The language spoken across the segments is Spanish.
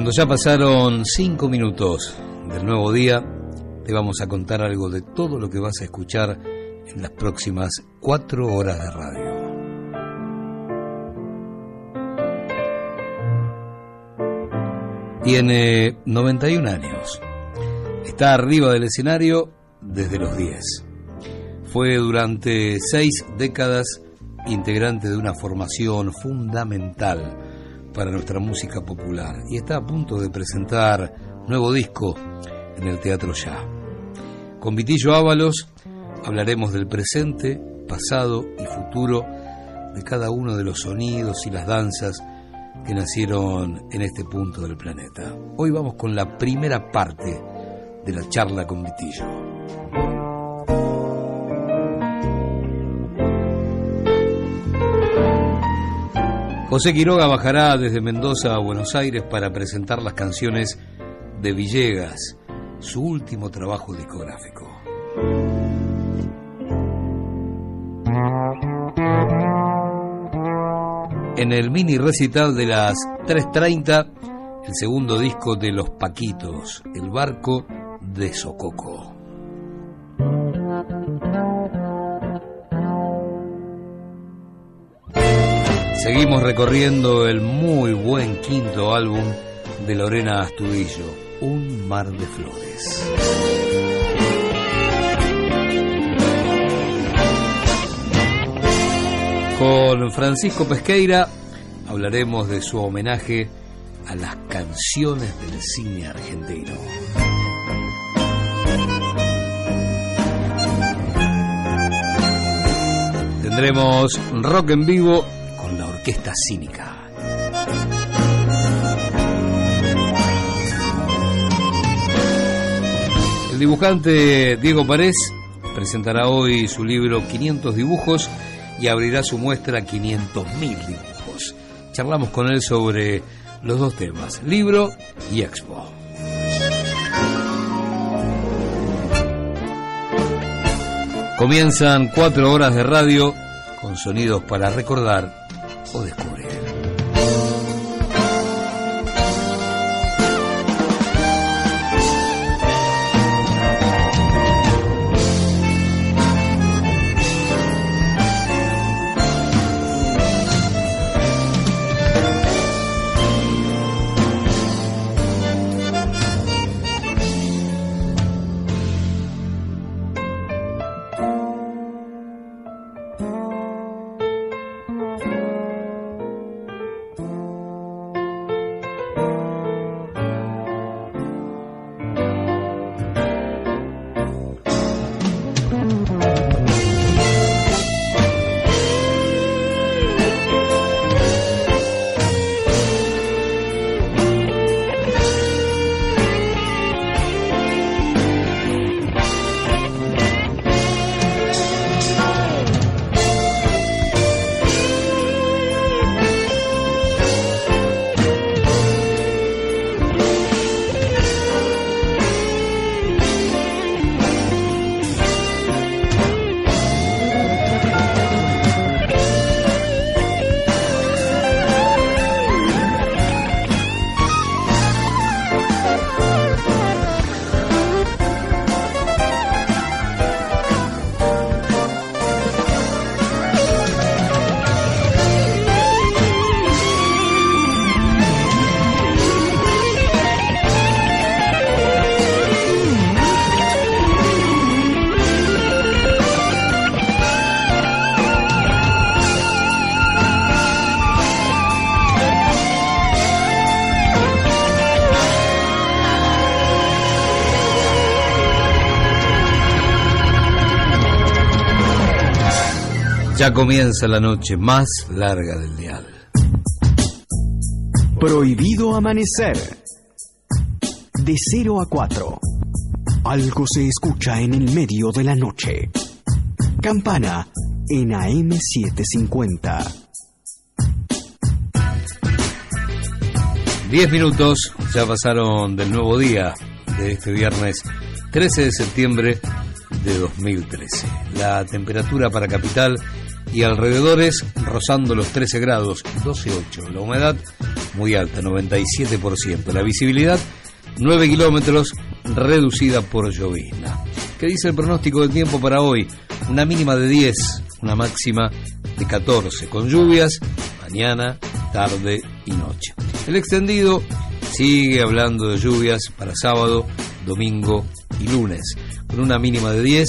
Cuando ya pasaron cinco minutos del nuevo día, te vamos a contar algo de todo lo que vas a escuchar en las próximas cuatro horas de radio. Tiene 91 años. Está arriba del escenario desde los 10. Fue durante seis décadas integrante de una formación fundamental para nuestra música popular y está a punto de presentar nuevo disco en el Teatro Ya. Con Vitillo Ábalos hablaremos del presente, pasado y futuro de cada uno de los sonidos y las danzas que nacieron en este punto del planeta. Hoy vamos con la primera parte de la charla con Vitillo. José Quiroga bajará desde Mendoza a Buenos Aires para presentar las canciones de Villegas, su último trabajo discográfico. En el mini recital de las 3.30, el segundo disco de Los Paquitos, El Barco de Sococo. Seguimos recorriendo el muy buen quinto álbum de Lorena Astudillo, Un mar de flores. Con Francisco Pesqueira hablaremos de su homenaje a las canciones del cine argentino. Tendremos rock en vivo orquesta cínica. El dibujante Diego Párez presentará hoy su libro 500 dibujos y abrirá su muestra 500.000 dibujos. Charlamos con él sobre los dos temas, libro y expo. Comienzan cuatro horas de radio con sonidos para recordar o descubrir. Ya comienza la noche más larga del dial. Prohibido amanecer. De 0 a 4. Algo se escucha en el medio de la noche. Campana en AM750. Diez minutos ya pasaron del nuevo día de este viernes 13 de septiembre de 2013. La temperatura para capital y alrededores rozando los 13 grados, 12.8. La humedad muy alta, 97%. La visibilidad, 9 kilómetros, reducida por llovizna. ¿Qué dice el pronóstico del tiempo para hoy? Una mínima de 10, una máxima de 14, con lluvias mañana, tarde y noche. El extendido sigue hablando de lluvias para sábado, domingo y lunes, con una mínima de 10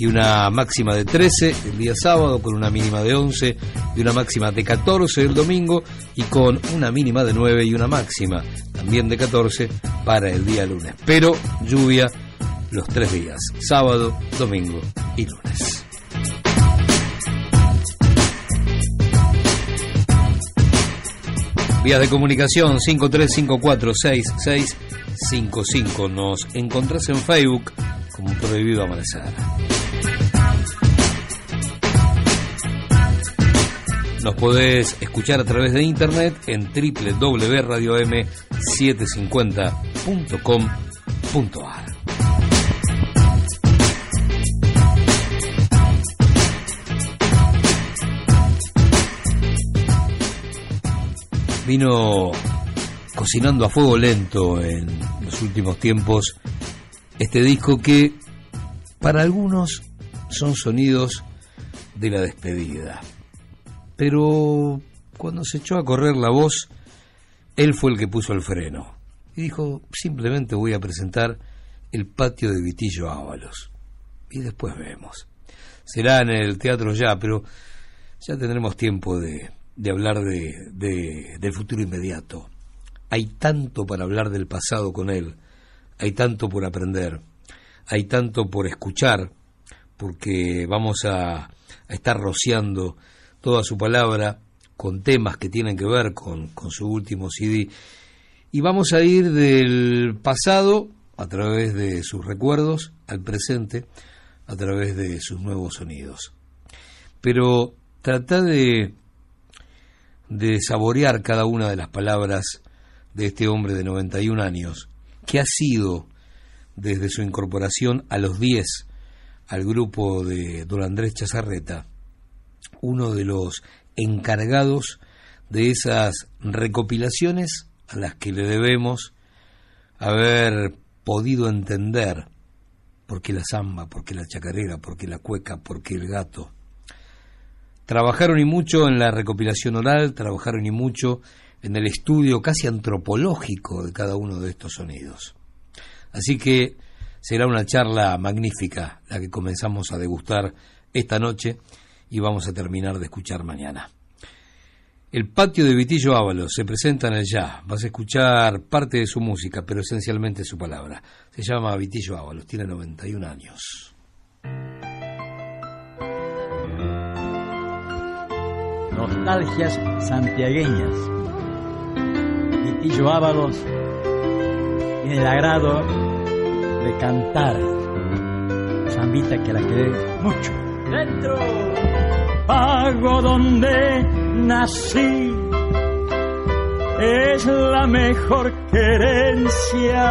y una máxima de 13 el día sábado, con una mínima de 11 y una máxima de 14 el domingo y con una mínima de 9 y una máxima también de 14 para el día lunes. Pero lluvia los tres días, sábado, domingo y lunes. Vías de comunicación 53546655. Nos encontrás en Facebook como Prohibido Amanecer. Nos podés escuchar a través de internet en www.radiom750.com.ar. Vino cocinando a fuego lento en los últimos tiempos este disco que para algunos son sonidos de la despedida pero cuando se echó a correr la voz, él fue el que puso el freno y dijo, simplemente voy a presentar el patio de Vitillo Ábalos y después vemos. Será en el teatro ya, pero ya tendremos tiempo de, de hablar de, de, del futuro inmediato. Hay tanto para hablar del pasado con él, hay tanto por aprender, hay tanto por escuchar, porque vamos a, a estar rociando toda su palabra con temas que tienen que ver con, con su último CD. Y vamos a ir del pasado, a través de sus recuerdos, al presente, a través de sus nuevos sonidos. Pero trata de, de saborear cada una de las palabras de este hombre de 91 años, que ha sido, desde su incorporación a los 10 al grupo de don Andrés Chazarreta, uno de los encargados de esas recopilaciones a las que le debemos haber podido entender por qué la samba, por qué la chacarera, por qué la cueca, por qué el gato. Trabajaron y mucho en la recopilación oral, trabajaron y mucho en el estudio casi antropológico de cada uno de estos sonidos. Así que será una charla magnífica la que comenzamos a degustar esta noche y vamos a terminar de escuchar mañana. El patio de Vitillo Ábalos se presenta en el ya. Vas a escuchar parte de su música, pero esencialmente su palabra. Se llama Vitillo Ábalos, tiene 91 años. Nostalgias santiagueñas. Vitillo Ábalos tiene el agrado de cantar. Zambita que la quiere mucho. ¡Dentro! Pago donde nací. Es la mejor querencia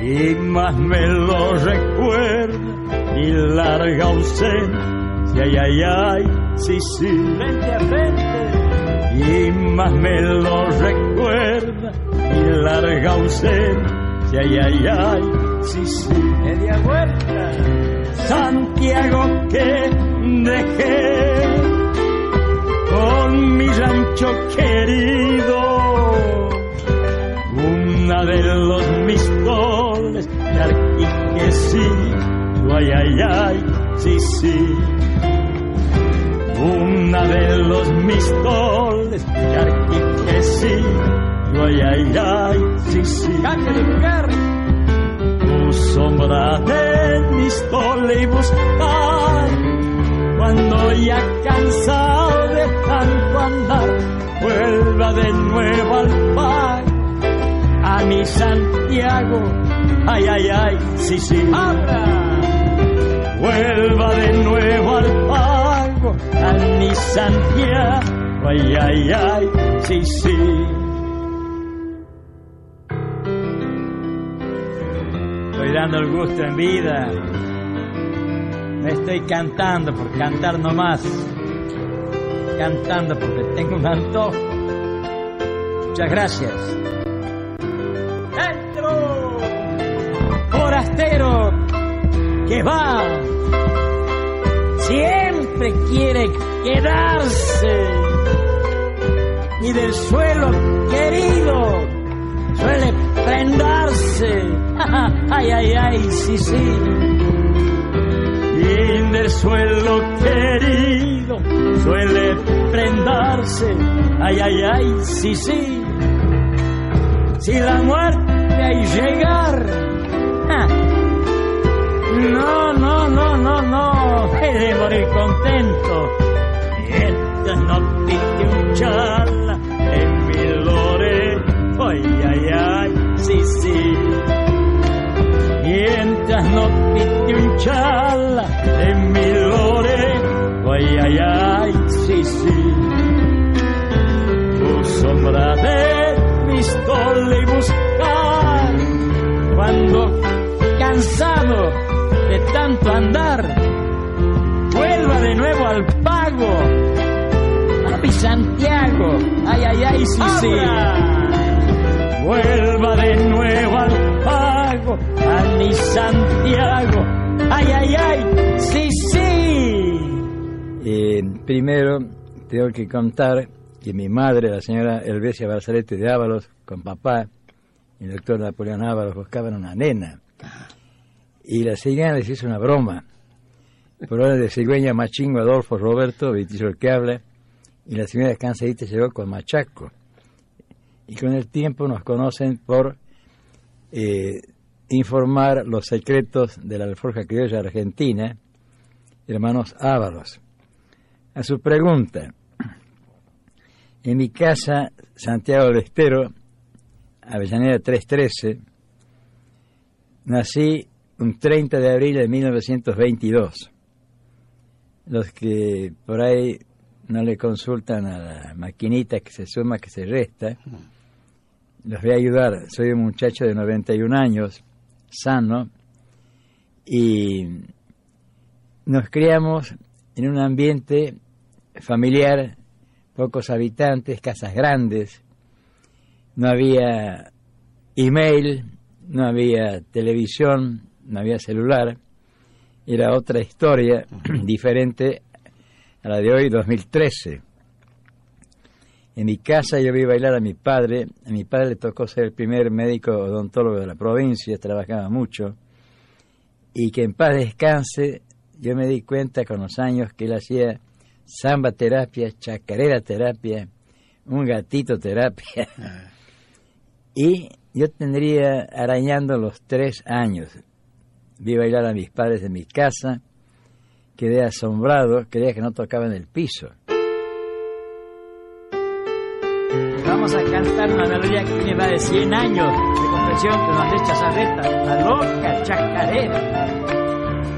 y más me lo recuerda y larga ausencia, ay, ay, ay, sí, sí, frente a frente. Y más me lo recuerda y larga ausencia, ay, ay, ay, sí, sí, media vuelta. Santiago que dejé con mi rancho querido una de los mistoles de que sí, ay, ay, ay, sí, sí. Una de los mistoles de que sí, ay, ay, ay, sí, sí. Sombra de mistole y buscar cuando ya cansado de tanto andar, vuelva de nuevo al par. A mi Santiago, ay, ay, ay, sí, sí, abra. Vuelva de nuevo al pago, a mi Santiago, ay, ay, ay, sí, sí. Dando el gusto en vida me estoy cantando por cantar nomás. Cantando porque tengo un antojo. Muchas gracias. ¡Dentro! Forastero que va, siempre quiere quedarse y del suelo querido suele prendarse. ay, ay, ay, sí, sí. Y del suelo querido suele prendarse. Ay, ay, ay, sí, sí. Si la muerte hay llegar. No, no, no, no, no. He de morir contento. Mientras no pique un ay, sí, sí. Mientras no pique un charla en mi lore. Ay, ay, ay, sí, sí. Tu sombra de mis y buscar. Cuando cansado de tanto andar, vuelva de nuevo al pago. A mi Santiago, ay, ay, ay, sí, sí. Vuelva de nuevo al pago, a mi Santiago, ay, ay, ay, sí, sí. Eh, primero, tengo que contar que mi madre, la señora Elvesia Barzalete de Ábalos, con papá, el doctor Napoleón Ábalos, buscaban una nena. Y la cigüeña les hizo una broma. Por hora de cigüeña Machingo Adolfo Roberto, Vitizo el que habla, y la señora Cansadita llegó con Machaco. Y con el tiempo nos conocen por eh, informar los secretos de la alforja criolla argentina, hermanos Ábalos. A su pregunta, en mi casa, Santiago del Estero, Avellaneda 313, nací un 30 de abril de 1922. Los que por ahí no le consultan a la maquinita que se suma, que se resta, los voy a ayudar. Soy un muchacho de 91 años, sano, y nos criamos en un ambiente familiar, pocos habitantes, casas grandes, no había email, no había televisión, no había celular, era otra historia diferente a la de hoy, 2013. En mi casa yo vi bailar a mi padre, a mi padre le tocó ser el primer médico odontólogo de la provincia, trabajaba mucho, y que en paz descanse, yo me di cuenta con los años que él hacía samba terapia, chacarera terapia, un gatito terapia. y yo tendría arañando los tres años. Vi bailar a mis padres en mi casa, quedé asombrado, creía que no tocaban el piso. Vamos a cantar una melodía que tiene más de 100 años de confesión de Andrés Chazarreta, la loca chacarera.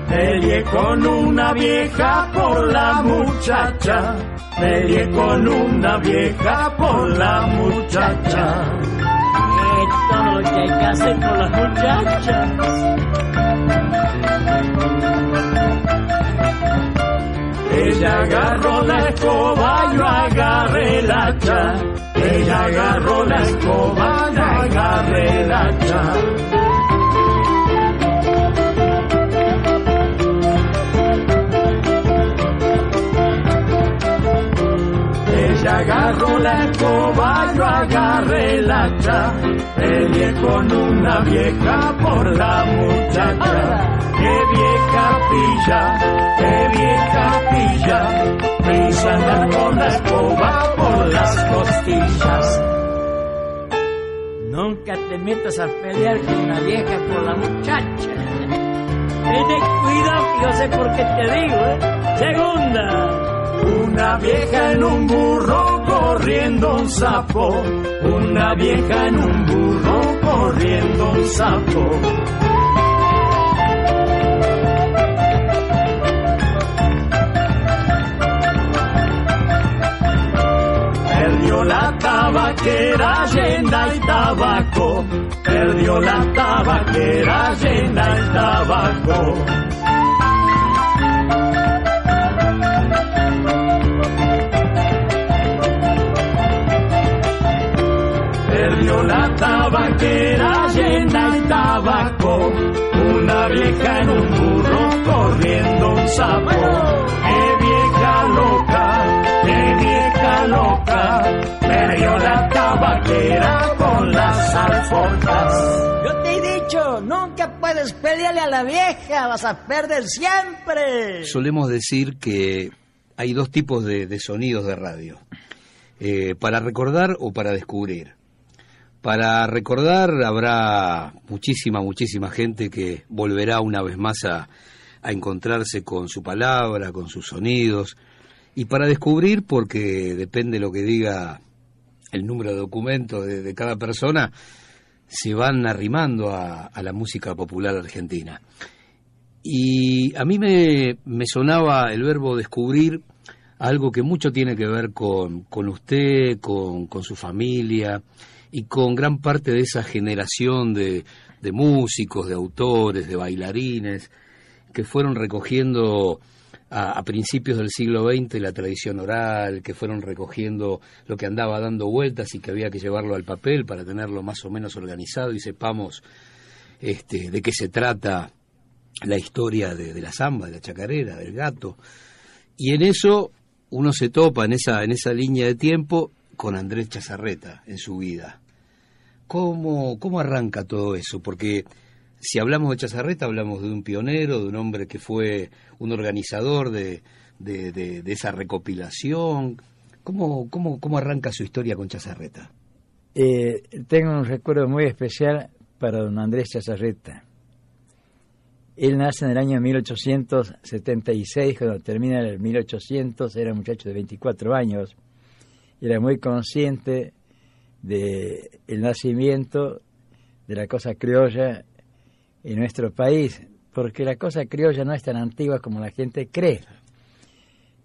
Peleé con una vieja por la muchacha, peleé con una vieja por la muchacha. Es todo lo que hay que hacer por las muchachas. Ella agarró la escoba, yo agarré la hacha. Ella agarró la escoba, yo agarré la hacha. Ella agarró la escoba, yo agarré la hacha. Peleé con una vieja por la muchacha. ¡Qué vieja pilla! ¡Qué vieja pilla! Me hizo andar con la escoba por las costillas. Nunca te metas a pelear con una vieja por la muchacha. Ten cuidado que yo sé por qué te digo, ¿eh? Segunda. Una vieja en un burro corriendo un sapo. Una vieja en un burro corriendo un sapo. Tabaquera llena el tabaco. Perdió la tabaquera llena el tabaco. vio la tabaquera llena de tabaco, una vieja en un burro corriendo un sapo. ¡Qué vieja loca! ¡Qué vieja loca! Perdió la tabaquera con las alforjas. Yo te he dicho, nunca puedes pelearle a la vieja, vas a perder siempre. Solemos decir que hay dos tipos de, de sonidos de radio, eh, para recordar o para descubrir. Para recordar habrá muchísima, muchísima gente que volverá una vez más a, a encontrarse con su palabra, con sus sonidos, y para descubrir, porque depende lo que diga el número de documentos de, cada persona, se van arrimando a, a la música popular argentina. Y a mí me, me sonaba el verbo descubrir algo que mucho tiene que ver con, con usted, con, con, su familia y con gran parte de esa generación de, de músicos, de autores, de bailarines, que fueron recogiendo a, principios del siglo XX la tradición oral, que fueron recogiendo lo que andaba dando vueltas y que había que llevarlo al papel para tenerlo más o menos organizado y sepamos este, de qué se trata la historia de, de la samba, de la chacarera, del gato. Y en eso uno se topa en esa, en esa línea de tiempo con Andrés Chazarreta en su vida. ¿Cómo, ¿Cómo arranca todo eso? Porque si hablamos de Chazarreta, hablamos de un pionero, de un hombre que fue un organizador de, de, esa recopilación. ¿Cómo, cómo, ¿Cómo arranca su historia con Chazarreta? Eh, tengo un recuerdo muy especial para don Andrés Chazarreta. Él nace en el año 1876, cuando termina el 1800, era un muchacho de 24 años, era muy consciente del el nacimiento de la cosa criolla en nuestro país, porque la cosa criolla no es tan antigua como la gente cree.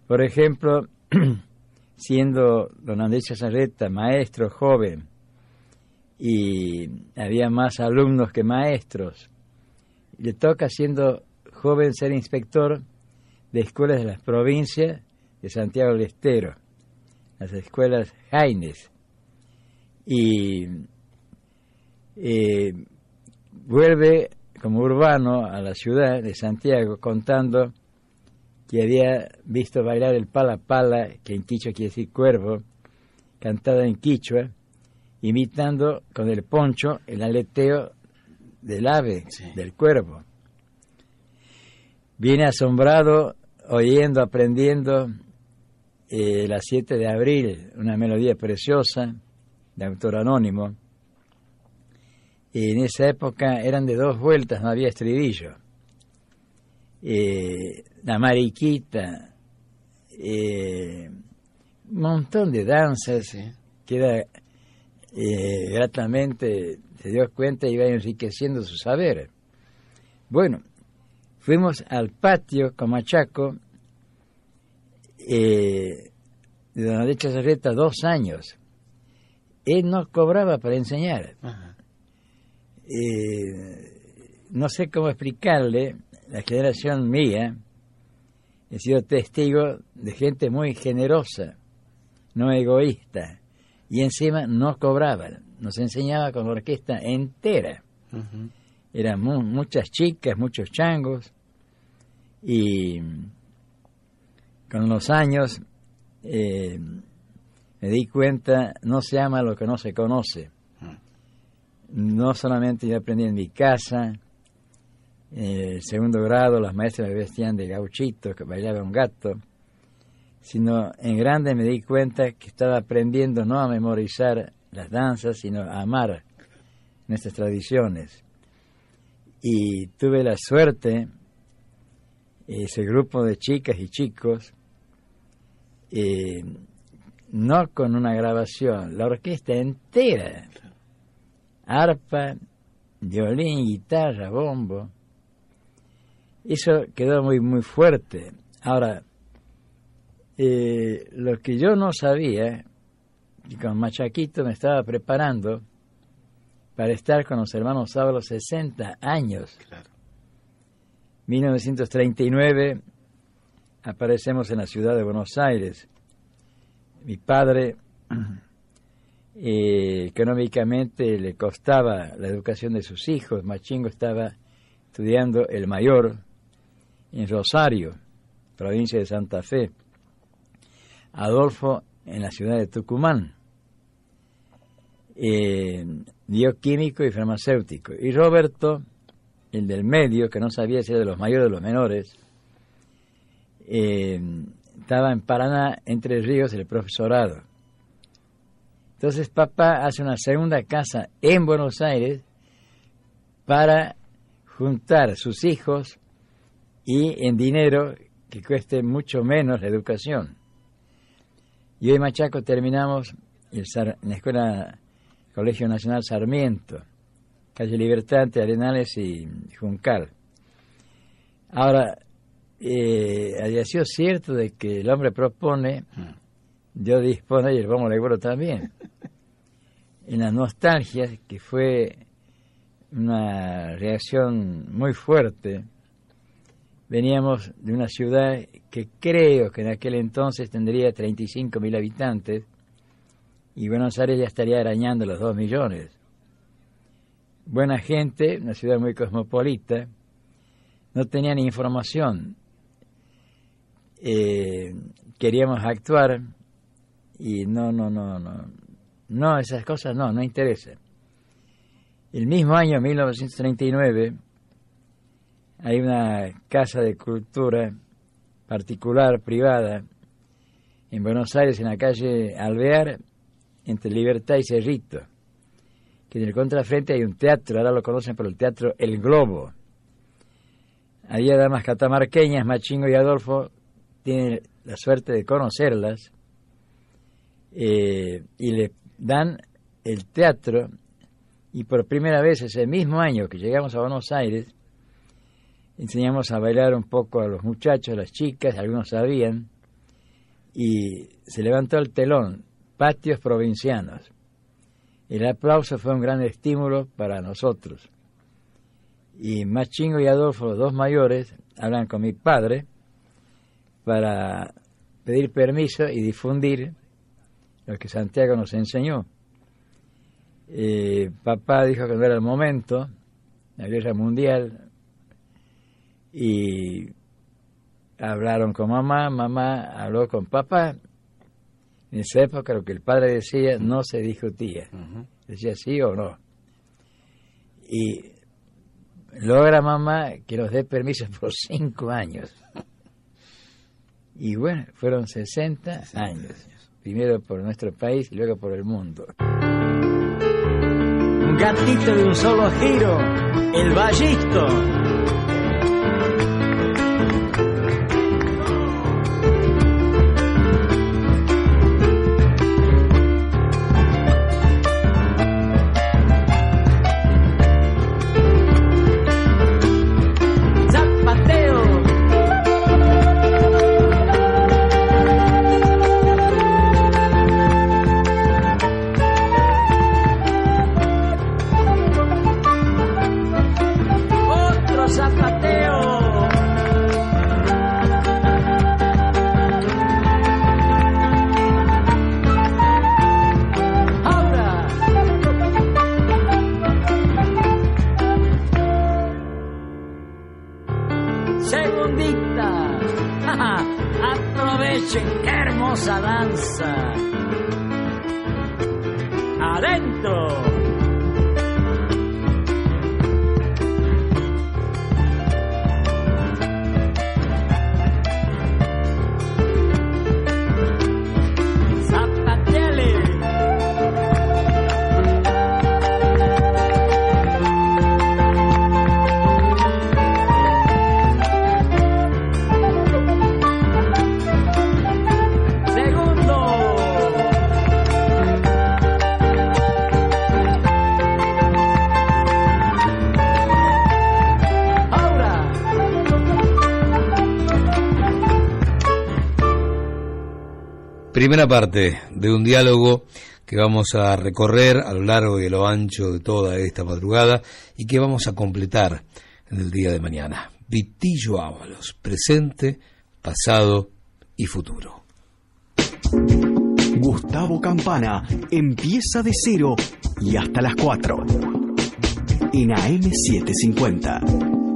Por ejemplo, siendo don Andrés Chazarreta maestro joven y había más alumnos que maestros, le toca siendo joven ser inspector de escuelas de las provincias de Santiago del Estero, las escuelas Jaines. Y eh, vuelve como urbano a la ciudad de Santiago contando que había visto bailar el pala pala, que en quichua quiere decir cuervo, cantado en quichua, imitando con el poncho el aleteo del ave, sí. del cuervo. Viene asombrado, oyendo, aprendiendo eh, la 7 de abril, una melodía preciosa de autor anónimo. En esa época eran de dos vueltas, no había estribillo. Eh, la mariquita, eh, un montón de danzas sí. que era gratamente se dio cuenta y iba enriqueciendo su saber. Bueno, fuimos al patio Comachaco eh, de Don Alecha Zarreta dos años. Él no cobraba para enseñar. Eh, no sé cómo explicarle, la generación mía, he sido testigo de gente muy generosa, no egoísta, y encima no cobraban nos enseñaba con la orquesta entera. Uh -huh. Eran mu muchas chicas, muchos changos, y con los años eh, me di cuenta, no se ama lo que no se conoce. No solamente yo aprendí en mi casa, en el segundo grado las maestras me vestían de gauchito, que bailaba un gato, sino en grande me di cuenta que estaba aprendiendo no a memorizar las danzas, sino a amar nuestras tradiciones. Y tuve la suerte, ese grupo de chicas y chicos, eh, no con una grabación, la orquesta entera, arpa, violín, guitarra, bombo, eso quedó muy, muy fuerte. Ahora, eh, lo que yo no sabía y con Machaquito me estaba preparando para estar con los hermanos Sábalos 60 años. Claro. 1939 aparecemos en la ciudad de Buenos Aires. Mi padre eh, económicamente le costaba la educación de sus hijos. Machingo estaba estudiando el mayor en Rosario, provincia de Santa Fe. Adolfo en la ciudad de Tucumán, eh, bioquímico y farmacéutico. Y Roberto, el del medio, que no sabía si era de los mayores o de los menores, eh, estaba en Paraná, entre ríos, el profesorado. Entonces papá hace una segunda casa en Buenos Aires para juntar sus hijos y en dinero que cueste mucho menos la educación. Y hoy Machaco terminamos en la Escuela Colegio Nacional Sarmiento, calle Libertad Arenales y Juncal. Ahora, eh, había sido cierto de que el hombre propone, Dios dispone y el vamos leguro también. En la nostalgia, que fue una reacción muy fuerte, veníamos de una ciudad que creo que en aquel entonces tendría 35.000 habitantes y Buenos Aires ya estaría arañando los 2 millones. Buena gente, una ciudad muy cosmopolita, no tenían información. Eh, queríamos actuar y no, no, no, no, no, esas cosas no, no interesan. El mismo año, 1939, hay una casa de cultura particular, privada, en Buenos Aires, en la calle Alvear, entre Libertad y Cerrito, que en el contrafrente hay un teatro, ahora lo conocen por el teatro El Globo. Había damas catamarqueñas, Machingo y Adolfo tienen la suerte de conocerlas eh, y le dan el teatro y por primera vez ese mismo año que llegamos a Buenos Aires enseñamos a bailar un poco a los muchachos, a las chicas, algunos sabían, y se levantó el telón, patios provincianos. El aplauso fue un gran estímulo para nosotros. Y Machingo y Adolfo, los dos mayores, hablan con mi padre para pedir permiso y difundir lo que Santiago nos enseñó. Eh, papá dijo que no era el momento, la guerra mundial, y hablaron con mamá, mamá habló con papá. En esa época lo que el padre decía no se discutía, decía sí o no. Y logra mamá que nos dé permiso por cinco años. Y bueno, fueron 60 años, primero por nuestro país y luego por el mundo. Un gatito de un solo giro, el vallito. Primera parte de un diálogo que vamos a recorrer a lo largo y a lo ancho de toda esta madrugada y que vamos a completar en el día de mañana. Vitillo Ábalos, presente, pasado y futuro. Gustavo Campana empieza de cero y hasta las 4 en AM750.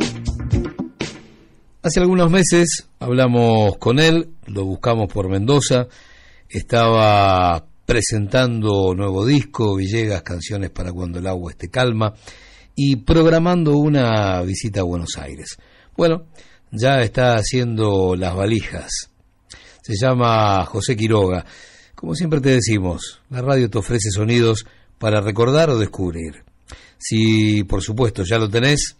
Hace algunos meses hablamos con él, lo buscamos por Mendoza, estaba presentando nuevo disco, Villegas, canciones para cuando el agua esté calma, y programando una visita a Buenos Aires. Bueno, ya está haciendo las valijas. Se llama José Quiroga. Como siempre te decimos, la radio te ofrece sonidos para recordar o descubrir. Si, por supuesto, ya lo tenés,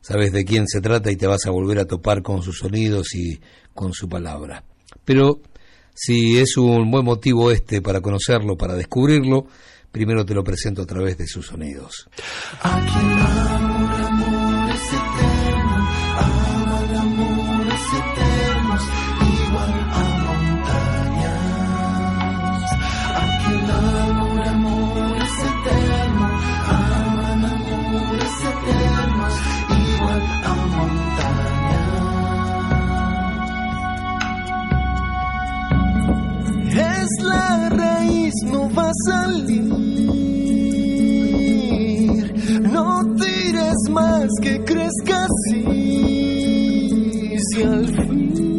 sabes de quién se trata y te vas a volver a topar con sus sonidos y con su palabra. Pero si es un buen motivo este para conocerlo, para descubrirlo, primero te lo presento a través de sus sonidos. No va a salir. No tires más que crezca así. Si al fin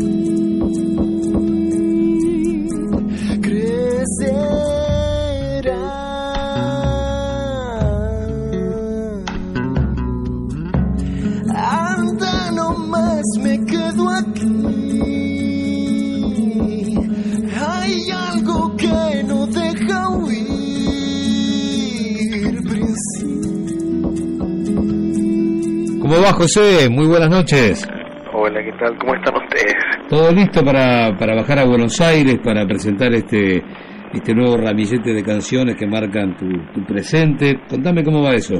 ¿Cómo va José? Muy buenas noches. Hola, ¿qué tal? ¿Cómo están ustedes? ¿Todo listo para, para bajar a Buenos Aires, para presentar este, este nuevo ramillete de canciones que marcan tu, tu presente? Contame cómo va eso.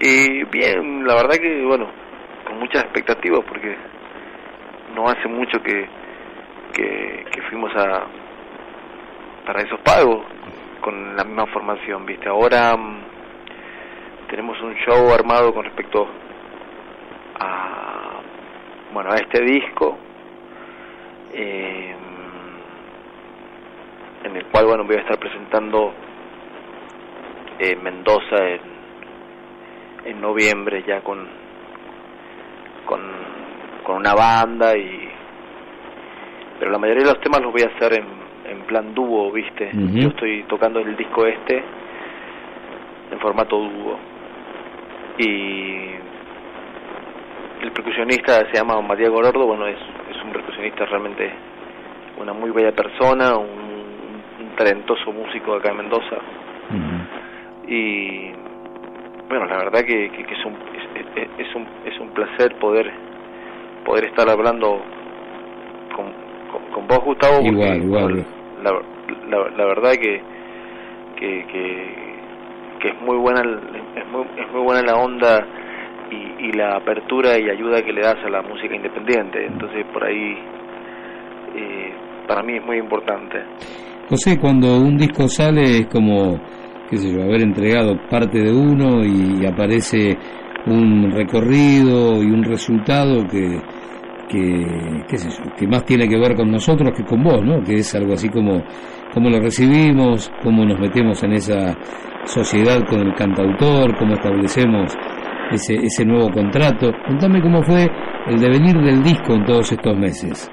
Y bien, la verdad que, bueno, con muchas expectativas porque no hace mucho que, que, que fuimos a para esos pagos con la misma formación, ¿viste? Ahora mm, tenemos un show armado con respecto a bueno a este disco eh, en el cual bueno voy a estar presentando eh, Mendoza en, en noviembre ya con con con una banda y pero la mayoría de los temas los voy a hacer en, en plan dúo viste yo estoy tocando el disco este en formato dúo. Y el percusionista se llama Matías Gorordo, bueno, es, es un percusionista realmente una muy bella persona, un, talentoso músico acá en Mendoza. Y bueno, la verdad que, que, es, un, es, un, es un placer poder poder estar hablando con, con, vos, Gustavo. Igual, igual. La, la, la, verdad que, que, que, es muy buena es muy, es muy buena la onda y, la apertura y ayuda que le das a la música independiente. Entonces, por ahí, eh, para mí es muy importante. José, cuando un disco sale es como, qué sé yo, haber entregado parte de uno y aparece un recorrido y un resultado que, que, qué que más tiene que ver con nosotros que con vos, ¿no? Que es algo así como cómo lo recibimos, cómo nos metemos en esa sociedad con el cantautor, cómo establecemos ese, ese nuevo contrato. Contame cómo fue el devenir del disco en todos estos meses.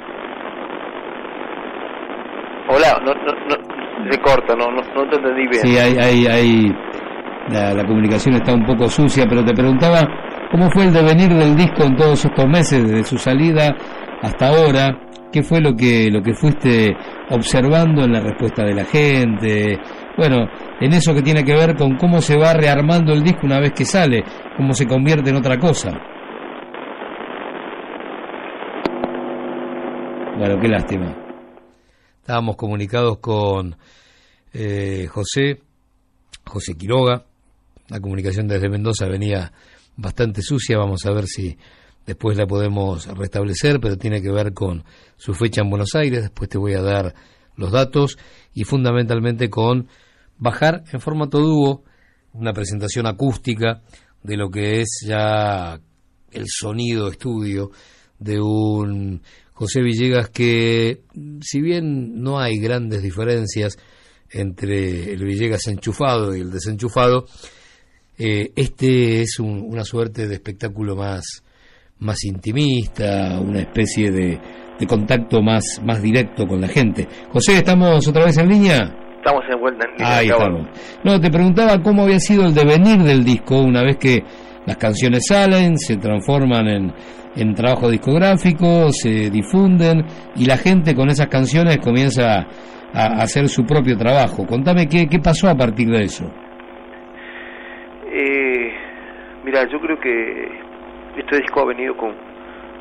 Hola, no, no, no se corta, no, no, no te entendí bien. Sí, hay, hay, hay la, la, comunicación está un poco sucia, pero te preguntaba cómo fue el devenir del disco en todos estos meses, desde su salida hasta ahora, qué fue lo que, lo que fuiste observando en la respuesta de la gente, bueno, en eso que tiene que ver con cómo se va rearmando el disco una vez que sale, cómo se convierte en otra cosa. Bueno, qué lástima. Estábamos comunicados con eh, José, José Quiroga. La comunicación desde Mendoza venía bastante sucia. Vamos a ver si después la podemos restablecer, pero tiene que ver con su fecha en Buenos Aires. Después te voy a dar los datos y fundamentalmente con bajar en formato dúo una presentación acústica de lo que es ya el sonido estudio de un José Villegas que si bien no hay grandes diferencias entre el Villegas enchufado y el desenchufado, eh, este es una suerte de espectáculo más, más intimista, una especie de, de contacto más, más directo con la gente. José, ¿estamos otra vez en línea? Estamos en vuelta en. Ahí estamos. No, te preguntaba cómo había sido el devenir del disco una vez que las canciones salen, se transforman en, en trabajo discográfico, se difunden y la gente con esas canciones comienza a, hacer su propio trabajo. Contame qué, qué pasó a partir de eso. Eh, mira, yo creo que este disco ha venido con,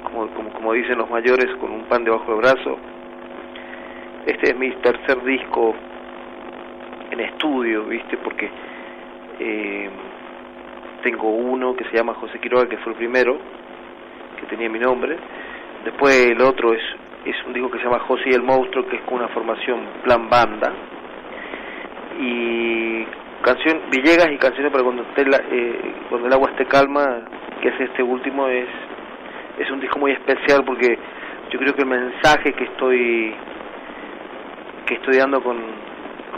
como, como, como dicen los mayores, con un pan debajo del brazo. Este es mi tercer disco en estudio, ¿viste? Porque eh, tengo uno que se llama José Quiroga, que fue el primero, que tenía mi nombre. Después el otro es, es un disco que se llama José y el Monstruo, que es con una formación plan banda. Y canción Villegas y canciones para cuando, eh, cuando el agua esté calma, que es este último, es, es un disco muy especial porque yo creo que el mensaje que estoy que estoy dando con,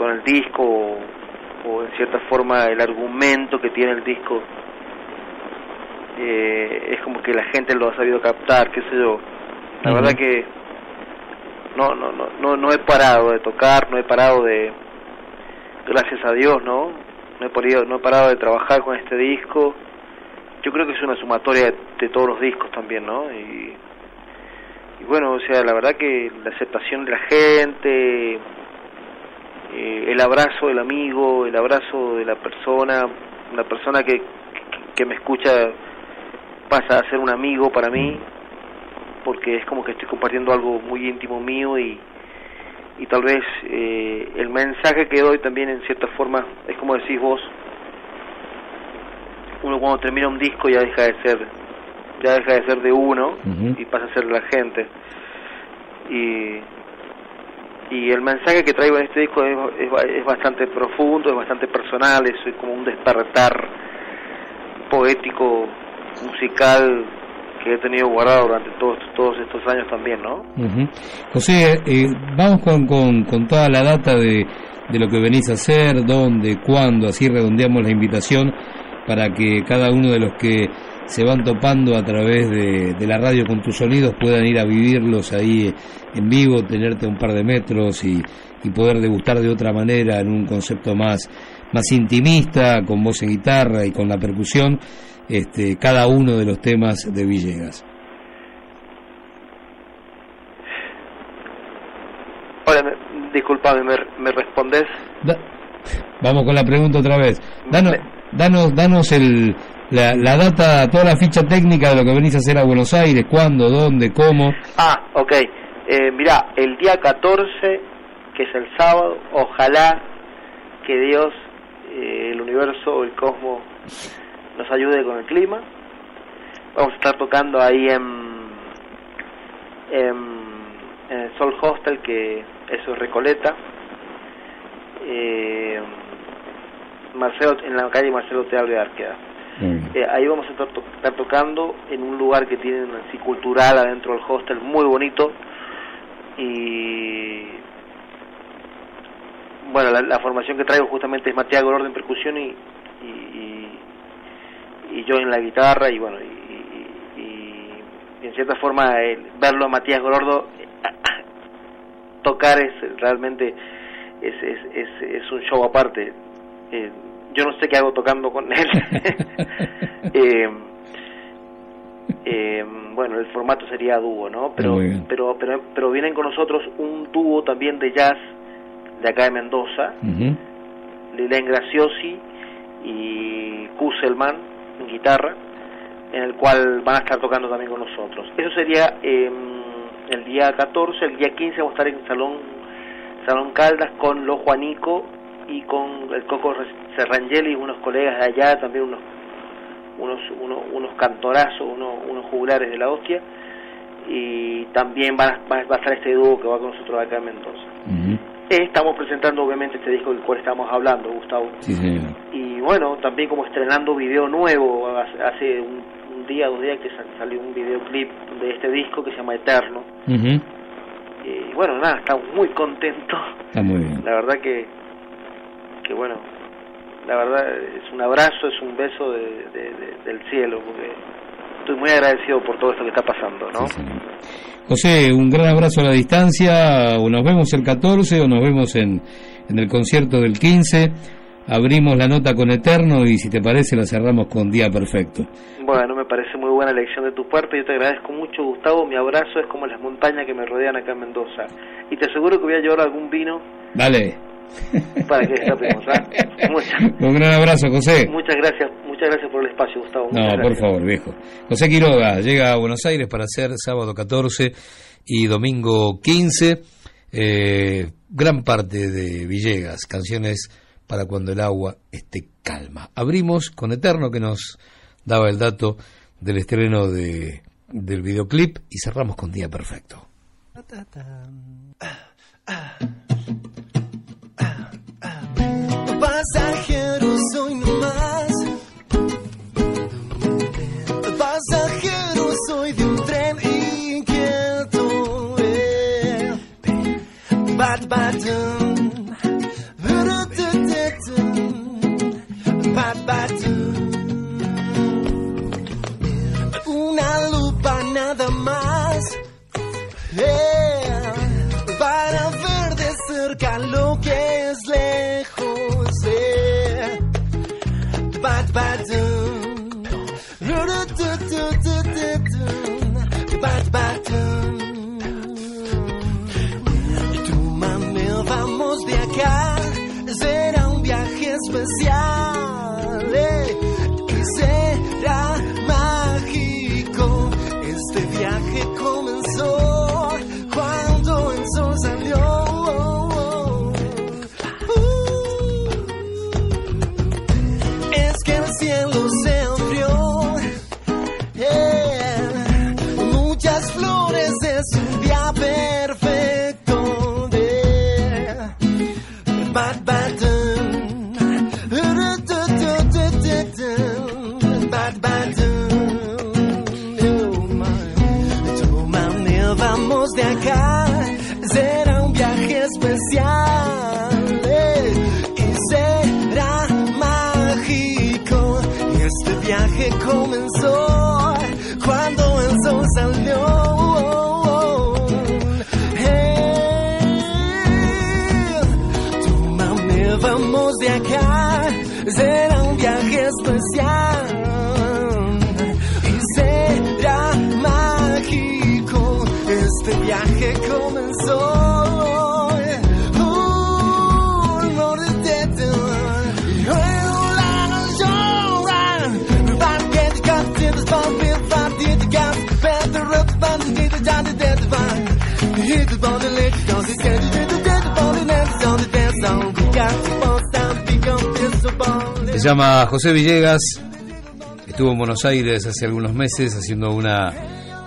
con el disco o, en cierta forma el argumento que tiene el disco eh, es como que la gente lo ha sabido captar, qué sé yo. La verdad que no, no, no, no, no he parado de tocar, no he parado de, gracias a Dios, ¿no? No he, podido, no he parado de trabajar con este disco. Yo creo que es una sumatoria de, todos los discos también, ¿no? Y, y, bueno, o sea, la verdad que la aceptación de la gente, eh, el abrazo del amigo, el abrazo de la persona, una persona que, que me escucha pasa a ser un amigo para mí, porque es como que estoy compartiendo algo muy íntimo mío y, y tal vez eh, el mensaje que doy también en cierta forma es como decís vos, uno cuando termina un disco ya deja de ser ya deja de ser de uno y pasa a ser de la gente. Y y el mensaje que traigo en este disco es, es, bastante profundo, es bastante personal, es como un despertar poético musical que he tenido guardado durante todos, todos estos años también, ¿no? José, eh, vamos con, con, con, toda la data de, de lo que venís a hacer, dónde, cuándo, así redondeamos la invitación para que cada uno de los que se van topando a través de, de, la radio con tus sonidos puedan ir a vivirlos ahí en vivo, tenerte un par de metros y, y poder degustar de otra manera en un concepto más, más intimista, con voz en guitarra y con la percusión este, cada uno de los temas de Villegas. Hola, disculpame, ¿me, me respondes? vamos con la pregunta otra vez. Danos, danos, danos el, la, la, data, toda la ficha técnica de lo que venís a hacer a Buenos Aires, cuándo, dónde, cómo. Ah, ok. Eh, mirá, el día 14, que es el sábado, ojalá que Dios, eh, el universo, el cosmos, nos ayude con el clima. Vamos a estar tocando ahí en, en, el Sol Hostel, que eso es Recoleta. Eh, Marcelo, en la calle Marcelo Teal de Arqueda. Eh, ahí vamos a estar, tocando en un lugar que tiene así cultural adentro del hostel, muy bonito. Y bueno, la, formación que traigo justamente es Matías Gordo en percusión y, y yo en la guitarra y bueno, y, y, en cierta forma verlo a Matías Gordo tocar es realmente es, es, es, un show aparte. Eh, yo no sé qué hago tocando con él. eh, eh, bueno, el formato sería dúo, ¿no? Pero, pero, pero, pero vienen con nosotros un dúo también de jazz de acá de Mendoza, uh Graciosi y Kusselman, guitarra, en el cual van a estar tocando también con nosotros. Eso sería eh, el día 14, el día 15 vamos a estar en Salón, Salón Caldas con los Juanico y con el Coco Serrangeli y unos colegas de allá, también unos unos unos, unos cantorazos, unos, unos jugulares de la hostia y también va, va, a estar este dúo que va con nosotros acá en Mendoza. Estamos presentando obviamente este disco del cual estamos hablando, Gustavo. Y bueno, también como estrenando video nuevo, hace un, día, dos días que salió un videoclip de este disco que se llama Eterno. Y bueno, nada, estamos muy contentos. Está muy bien. La verdad que que bueno, la verdad es un abrazo, es un beso del cielo, porque estoy muy agradecido por todo esto que está pasando, ¿no? José, un gran abrazo a la distancia, o nos vemos el 14 o nos vemos en, en el concierto del 15 abrimos la nota con Eterno y si te parece la cerramos con Día Perfecto. Bueno, me parece muy buena elección de tu parte, yo te agradezco mucho Gustavo, mi abrazo es como las montañas que me rodean acá en Mendoza y te aseguro que voy a llevar algún vino. Dale. Para que destapemos, ¿ah? Un gran abrazo, José. Muchas gracias, muchas gracias por el espacio, Gustavo. No, por favor, viejo. José Quiroga llega a Buenos Aires para hacer sábado 14 y domingo 15. Eh, gran parte de Villegas, canciones para cuando el agua esté calma. Abrimos con Eterno que nos daba el dato del estreno de, del videoclip y cerramos con Día Perfecto. Pasajero soy nomás. Pasajero soy de un tren inquieto. Eh. Bat, bat, Una lupa nada más eh, para ver de cerca lo que es lejos. Tu mami, vamos de acá. Será un viaje especial Se llama José Villegas, estuvo en Buenos Aires hace algunos meses haciendo una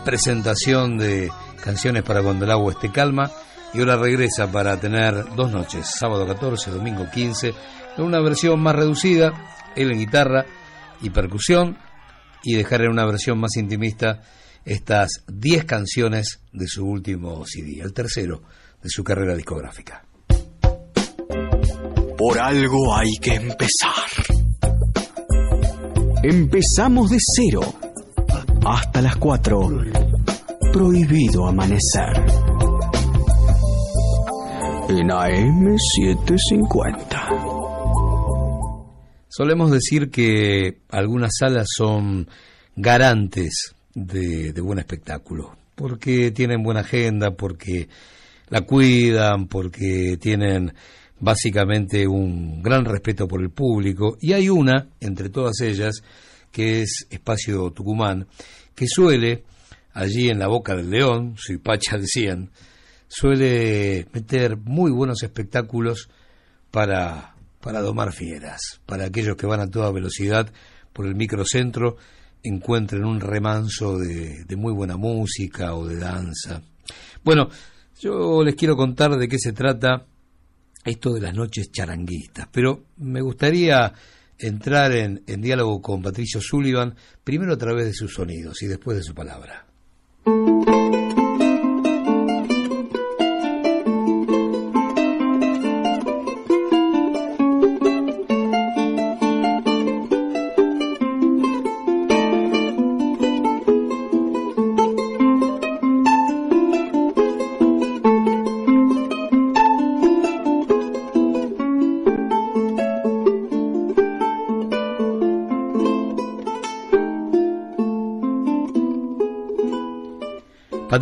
presentación de canciones para cuando el agua esté calma. Y ahora regresa para tener dos noches, sábado 14, domingo 15, en una versión más reducida, él en guitarra y percusión y dejar en una versión más intimista estas 10 canciones de su último CD, el tercero de su carrera discográfica. Por algo hay que empezar. Empezamos de cero. Hasta las 4. Prohibido amanecer. En AM750. Solemos decir que algunas salas son garantes de, de buen espectáculo, porque tienen buena agenda, porque la cuidan, porque tienen básicamente un gran respeto por el público, y hay una, entre todas ellas, que es Espacio Tucumán, que suele, allí en la boca del león, soy Pacha decían, suele meter muy buenos espectáculos para, para domar fieras, para aquellos que van a toda velocidad por el microcentro, encuentren un remanso de muy buena música o de danza. Bueno, yo les quiero contar de qué se trata esto de las noches charanguistas, pero me gustaría entrar en, diálogo con Patricio Sullivan, primero a través de sus sonidos y después de su palabra.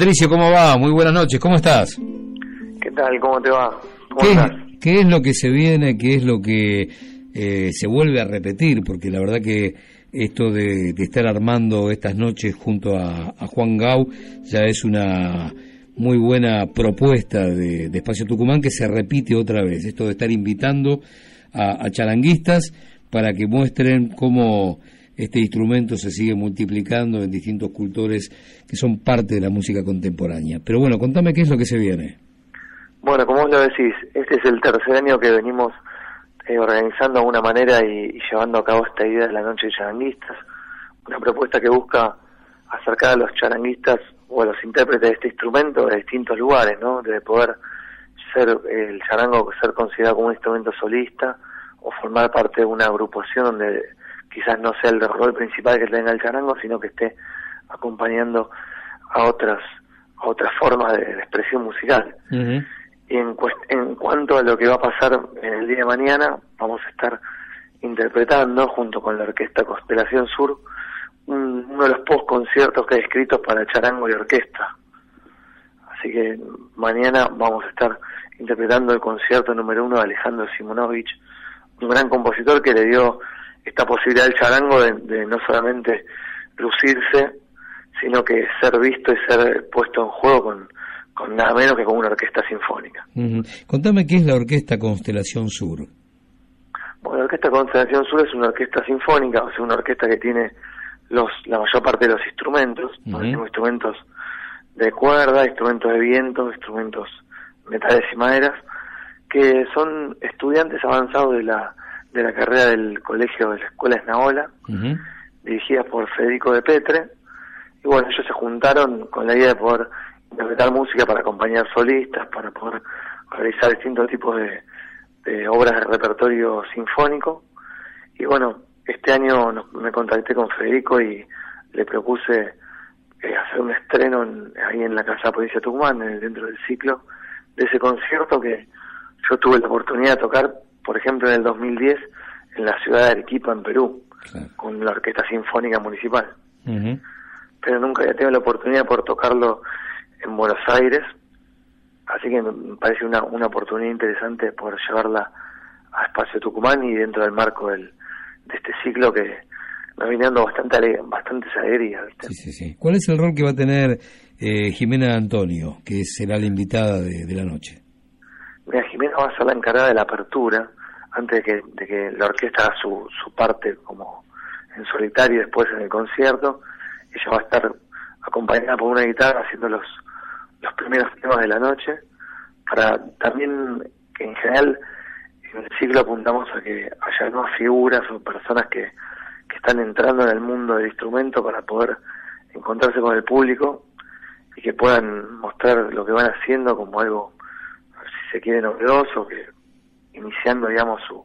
Patricio, ¿cómo va? Muy buenas noches, ¿cómo estás? ¿Qué tal? ¿Cómo te va? ¿Cómo ¿Qué, estás? qué es lo que se viene? ¿Qué es lo que eh, se vuelve a repetir? Porque la verdad que esto de, de estar armando estas noches junto a, a Juan Gau ya es una muy buena propuesta de, de Espacio Tucumán que se repite otra vez. Esto de estar invitando a, a charanguistas para que muestren cómo este instrumento se sigue multiplicando en distintos cultores que son parte de la música contemporánea. Pero bueno, contame qué es lo que se viene. Bueno, como vos lo decís, este es el tercer año que venimos eh, organizando de alguna manera y, llevando a cabo esta idea de la Noche de Charanguistas, una propuesta que busca acercar a los charanguistas o a los intérpretes de este instrumento de distintos lugares, ¿no? De poder ser el charango ser considerado como un instrumento solista o formar parte de una agrupación donde quizás no sea el rol principal que tenga el charango, sino que esté acompañando a otras a otras formas de, de expresión musical. Y en, en cuanto a lo que va a pasar en el día de mañana, vamos a estar interpretando junto con la orquesta Constelación Sur un- uno de los post conciertos que hay escritos para charango y orquesta. Así que mañana vamos a estar interpretando el concierto número uno de Alejandro Simonovich, un gran compositor que le dio esta posibilidad al charango de, de no solamente lucirse, sino que ser visto y ser puesto en juego con, con nada menos que con una orquesta sinfónica. Contame qué es la orquesta Constelación Sur. Bueno, la Orquesta Constelación Sur es una orquesta sinfónica, o sea, una orquesta que tiene los la mayor parte de los instrumentos, instrumentos de cuerda, instrumentos de viento, instrumentos metales y maderas, que son estudiantes avanzados de la de la carrera del colegio de la Escuela Esnaola, Ujú. dirigida por Federico de Petre, y bueno, ellos se juntaron con la idea de poder interpretar música para acompañar solistas, para poder realizar distintos tipos de, de obras de repertorio sinfónico. Y bueno, este año nos- me contacté con Federico y le propuse eh, hacer un estreno en- ahí en la Casa de Provincia Tucumán, en dentro del ciclo de ese concierto que yo tuve la oportunidad de tocar, por ejemplo, en el 2010 en la ciudad de Arequipa, en Perú, Claro. con la Orquesta Sinfónica Municipal pero nunca había tenido la oportunidad por tocarlo en Buenos Aires, así que me parece una, una oportunidad interesante poder llevarla a Espacio Tucumán y dentro del marco del, de este ciclo que nos viene dando bastante ale- bastantes alegrías. Sí, sí, sí. ¿Cuál es el rol que va a tener eh, Jimena Antonio, que será la invitada de, de la noche? Mira, Jimena va a ser la encargada de la apertura, antes de que, de que la orquesta haga su, su parte como en solitario y después en el concierto. Ella va a estar acompañada por una guitarra haciendo los, los primeros temas de la noche, para también que en general en el ciclo apuntamos a que haya nuevas figuras o personas que, que están entrando en el mundo del instrumento para poder encontrarse con el público y que puedan mostrar lo que van haciendo como algo se quiere novedoso, que iniciando, digamos, su,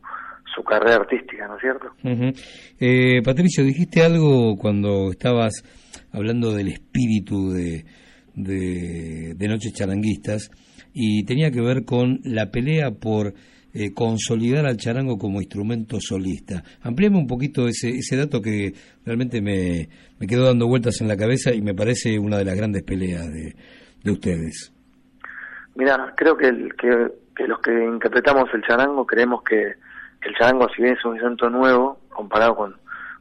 su carrera artística, ¿no es cierto? Ujú. Eh, Patricio, dijiste algo cuando estabas hablando del espíritu de, de, de Noches Charanguistas y tenía que ver con la pelea por eh, consolidar al charango como instrumento solista. Amplíame un poquito ese, ese dato que realmente me, me quedó dando vueltas en la cabeza y me parece una de las grandes peleas de, de ustedes. Mira, creo que, el- que, que los que interpretamos el charango creemos que el charango, si bien es un instrumento nuevo, comparado con,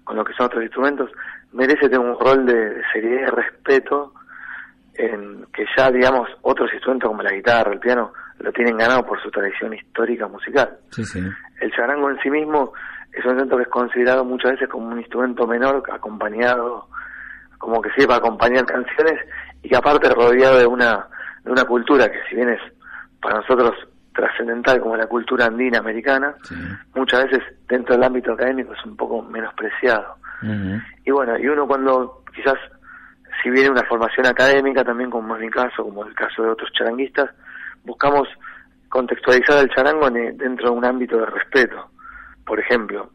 con lo que son otros instrumentos, merece tener un rol de, de seriedad y respeto en que ya, digamos, otros instrumentos como la guitarra, el piano, lo tienen ganado por su tradición histórica musical. Sí, sí. El charango en sí mismo es un instrumento que es considerado muchas veces como un instrumento menor, acompañado, como que sirve para acompañar canciones y que aparte rodeado de una, de una cultura que si bien es para nosotros trascendental como la cultura andina americana, sí. muchas veces dentro del ámbito académico es un poco menospreciado. Y bueno, y uno cuando quizás, si viene una formación académica, también como es mi caso, como el caso de otros charanguistas, buscamos contextualizar al charango en- dentro de un ámbito de respeto. Por ejemplo,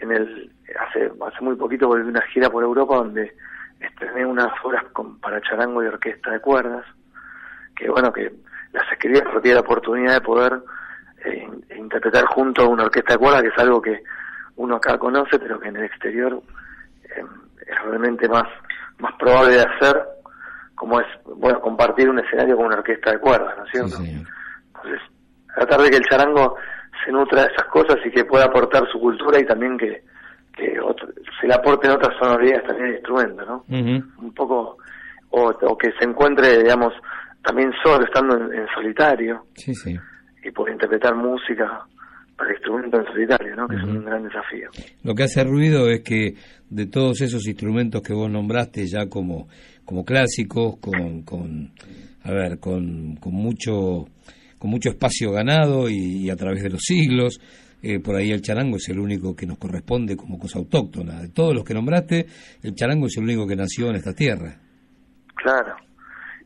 en el hace hace muy poquito volví una gira por Europa donde estrené unas obras con- para charango y orquesta de cuerdas, que bueno, que las escribí porque la oportunidad de poder eh, in- interpretar junto a una orquesta de cuerdas, que es algo que uno acá conoce, pero que en el exterior eh, es realmente más, más probable de hacer como es, bueno, compartir un escenario con una orquesta de cuerdas, ¿no es cierto? Entonces, tratar de que el charango se nutra de esas cosas y que pueda aportar su cultura y también que, que otro- se le aporten otras sonoridades también al instrumento, ¿no? Un poco, o, o que se encuentre, digamos, también solo, estando en, en solitario, Sí, sí. y poder interpretar música para instrumento en solitario, ¿no? Que es un gran desafío. Lo que hace ruido es que de todos esos instrumentos que vos nombraste ya como, como clásicos, con, con a ver, con, con mucho con mucho espacio ganado y, y a través de los siglos, eh, por ahí el charango es el único que nos corresponde como cosa autóctona. De todos los que nombraste, el charango es el único que nació en esta tierra. Claro.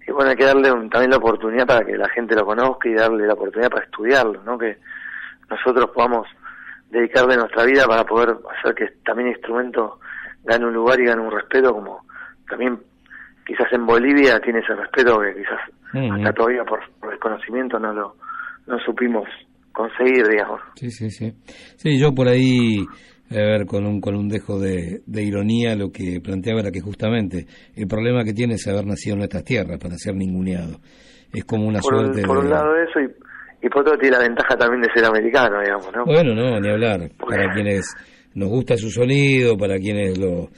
Y bueno, hay que darle un- también la oportunidad para que la gente lo conozca y darle la oportunidad para estudiarlo, ¿no? Que nosotros podamos dedicarle nuestra vida para poder hacer que también el instrumento gane un lugar y gane un respeto, como también quizás en Bolivia tiene ese respeto que quizás hasta todavía por, por desconocimiento no lo no supimos conseguir, digamos. Sí, sí, sí. Sí, yo por ahí, a ver, con un, con un dejo de, de ironía, lo que planteaba era que justamente el problema que tiene es haber nacido en estas tierras para ser ninguneado. Es como una por, un- suerte por de... un lado eso y, y por otro tiene la ventaja también de ser americano, digamos, ¿no? Bueno, no, ni hablar. Para quienes nos gusta su sonido, para quienes lo,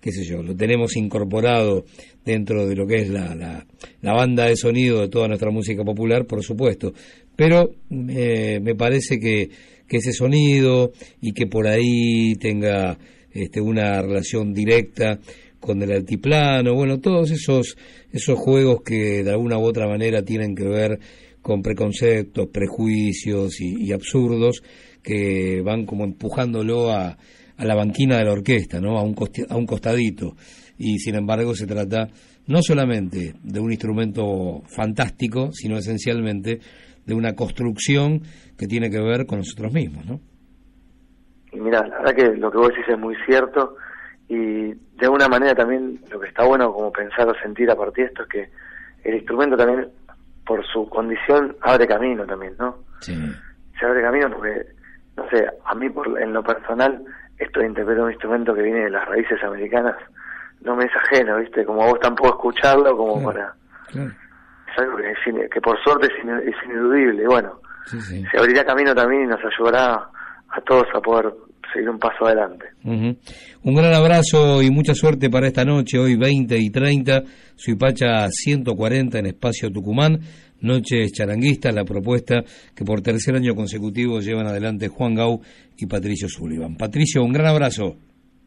qué sé yo, lo tenemos incorporado dentro de lo que es la, la, la banda de sonido de toda nuestra música popular, por supuesto. Pero eh, me parece que, que ese sonido y que por ahí tenga este, una relación directa con el altiplano, bueno, todos esos, esos juegos que de alguna u otra manera tienen que ver con preconceptos, prejuicios y, y absurdos que van como empujándolo a, a la banquina de la orquesta, ¿no? A un, costi- a un costadito. Y sin embargo se trata no solamente de un instrumento fantástico, sino esencialmente de una construcción que tiene que ver con nosotros mismos, ¿no? Y mira, la verdad que lo que vos decís es muy cierto y de alguna manera también lo que está bueno como pensar o sentir a partir de esto es que el instrumento también por su condición abre camino también, ¿no? Sí. Se abre camino porque, no sé, a mí por, en lo personal esto de interpretar un instrumento que viene de las raíces americanas no me es ajeno, ¿viste? Como a vos tampoco escucharlo como para... algo que, es ine- que por suerte es, ine- es ineludible y bueno, Sí, sí. se abrirá camino también y nos ayudará a todos a poder seguir un paso adelante. Un gran abrazo y mucha suerte para esta noche, hoy 20 y 30, Suipacha 140 en Espacio Tucumán, Noches Charanguistas, la propuesta que por tercer año consecutivo llevan adelante Juan Gau y Patricio Sullivan. Patricio, un gran abrazo.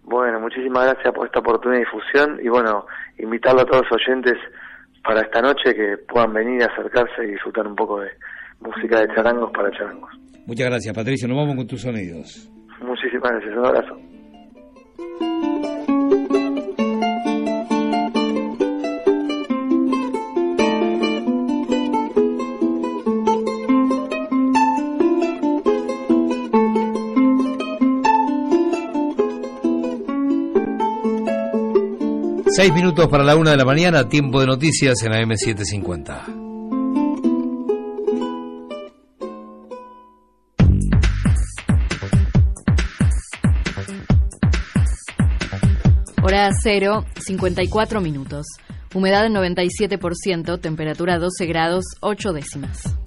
Bueno, muchísimas gracias por esta oportunidad de difusión y bueno, invitarlo a todos los oyentes para esta noche que puedan venir acercarse y disfrutar un poco de música de charangos para charangos. Muchas gracias, Patricio. Nos vamos con tus sonidos. Muchísimas gracias, un abrazo. Seis minutos para la una de la mañana, tiempo de noticias en la M750. Hora cero, 54 minutos. Humedad 97%, temperatura 12 grados 8 décimas.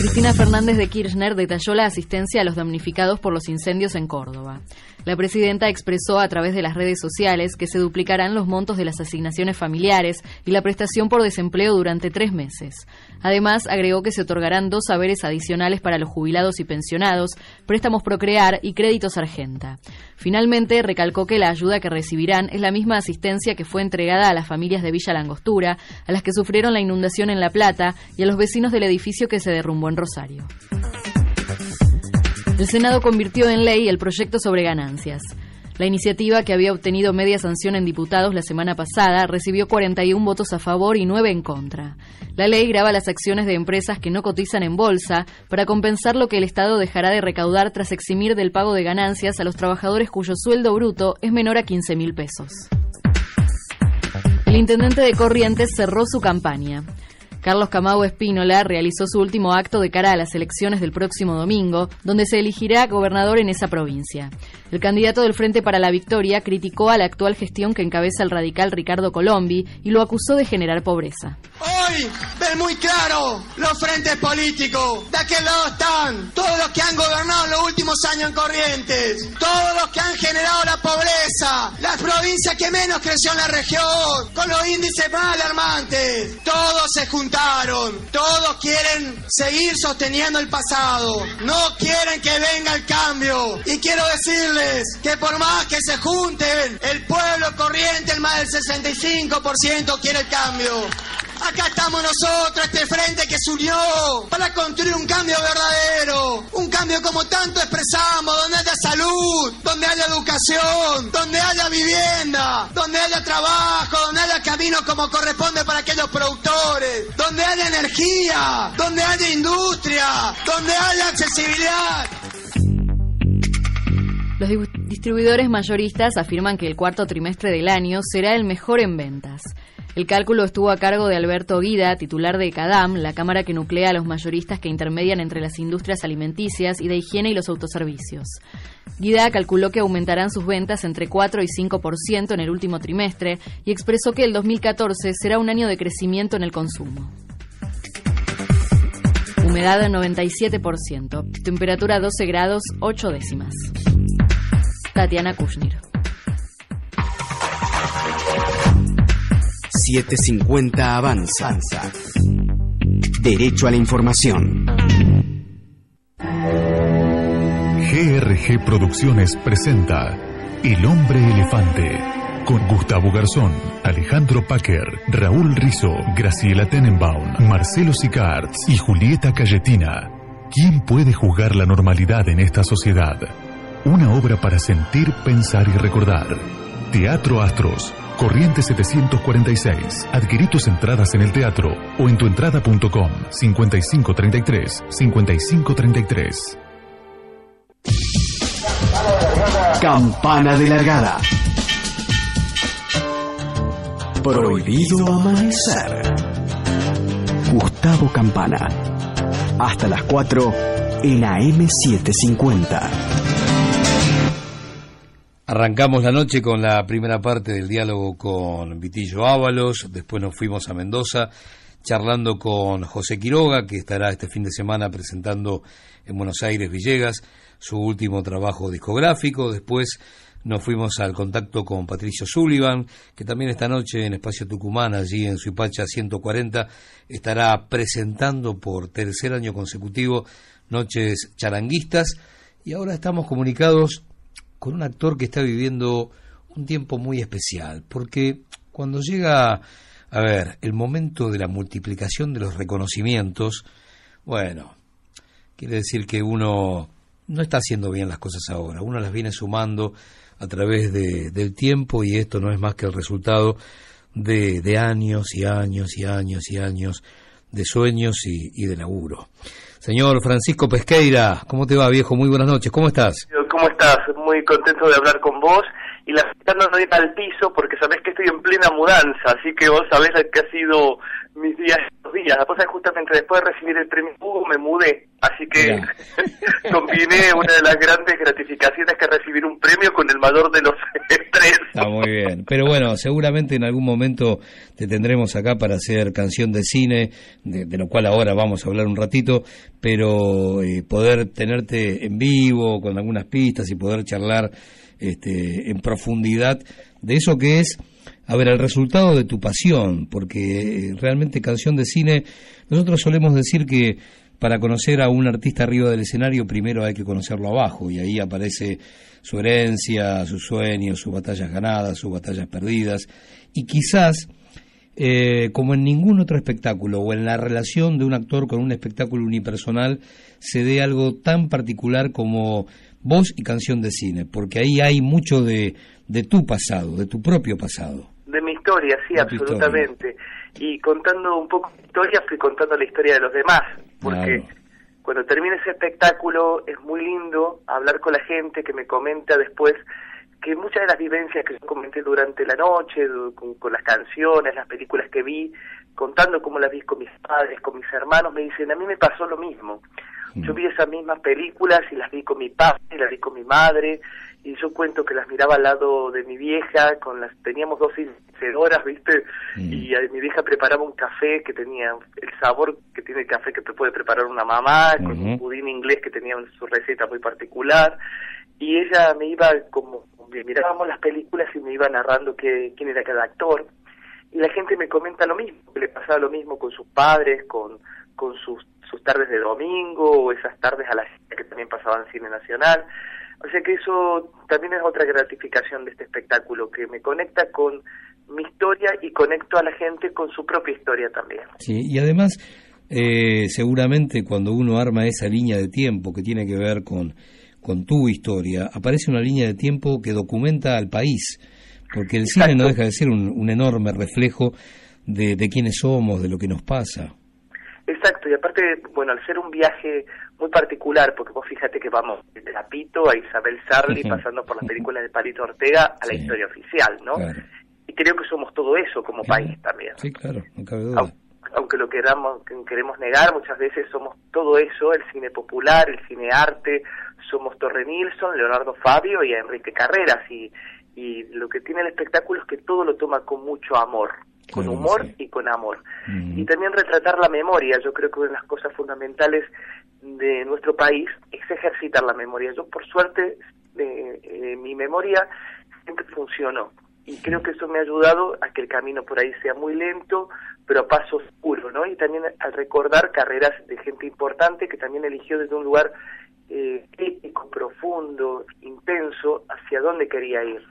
Cristina Fernández de Kirchner detalló la asistencia a los damnificados por los incendios en Córdoba. La presidenta expresó a través de las redes sociales que se duplicarán los montos de las asignaciones familiares y la prestación por desempleo durante tres meses. Además, agregó que se otorgarán dos saberes adicionales para los jubilados y pensionados, préstamos Procrear y créditos Argenta. Finalmente, recalcó que la ayuda que recibirán es la misma asistencia que fue entregada a las familias de Villa Langostura, a las que sufrieron la inundación en La Plata y a los vecinos del edificio que se derrumbó Rosario. El Senado convirtió en ley el proyecto sobre ganancias. La iniciativa, que había obtenido media sanción en diputados la semana pasada, recibió 41 votos a favor y 9 en contra. La ley graba las acciones de empresas que no cotizan en bolsa para compensar lo que el Estado dejará de recaudar tras eximir del pago de ganancias a los trabajadores cuyo sueldo bruto es menor a 15 mil pesos. El intendente de Corrientes cerró su campaña. Carlos Camau Espínola realizó su último acto de cara a las elecciones del próximo domingo, donde se elegirá gobernador en esa provincia. El candidato del Frente para la Victoria criticó a la actual gestión que encabeza el radical Ricardo Colombi y lo acusó de generar pobreza. Hoy ven muy claro los frentes políticos. De aquel lado están todos los que han gobernado en los últimos años en Corrientes, todos los que han generado la pobreza, las provincias que menos creció en la región, con los índices más alarmantes. Todos se juntaron, todos quieren seguir sosteniendo el pasado, no quieren que venga el cambio. Y quiero que por más que se junten, el pueblo corriente, el más del 65% quiere el cambio. Acá estamos nosotros, este frente que se unió para construir un cambio verdadero. Un cambio como tanto expresamos, donde haya salud, donde haya educación, donde haya vivienda, donde haya trabajo, donde haya caminos como corresponde para aquellos productores, donde haya energía, donde haya industria, donde haya accesibilidad. Los distribuidores mayoristas afirman que el cuarto trimestre del año será el mejor en ventas. El cálculo estuvo a cargo de Alberto Guida, titular de CADAM, la cámara que nuclea a los mayoristas que intermedian entre las industrias alimenticias y de higiene y los autoservicios. Guida calculó que aumentarán sus ventas entre 4 y 5% en el último trimestre y expresó que el 2014 será un año de crecimiento en el consumo. Humedad 97%, temperatura 12 grados 8 décimas. Tatiana Kushnir. 750 Avanza. Derecho a la información. GRG Producciones presenta El hombre elefante con Gustavo Garzón, Alejandro Packer, Raúl Rizo, Graciela Tenenbaum, Marcelo Sicards y Julieta Cayetina. ¿Quién puede juzgar la normalidad en esta sociedad? Una obra para sentir, pensar y recordar. Teatro Astros, Corriente 746. Adquirí tus entradas en el teatro o en tuentrada.com 5533 5533. Campana de largada. Prohibido amanecer. Gustavo Campana. Hasta las 4 en AM750. Arrancamos la noche con la primera parte del diálogo con Vitillo Ábalos, después nos fuimos a Mendoza charlando con José Quiroga, que estará este fin de semana presentando en Buenos Aires Villegas su último trabajo discográfico, después nos fuimos al contacto con Patricio Sullivan, que también esta noche en Espacio Tucumán, allí en Suipacha 140, estará presentando por tercer año consecutivo Noches Charanguistas. Y ahora estamos comunicados con un actor que está viviendo un tiempo muy especial, porque cuando llega, a ver, el momento de la multiplicación de los reconocimientos, bueno, quiere decir que uno no está haciendo bien las cosas ahora, uno las viene sumando a través de, del tiempo y esto no es más que el resultado de, de años y años y años y años de sueños y, y de laburo. Señor Francisco Pesqueira, ¿cómo te va, viejo? Muy buenas noches, ¿cómo estás? ¿Cómo estás? Muy contento de hablar con vos y la no no ir al piso porque sabés que estoy en plena mudanza, así que vos sabés que ha sido mis días días. La cosa es justamente después de recibir el premio Hugo me mudé, así que combiné una de las grandes gratificaciones que es recibir un premio con el mayor de los estrés. Está muy bien, pero bueno, seguramente en algún momento te tendremos acá para hacer canción de cine, de, de lo cual ahora vamos a hablar un ratito, pero eh, poder tenerte en vivo con algunas pistas y poder charlar este, en profundidad de eso que es, a ver, el resultado de tu pasión, porque realmente canción de cine, nosotros solemos decir que para conocer a un artista arriba del escenario primero hay que conocerlo abajo y ahí aparece su herencia, sus sueños, sus batallas ganadas, sus batallas perdidas y quizás eh, como en ningún otro espectáculo o en la relación de un actor con un espectáculo unipersonal se dé algo tan particular como voz y canción de cine, porque ahí hay mucho de, de tu pasado, de tu propio pasado. De mi historia, sí, absolutamente. Y contando un poco mi historia, fui contando la historia de los demás, porque cuando termina ese espectáculo es muy lindo hablar con la gente que me comenta después que muchas de las vivencias que yo comenté durante la noche, con, con, las canciones, las películas que vi, contando cómo las vi con mis padres, con mis hermanos, me dicen, a mí me pasó lo mismo. Yo vi esas mismas películas y las vi con mi padre, las vi con mi madre, y yo cuento que las miraba al lado de mi vieja, con las teníamos dos horas, ¿viste? Y eh, mi vieja preparaba un café que tenía el sabor que tiene el café que te puede preparar una mamá, con un pudín inglés que tenía su receta muy particular, y ella me iba como mirábamos las películas y me iba narrando que, quién era cada actor y la gente me comenta lo mismo, que le pasaba lo mismo con sus padres, con, con sus, sus tardes de domingo o esas tardes a las que también pasaban cine nacional. O sea que eso también es otra gratificación de este espectáculo, que me conecta con mi historia y conecto a la gente con su propia historia también. Sí, y además, eh, seguramente cuando uno arma esa línea de tiempo que tiene que ver con, con tu historia, aparece una línea de tiempo que documenta al país porque el cine no deja de ser un, enorme reflejo de, de quiénes somos, de lo que nos pasa. Exacto, y aparte, bueno, al ser un viaje muy particular, porque vos fíjate que vamos de Lapito a Isabel Sarli, pasando por las películas de Palito Ortega a la historia oficial, ¿no? Y creo que somos todo eso como país también. Sí, claro, no cabe duda. Aunque, lo queramos, queremos negar, muchas veces somos todo eso, el cine popular, el cine arte, somos Torre Nilsson, Leonardo Fabio y Enrique Carreras, y, y lo que tiene el espectáculo es que todo lo toma con mucho amor, con humor y con amor. Y también retratar la memoria, yo creo que una de las cosas fundamentales de nuestro país es ejercitar la memoria. Yo por suerte eh, eh, mi memoria siempre funcionó y creo que eso me ha ayudado a que el camino por ahí sea muy lento, pero a paso oscuro, ¿no? Y también al recordar carreras de gente importante que también eligió desde un lugar eh, crítico, profundo, intenso, hacia dónde quería ir.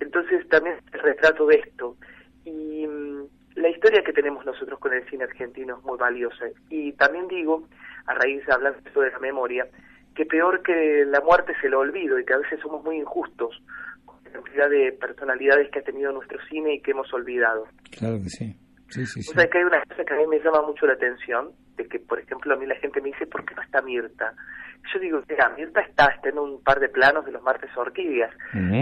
Entonces también el retrato de esto. Y mm, la historia que tenemos nosotros con el cine argentino es muy valiosa. Y también digo, a raíz de hablar de la memoria, que peor que la muerte se lo olvido y que a veces somos muy injustos con la cantidad de personalidades que ha tenido nuestro cine y que hemos olvidado. Claro que sí. Sí, sí, O sea, que hay una cosa que a mí me llama mucho la atención, de que, por ejemplo, a mí la gente me dice, ¿por qué no está Mirta? Yo digo, mira, Mirta está, está en un par de planos de los martes orquídeas,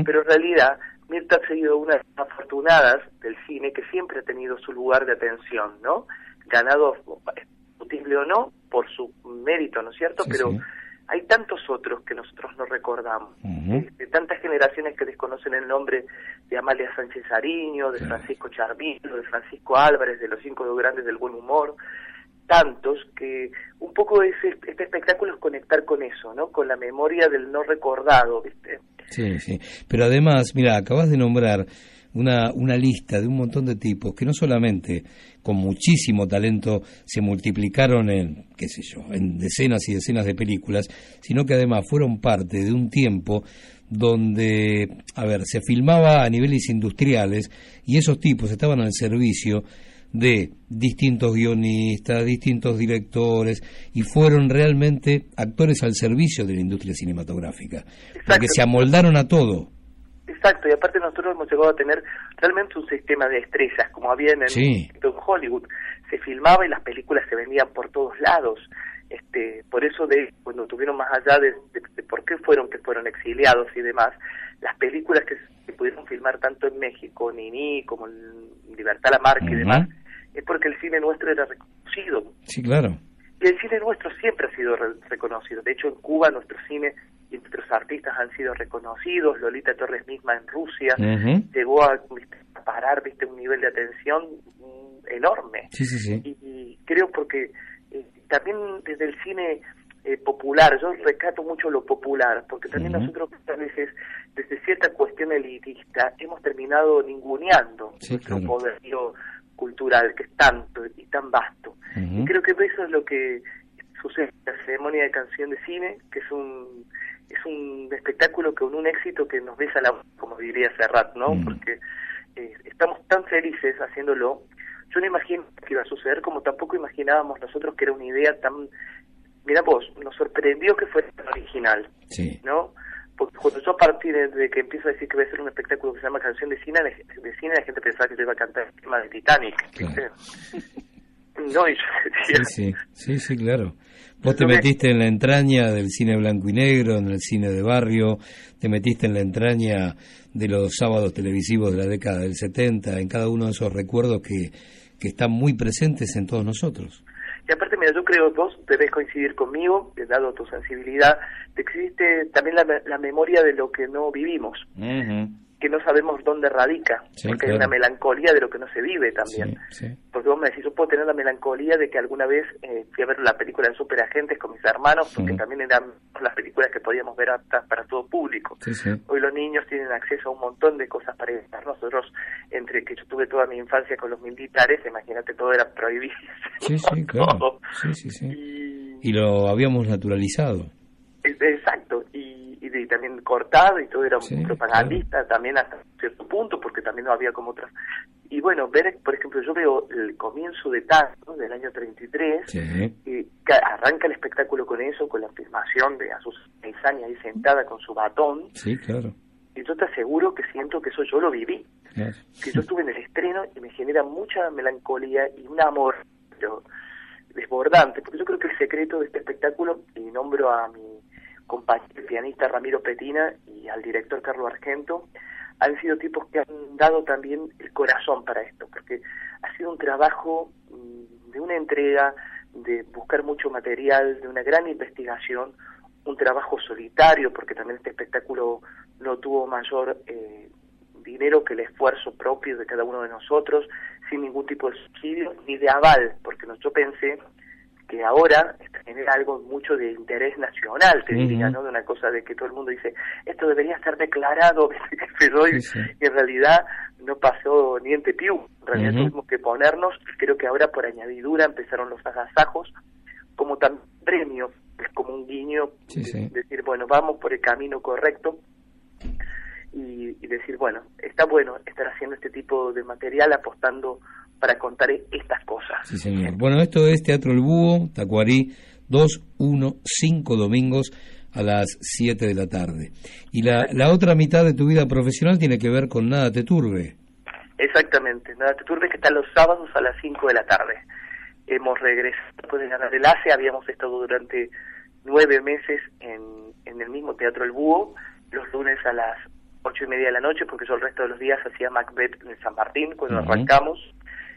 pero en realidad Mirta ha sido una de las afortunadas del cine que siempre ha tenido su lugar de atención, ¿no? Ganado, discutible o no, por su mérito, ¿no es cierto? pero hay tantos otros que nosotros no recordamos, de tantas generaciones que desconocen el nombre de Amalia Sánchez Ariño, de Francisco Charvillo, de Francisco Álvarez, de los cinco grandes del buen humor, tantos que un poco ese, este espectáculo es conectar con eso, ¿no? Con la memoria del no recordado, ¿viste? Sí, sí. Pero además, mira, acabas de nombrar una, una lista de un montón de tipos que no solamente con muchísimo talento se multiplicaron en, qué sé yo, en decenas y decenas de películas, sino que además fueron parte de un tiempo donde, a ver, se filmaba a niveles industriales y esos tipos estaban al servicio de distintos guionistas, distintos directores, y fueron realmente actores al servicio de la industria cinematográfica, porque se amoldaron a todo. Exacto, y aparte nosotros hemos llegado a tener realmente un sistema de estrellas, como había en, Hollywood. Se filmaba y las películas se vendían por todos lados. Este, por eso de cuando tuvieron más allá de, por qué fueron que fueron exiliados y demás, las películas que se pudieron filmar tanto en México, Nini, como Libertad la Marca y demás, es porque el cine nuestro era reconocido. Sí, claro. Y el cine nuestro siempre ha sido reconocido. De hecho, en Cuba nuestro cine y nuestros artistas han sido reconocidos. Lolita Torres misma en Rusia llegó a, parar viste un nivel de atención mm, enorme. Sí, sí, sí. Y, creo porque eh, también desde el cine eh, popular, yo rescato mucho lo popular, porque también nosotros a veces, desde cierta cuestión elitista, hemos terminado ninguneando nuestro poderío cultural que es tanto y tan vasto. Y creo que eso es lo que sucede en la ceremonia de canción de cine, que es un es un espectáculo con un éxito que nos besa la como diría Serrat, ¿no? Porque eh, estamos tan felices haciéndolo. Yo no imagino que iba a suceder como tampoco imaginábamos nosotros que era una idea tan mira vos, nos sorprendió que fuera tan original, sí. ¿no? porque cuando yo a partir de que empiezo a decir que voy a hacer un espectáculo que se llama Canción de Cine, de, cine la gente pensaba que yo iba a cantar el tema de Titanic. no, y yo Sí, sí, sí, claro. Vos te metiste en la entraña del cine blanco y negro, en el cine de barrio, te metiste en la entraña de los sábados televisivos de la década del 70, en cada uno de esos recuerdos que, que están muy presentes en todos nosotros. Y aparte, mira, yo creo, vos debes coincidir conmigo, que dado tu sensibilidad, que existe también la, la memoria de lo que no vivimos que no sabemos dónde radica, porque hay una melancolía de lo que no se vive también. Porque vos me decís, yo puedo tener la melancolía de que alguna vez eh, fui a ver la película de Superagentes con mis hermanos, porque también eran las películas que podíamos ver hasta para todo público. Hoy los niños tienen acceso a un montón de cosas para ver. Nosotros, entre que yo tuve toda mi infancia con los militares, imagínate, todo era prohibido. Sí, sí, claro. Y lo habíamos naturalizado. Exacto, y también cortado y todo era propagandista también hasta cierto punto porque también no había como otras. Y bueno ver por ejemplo yo veo el comienzo de Tanto del año 33 y arranca el espectáculo con eso con la afirmación de Azusa Meizani ahí sentada con su batón. Sí claro. Y yo te aseguro que siento que eso yo lo viví. Que yo estuve en el estreno y me genera mucha melancolía y un amor pero desbordante porque yo creo que el secreto de este espectáculo y nombro a mi compañero pianista Ramiro Petina y al director Carlos Argento, han sido tipos que han dado también el corazón para esto, porque ha sido un trabajo mm, de una entrega, de buscar mucho material, de una gran investigación, un trabajo solitario, porque también este espectáculo no tuvo mayor eh, dinero que el esfuerzo propio de cada uno de nosotros, sin ningún tipo de subsidio ni de aval, porque yo pensé que ahora genera algo mucho de interés nacional, te diría, ¿no? De una cosa de que todo el mundo dice, esto debería estar declarado, pero y en realidad no pasó ni en Tepiú, en realidad tuvimos que ponernos, creo que ahora por añadidura empezaron los agasajos, como tan premio, es como un guiño, decir, bueno, vamos por el camino correcto, y, y, decir, bueno, está bueno estar haciendo este tipo de material apostando para contar estas cosas. Sí, señor. Bueno, esto es Teatro El Búho, Tacuarí, 2, 1, 5 domingos a las 7 de la tarde. Y la, la otra mitad de tu vida profesional tiene que ver con Nada Te Turbe. Exactamente, Nada Te Turbe que está los sábados a las 5 de la tarde. Hemos regresado después de ganar el ACE, habíamos estado durante nueve meses en, en el mismo Teatro El Búho, los lunes a las ocho y media de la noche, porque yo el resto de los días hacía Macbeth en San Martín cuando arrancamos.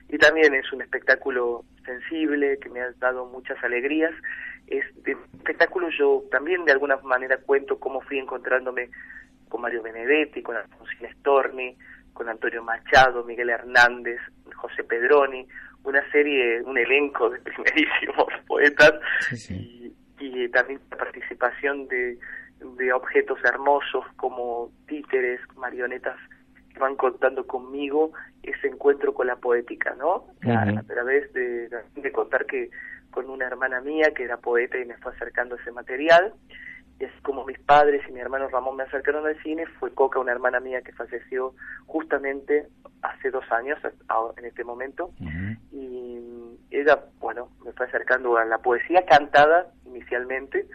Y también es un espectáculo sensible que me ha dado muchas alegrías. Es de espectáculo yo también de alguna manera cuento cómo fui encontrándome con Mario Benedetti, con Alfonsín Storni, con Antonio Machado, Miguel Hernández, José Pedroni, una serie, un elenco de primerísimos poetas. Y, y también la participación de, de objetos hermosos como títeres, marionetas van contando conmigo ese encuentro con la poética, ¿no? A través de, de contar que con una hermana mía que era poeta y me fue acercando ese material, y así como mis padres y mi hermano Ramón me acercaron al cine, fue Coca, una hermana mía que falleció justamente hace dos años, en este momento, y ella, bueno, me fue acercando a la poesía cantada inicialmente,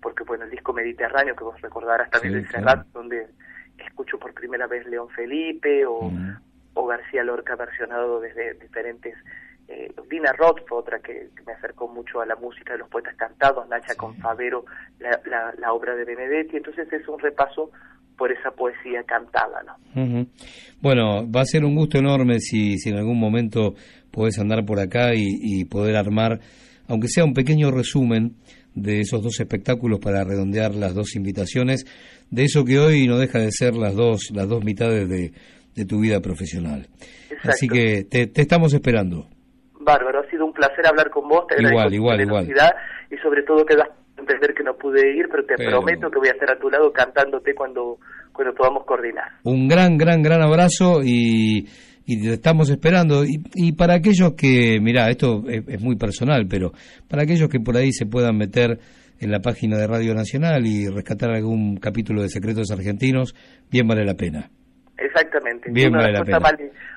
porque, bueno, el disco Mediterráneo, que vos recordarás también de Serrat, donde escucho por primera vez León Felipe o, o García Lorca versionado desde diferentes eh, Dina Roth fue otra que, me acercó mucho a la música de los poetas cantados, Nacha con Favero, la, la, obra de Benedetti, entonces es un repaso por esa poesía cantada, ¿no? Bueno, va a ser un gusto enorme si, si en algún momento puedes andar por acá y, y poder armar, aunque sea un pequeño resumen de esos dos espectáculos para redondear las dos invitaciones, de eso que hoy no deja de ser las dos, las dos mitades de, de tu vida profesional. Así que te, estamos esperando. Bárbaro, ha sido un placer hablar con vos, te igual, igual, igual. y sobre todo que das a entender que no pude ir, pero te prometo que voy a estar a tu lado cantándote cuando, cuando podamos coordinar. Un gran, gran, gran abrazo y y estamos esperando. Y, y para aquellos que, mira, esto es, muy personal, pero para aquellos que por ahí se puedan meter en la página de Radio Nacional y rescatar algún capítulo de Secretos Argentinos, bien vale la pena. Exactamente. Bien vale la pena.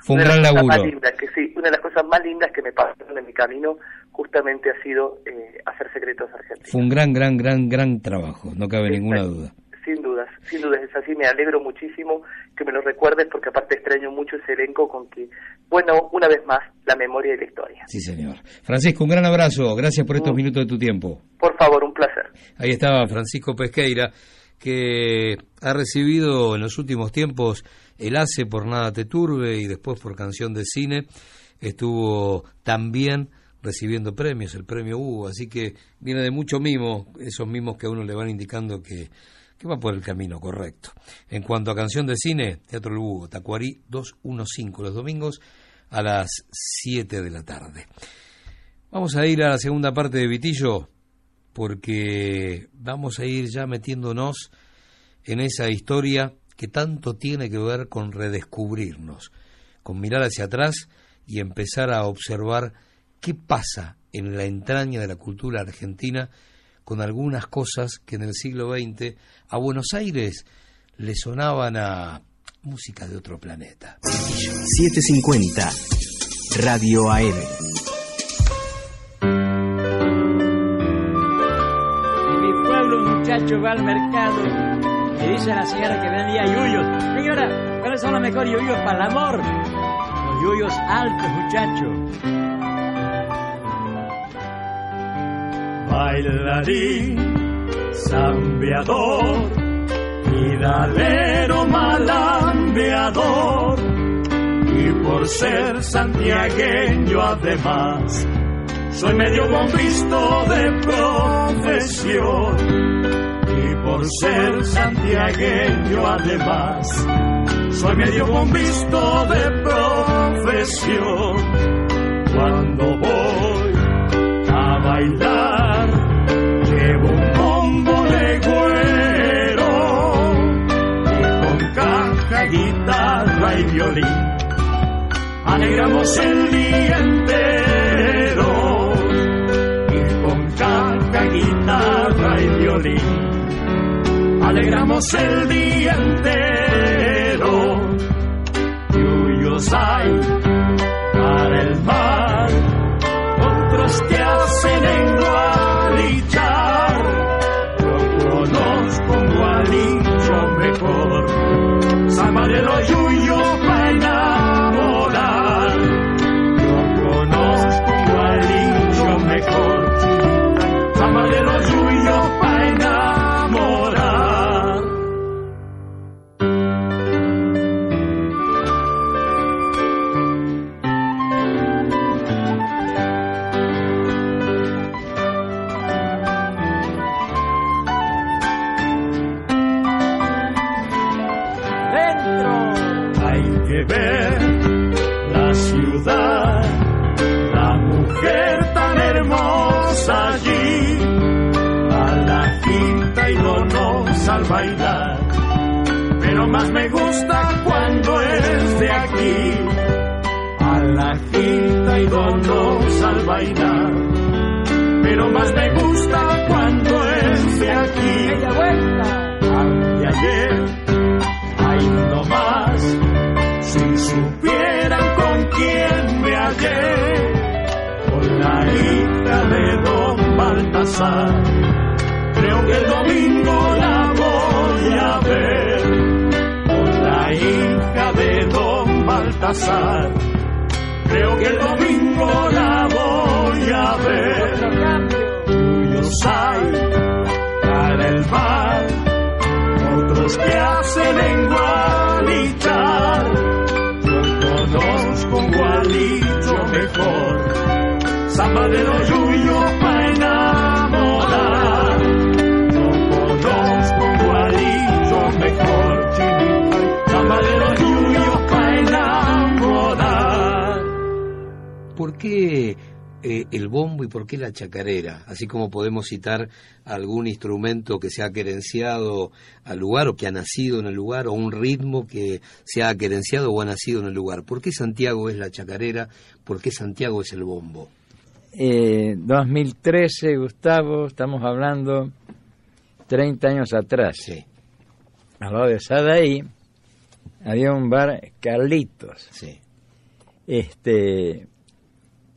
Fue un gran laburo. que, sí, una de las cosas más lindas que me pasaron en mi camino justamente ha sido eh, hacer Secretos Argentinos. Fue un gran, gran, gran, gran trabajo, no cabe ninguna duda. Sin dudas, sin dudas es así, me alegro muchísimo que me lo recuerdes porque aparte extraño mucho ese elenco con que, bueno, una vez más, la memoria y la historia. Sí, señor. Francisco, un gran abrazo, gracias por estos mm. minutos de tu tiempo. Por favor, un placer. Ahí estaba Francisco Pesqueira, que ha recibido en los últimos tiempos el ACE por Nada Te Turbe y después por Canción de Cine. estuvo también recibiendo premios, el premio Hugo, así que viene de mucho mimo, esos mimos que a uno le van indicando que, que va por el camino correcto. En cuanto a canción de cine, Teatro El Hugo, Tacuarí 215, los domingos a las 7 de la tarde. Vamos a ir a la segunda parte de Vitillo, porque vamos a ir ya metiéndonos en esa historia que tanto tiene que ver con redescubrirnos, con mirar hacia atrás y empezar a observar qué pasa en la entraña de la cultura argentina con algunas cosas que en el siglo XX a Buenos Aires le sonaban a música de otro planeta. 750 Radio AM. En mi pueblo un muchacho va al mercado y dice a la señora que vendía yuyos, señora, ¿cuáles son los mejores yuyos para el amor? Los yuyos altos, muchacho. Bailarín, zambeador, idalero malambeador, y por ser santiagueño además, soy medio bombisto de profesión, y por ser santiagueño además, soy medio bombisto de profesión. Cuando voy a bailar, guitarra y violín alegramos el día entero y con caja, guitarra y violín alegramos el día entero. Yuyos hay para el mar, otros que hacen en Gualichar. Yo conozco un Gualicho mejor, samba gusta cuando es de aquí, a la quinta y donos al bailar. Pero más me gusta cuando es de aquí. De ayer, ay no más, si supieran con quién me hallé, con la hija de don Baltasar, creo que el domingo hija de don Baltasar, creo que el domingo la voy a ver, tuyos hay para el mar otros que hacen en Gualichar. Yo conozco un Gualicho mejor, samba de ¿Por qué eh, el bombo y por qué la chacarera? Así como podemos citar algún instrumento que se ha querenciado al lugar o que ha nacido en el lugar o un ritmo que se ha querenciado o ha nacido en el lugar. ¿Por qué Santiago es la chacarera? ¿Por qué Santiago es el bombo? Eh, 2013, Gustavo, estamos hablando 30 años atrás. Sí, Al lado de Sadaí había un bar Carlitos. sí. Este,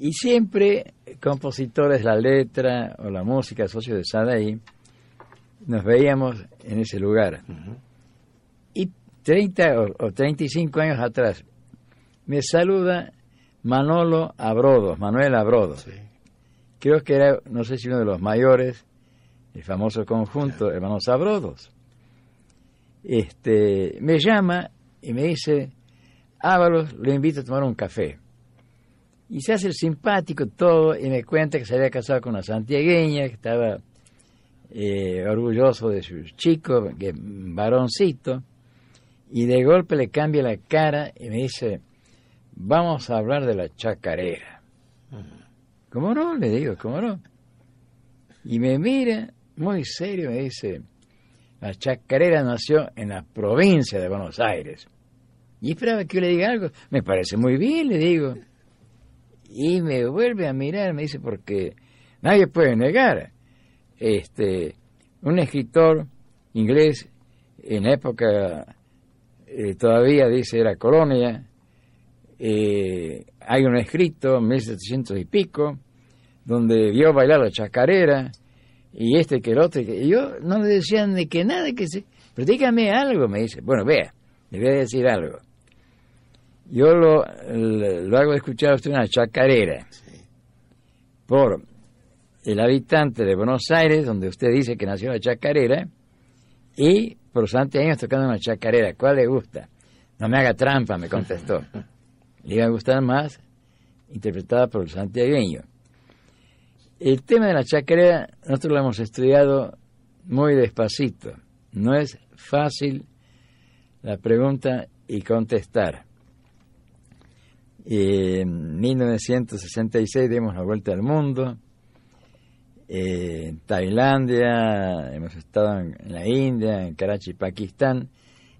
y siempre compositores la letra o la música, socios de Sadaí, nos veíamos en ese lugar. Y 30 o, o 35 años atrás me saluda Manolo Abrodos, Manuel Abrodos. Creo que era, no sé si uno de los mayores, el famoso conjunto Hermanos Abrodos. Este, me llama y me dice, Ábalos, lo invito a tomar un café. Y se hace el simpático todo y me cuenta que se había casado con una santiagueña, que estaba eh, orgulloso de su chico, que varoncito, y de golpe le cambia la cara y me dice, vamos a hablar de la chacarera. ¿Cómo no? Le digo, ¿cómo no? Y me mira muy serio me dice, la chacarera nació en la provincia de Buenos Aires. Y esperaba que yo le diga algo. Me parece muy bien, le digo. Y me vuelve a mirar, me dice, porque nadie puede negar. Este, un escritor inglés en época eh, todavía dice era colonia, eh, hay un escrito, 1700 y pico, donde vio bailar la chacarera, y este que el otro, y yo no le decían de que nada, que se, pero dígame algo, me dice, bueno, vea, le voy a decir algo. Yo lo, lo hago escuchar a usted una chacarera por el habitante de Buenos Aires, donde usted dice que nació la chacarera, y por los años tocando una chacarera. ¿Cuál le gusta? No me haga trampa, me contestó. Le iba a gustar más interpretada por el santiagueño. El tema de la chacarera nosotros lo hemos estudiado muy despacito. No es fácil la pregunta y contestar. En 1966 dimos la vuelta al mundo. En Tailandia, hemos estado en la India, en Karachi, Pakistán.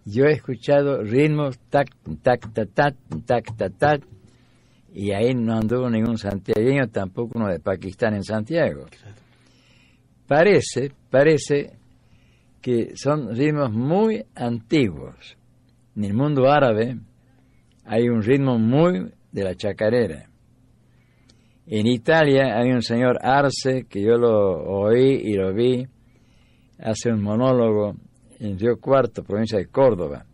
Yo he escuchado ritmos tac, tac, tac, tac, tac, tac, tac, y ahí no anduvo ningún santiagueño, tampoco uno de Pakistán en Santiago. Parece, parece que son ritmos muy antiguos. En el mundo árabe hay un ritmo muy de la chacarera. En Italia hay un señor Arce, que yo lo oí y lo vi, hace un monólogo en Río Cuarto, provincia de Córdoba.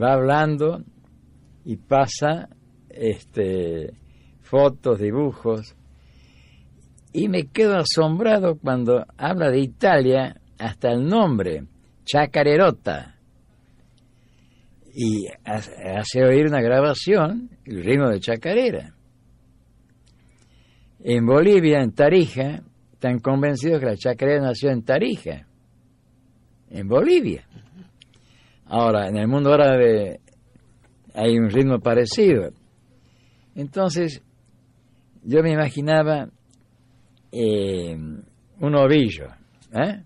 Va hablando y pasa este, fotos, dibujos, y me quedo asombrado cuando habla de Italia, hasta el nombre, Chacarerota. Y hace oír una grabación, el ritmo de chacarera. En Bolivia, en Tarija, están convencidos que la chacarera nació en Tarija, en Bolivia. Ahora, en el mundo árabe hay un ritmo parecido. Entonces, yo me imaginaba eh, un ovillo, ¿eh?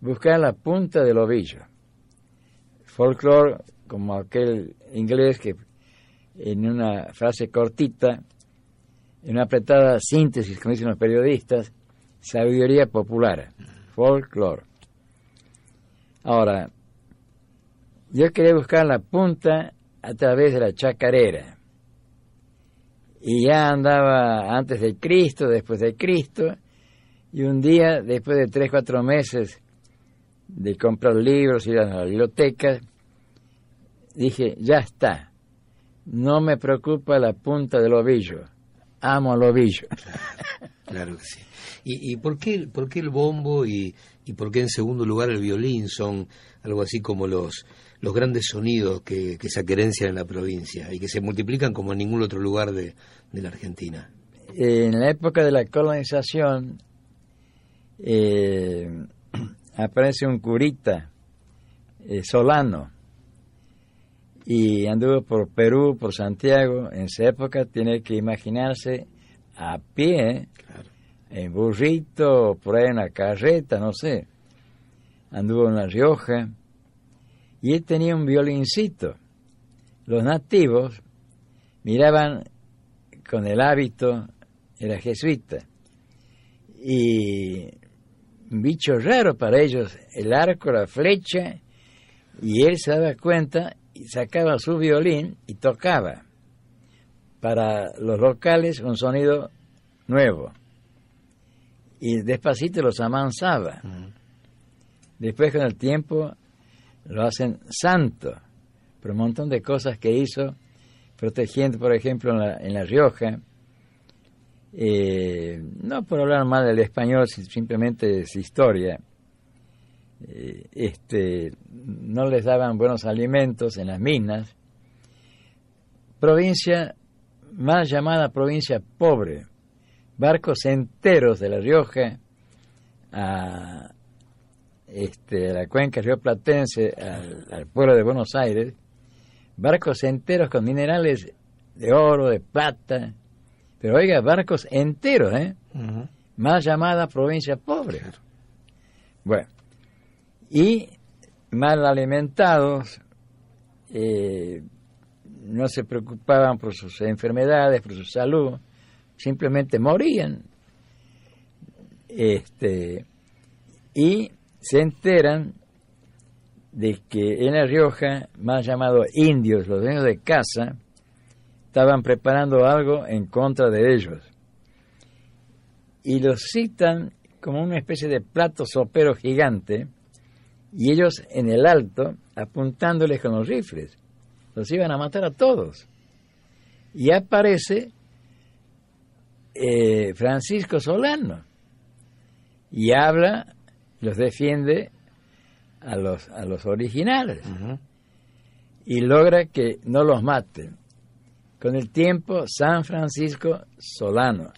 buscar la punta del ovillo. Folklore, como aquel inglés que en una frase cortita, en una apretada síntesis, como dicen los periodistas, sabiduría popular, folklore. Ahora, yo quería buscar la punta a través de la chacarera. Y ya andaba antes de Cristo, después de Cristo, y un día, después de tres, cuatro meses de comprar libros, ir a la biblioteca, dije, ya está, no me preocupa la punta del ovillo, amo al ovillo. Claro que sí. ¿Y, y por, qué, por qué el bombo y, y por qué en segundo lugar el violín son algo así como los, los grandes sonidos que, que se acerencian en la provincia y que se multiplican como en ningún otro lugar de, de la Argentina? En la época de la colonización eh, aparece un curita eh, solano y anduvo por Perú, por Santiago. En esa época tiene que imaginarse a pie, en burrito, por ahí en la carreta, no sé. Anduvo en La Rioja y él tenía un violincito. Los nativos miraban con el hábito, era jesuita, y un bicho raro para ellos, el arco, la flecha, y él se daba cuenta y sacaba su violín y tocaba para los locales un sonido nuevo. Y despacito los amansaba. Después con el tiempo lo hacen santo, por un montón de cosas que hizo, protegiendo, por ejemplo, en La, en la Rioja, eh, no por hablar mal del español, simplemente es historia. Eh, este, no les daban buenos alimentos en las minas. Provincia mal llamada provincia pobre. Barcos enteros de La Rioja a, este, a la cuenca rioplatense, al, al pueblo de Buenos Aires, barcos enteros con minerales de oro, de plata, pero oiga, barcos enteros, ¿eh? Más llamada provincia pobre. Bueno, y mal alimentados, eh, no se preocupaban por sus enfermedades, por su salud, simplemente morían. Este, y se enteran de que en La Rioja, más llamados indios, los dueños de casa, estaban preparando algo en contra de ellos. Y los citan como una especie de plato sopero gigante, y ellos en el alto apuntándoles con los rifles. Los iban a matar a todos. Y aparece eh, Francisco Solano y habla, los defiende a los, a los originales y logra que no los maten. Con el tiempo, San Francisco Solano.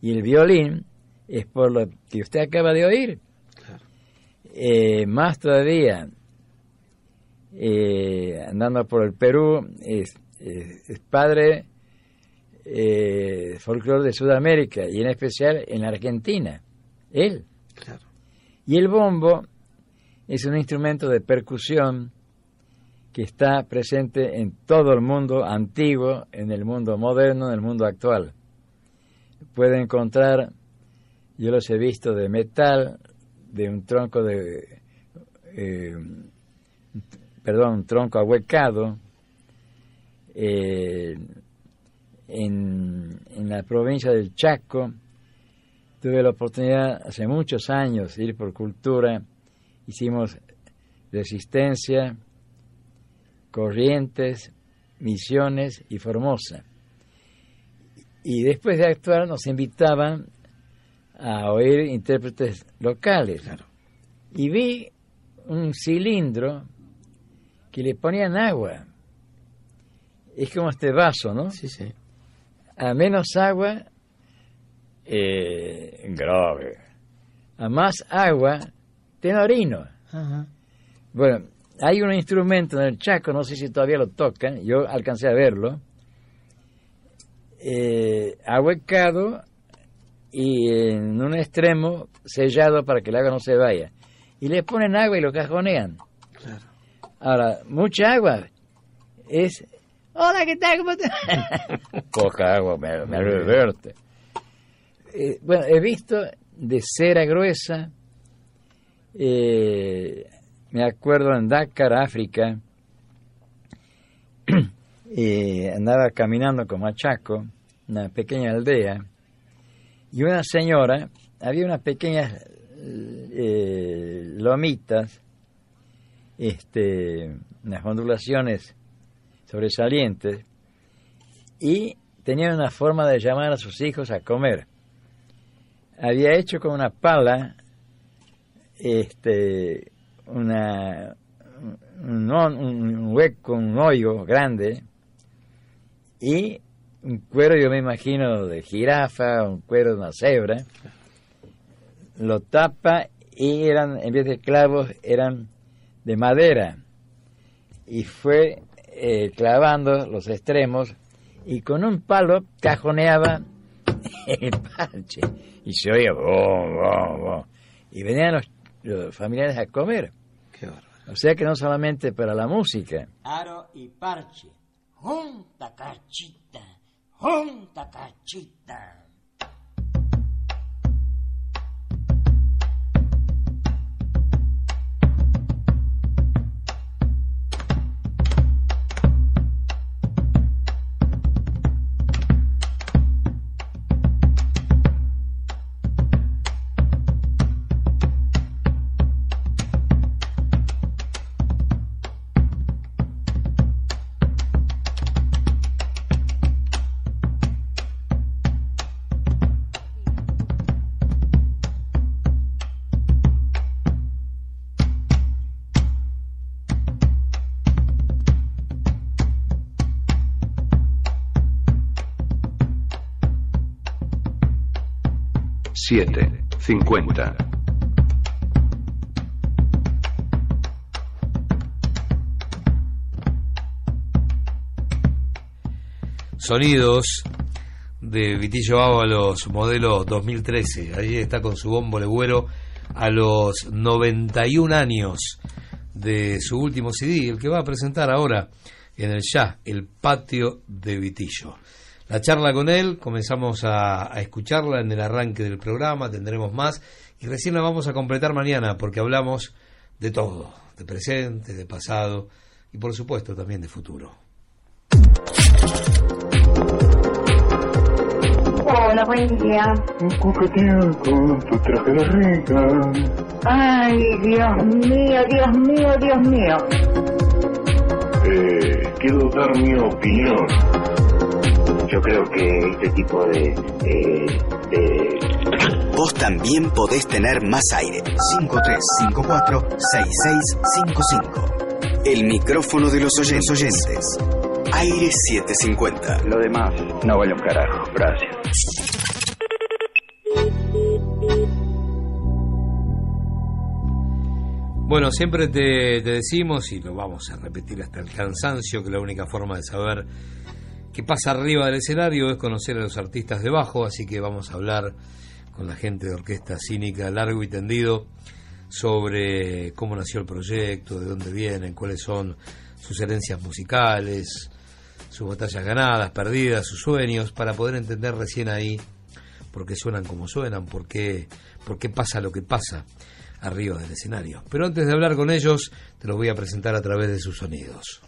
Y el violín es por lo que usted acaba de oír. Eh, más todavía, eh, andando por el Perú, es, es- es padre eh, folclore de Sudamérica y en especial en Argentina. Él. Y el bombo es un instrumento de percusión que está presente en todo el mundo antiguo, en el mundo moderno, en el mundo actual. Puede encontrar, yo los he visto de metal, de un tronco de, eh, perdón, un tronco ahuecado, eh, en, en la provincia del Chaco. Tuve la oportunidad hace muchos años de ir por cultura. Hicimos resistencia, Corrientes, Misiones y Formosa. Y después de actuar nos invitaban a oír intérpretes locales. Y vi un cilindro que le ponían agua. Es como este vaso, ¿no? Sí, sí. A menos agua, eh, grave. A más agua, tenorino. Bueno, hay un instrumento en el Chaco, no sé si todavía lo tocan, yo alcancé a verlo, eh, ahuecado y en un extremo sellado para que el agua no se vaya. Y le ponen agua y lo cajonean. Ahora, mucha agua es... Hola, ¿qué tal? ¿Cómo estás? Coja agua, me, me reverte. Eh, bueno, he visto de cera gruesa, eh, me acuerdo en Dakar, África, eh, andaba caminando con Machaco, una pequeña aldea, y una señora, había unas pequeñas eh, lomitas, este, unas ondulaciones sobresalientes, y tenía una forma de llamar a sus hijos a comer. Había hecho con una pala este, una, un, un hueco, un hoyo grande, y un cuero, yo me imagino, de jirafa, un cuero de una cebra, lo tapa y eran, en vez de clavos, eran de madera. Y fue eh, clavando los extremos y con un palo cajoneaba el parche. Y se oía, "Bo, bo, bo". y venían los, los familiares a comer. O sea que no solamente para la música, Aro y parche. Junta cachita, Ronda Catita. 7, 50. Sonidos de Vitillo Ábalos, modelo 2013. Allí está con su bombo legüero a los 91 años de su último CD, el que va a presentar ahora en el jazz, El Patio de Vitillo. La charla con él, comenzamos a, a, escucharla en el arranque del programa, tendremos más y recién la vamos a completar mañana porque hablamos de todo, de presente, de pasado y por supuesto también de futuro. Hola, buen día. Coqueteo con tu traje de rica. Ay, Dios mío, Dios mío, Dios mío. Eh, quiero dar mi opinión. Yo creo que este tipo de, de, de... Vos también podés tener más aire. 5354-6655. El micrófono de los oyentes. oyentes. Aire 750. Lo demás no vale un carajo. Gracias. Bueno, siempre te, te, decimos, y lo vamos a repetir hasta el cansancio, que la única forma de saber qué pasa arriba del escenario es conocer a los artistas debajo, así que vamos a hablar con la gente de Orquesta Cínica largo y tendido sobre cómo nació el proyecto, de dónde vienen, cuáles son sus herencias musicales, sus batallas ganadas, perdidas, sus sueños, para poder entender recién ahí por qué suenan como suenan, por qué, por qué pasa lo que pasa arriba del escenario. Pero antes de hablar con ellos, te los voy a presentar a través de sus sonidos.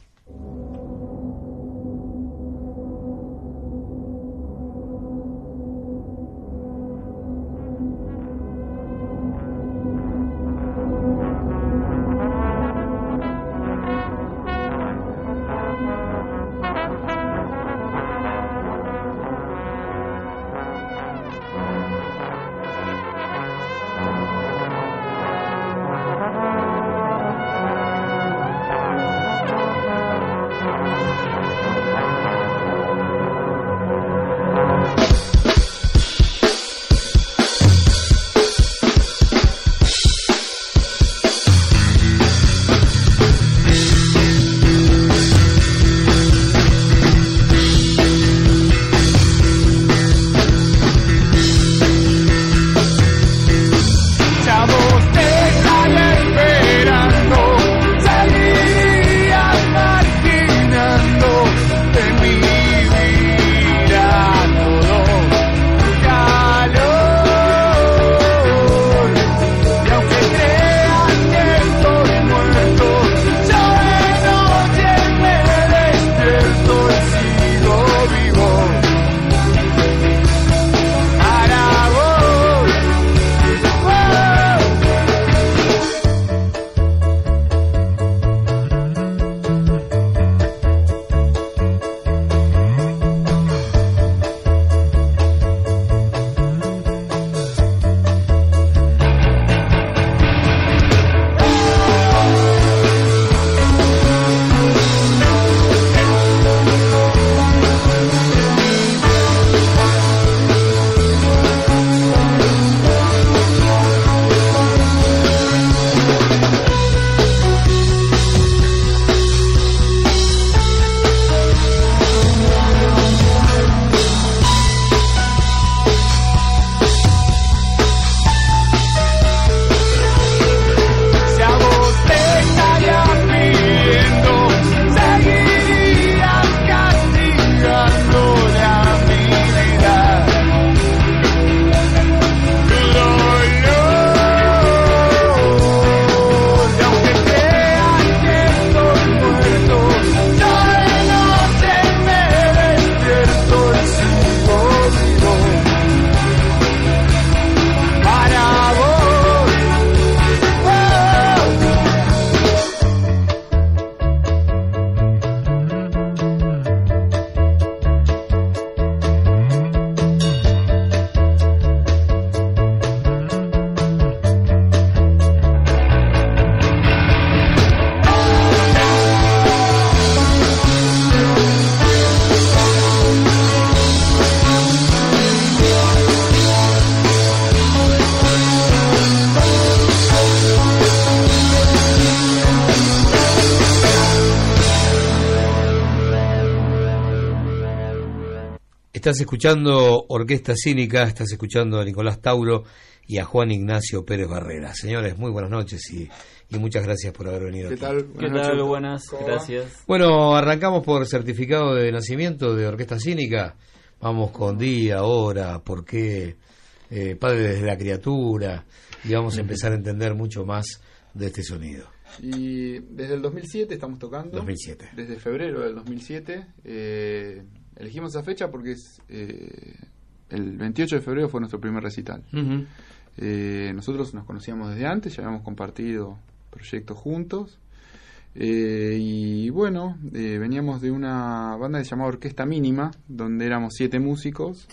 Estás escuchando Orquesta Cínica, estás escuchando a Nicolás Tauro y a Juan Ignacio Pérez Barrera. Señores, muy buenas noches y, y muchas gracias por haber venido. ¿Qué aquí. tal? ¿Qué tal? Buenas, gracias. Bueno, arrancamos por certificado de nacimiento de Orquesta Cínica. Vamos con día, hora, por qué, eh, padre desde la criatura, y vamos a empezar a entender mucho más de este sonido. Y desde el 2007 estamos tocando. 2007. Desde febrero del 2007. Eh, elegimos esa fecha porque es eh, el 28 de febrero fue nuestro primer recital. Eh, nosotros nos conocíamos desde antes, ya habíamos compartido proyectos juntos. Eh, y bueno, veníamos de una banda que se llamaba Orquesta Mínima, donde éramos siete músicos.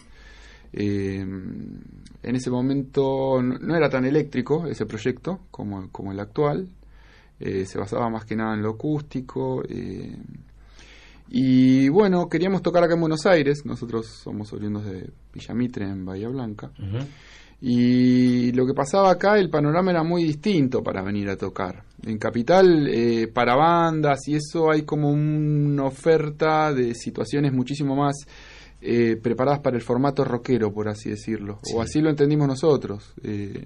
En ese momento no no era tan eléctrico ese proyecto como, como el actual. Se basaba más que nada en lo acústico. Y bueno, queríamos tocar acá en Buenos Aires. Nosotros somos oriundos de Villamitre, en Bahía Blanca. Y lo que pasaba acá, el panorama era muy distinto para venir a tocar. En Capital, eh, para bandas y eso, hay como una oferta de situaciones muchísimo más eh, preparadas para el formato rockero, por así decirlo. O así lo entendimos nosotros. Eh,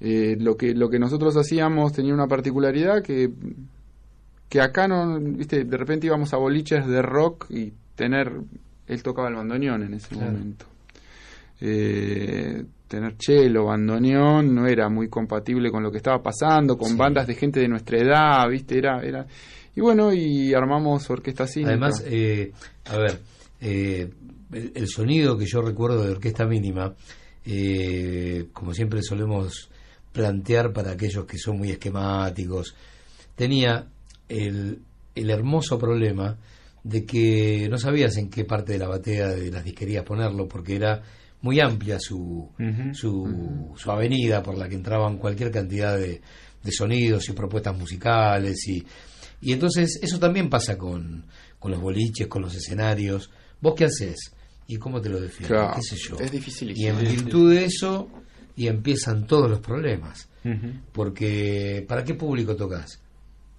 eh, lo, que, lo que nosotros hacíamos tenía una particularidad que, que acá no, viste, de repente íbamos a boliches de rock y tener, él tocaba el bandoneón en ese Claro. momento. Eh, tener cello, bandoneón, no era muy compatible con lo que estaba pasando, con bandas de gente de nuestra edad, viste, era, era, y bueno, y armamos orquesta cínica. Además, eh, a ver, eh, el, el sonido que yo recuerdo de Orquesta Mínima, eh, como siempre solemos plantear para aquellos que son muy esquemáticos, tenía el, el hermoso problema de que no sabías en qué parte de la batea de las disquerías ponerlo, porque era muy amplia su, su, su avenida por la que entraban cualquier cantidad de, de sonidos y propuestas musicales y, y entonces eso también pasa con, con los boliches, con los escenarios. ¿Vos qué haces? ¿Y cómo te lo defiendes? Claro, ¿Qué sé yo? es dificilísimo. Y en virtud de eso, y empiezan todos los problemas. Porque, ¿para qué público tocas?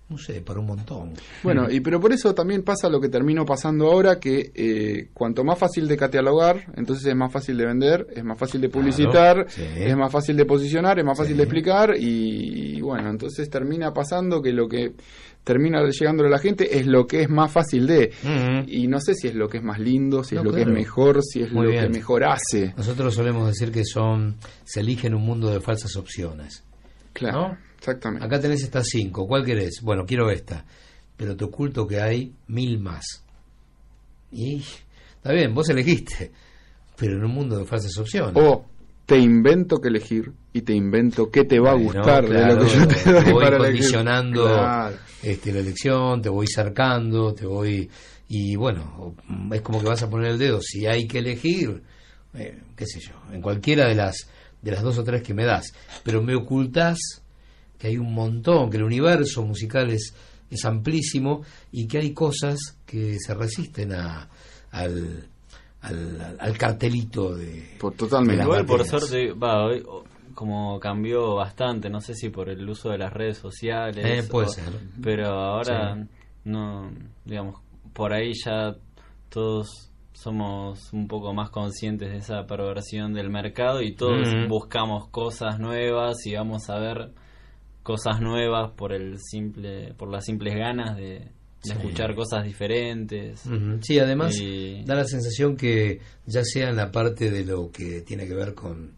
No sé, para un montón. Bueno, y pero por eso también pasa lo que terminó pasando ahora, que eh, cuanto más fácil de catalogar, entonces es más fácil de vender, es más fácil de publicitar, sí. es más fácil de posicionar, es más fácil de explicar y, bueno, entonces termina pasando que lo que termina llegándole a la gente es lo que es más fácil de. Y no sé si es lo que es más lindo, si No, es lo que es mejor, si es Muy lo bien. que mejor hace. Nosotros solemos decir que son se eligen un mundo de falsas opciones. Claro, ¿no? exactamente. Acá tenés estas cinco, ¿cuál querés? Bueno, quiero esta, pero te oculto que hay mil más. Y está bien, vos elegiste, pero en un mundo de falsas opciones. O te invento que elegir y te invento qué te va a Bueno, gustar de lo que yo te doy voy para condicionando Claro. este, la elección, te voy cercando, te voy y bueno, es como que vas a poner el dedo. Si hay que elegir, eh, qué sé yo, en cualquiera de las de las dos o tres que me das, pero me ocultas que hay un montón, que el universo musical es, es amplísimo y que hay cosas que se resisten a, al, al, al cartelito de, totalmente. de las Igual por suerte, va, hoy como cambió bastante, no sé si por el uso de las redes sociales. Eh, puede o- ser. Pero ahora, Sí. no, digamos, por ahí ya todos somos un poco más conscientes de esa perversión del mercado y todos Mm. buscamos cosas nuevas y vamos a ver cosas nuevas por el simple por las simples ganas de, de Sí. escuchar cosas diferentes. Sí, además Y- da la sensación que ya sea en la parte de lo que tiene que ver con,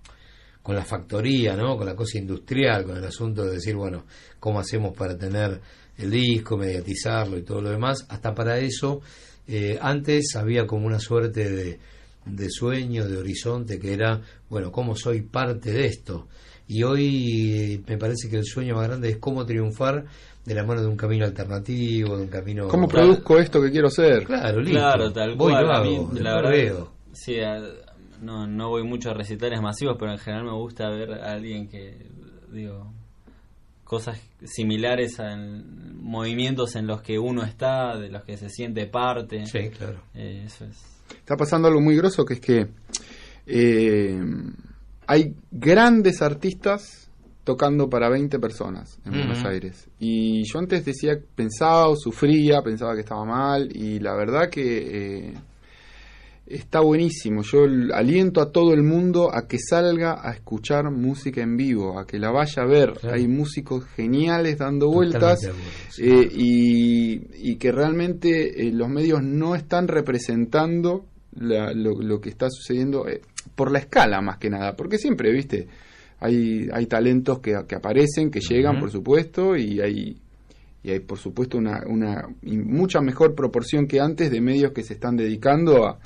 con la factoría, ¿no? con la cosa industrial, con el asunto de decir, bueno, ¿cómo hacemos para tener el disco, mediatizarlo y todo lo demás? Hasta para eso, eh, antes había como una suerte de, de sueño, de horizonte, que era, bueno, ¿cómo soy parte de esto? Y hoy eh, me parece que el sueño más grande es cómo triunfar de la mano de un camino alternativo, de un camino... ¿Cómo produzco esto que quiero ser? Claro, listo. Claro, tal Voy y cual. lo a mí, hago, la verdad, veo. sí, a- no, no voy mucho a recitales masivos, pero en general me gusta ver a alguien que, digo, cosas similares a movimientos en los que uno está, de los que se siente parte. Sí, claro. Eh, eso es. Está pasando algo muy grosso que es que eh, hay grandes artistas tocando para 20 personas en. Buenos Aires. Y yo antes decía, pensaba o sufría, pensaba que estaba mal, y la verdad que eh, está buenísimo. Yo aliento a todo el mundo a que salga a escuchar música en vivo, a que la vaya a ver. Hay músicos geniales dando vueltas eh, y, y que realmente eh, los medios no están representando la- lo, lo que está sucediendo eh, por la escala más que nada, porque siempre, viste, hay, hay talentos que, que aparecen, que llegan, por supuesto, y hay, y hay por supuesto una, una mucha mejor proporción que antes de medios que se están dedicando a,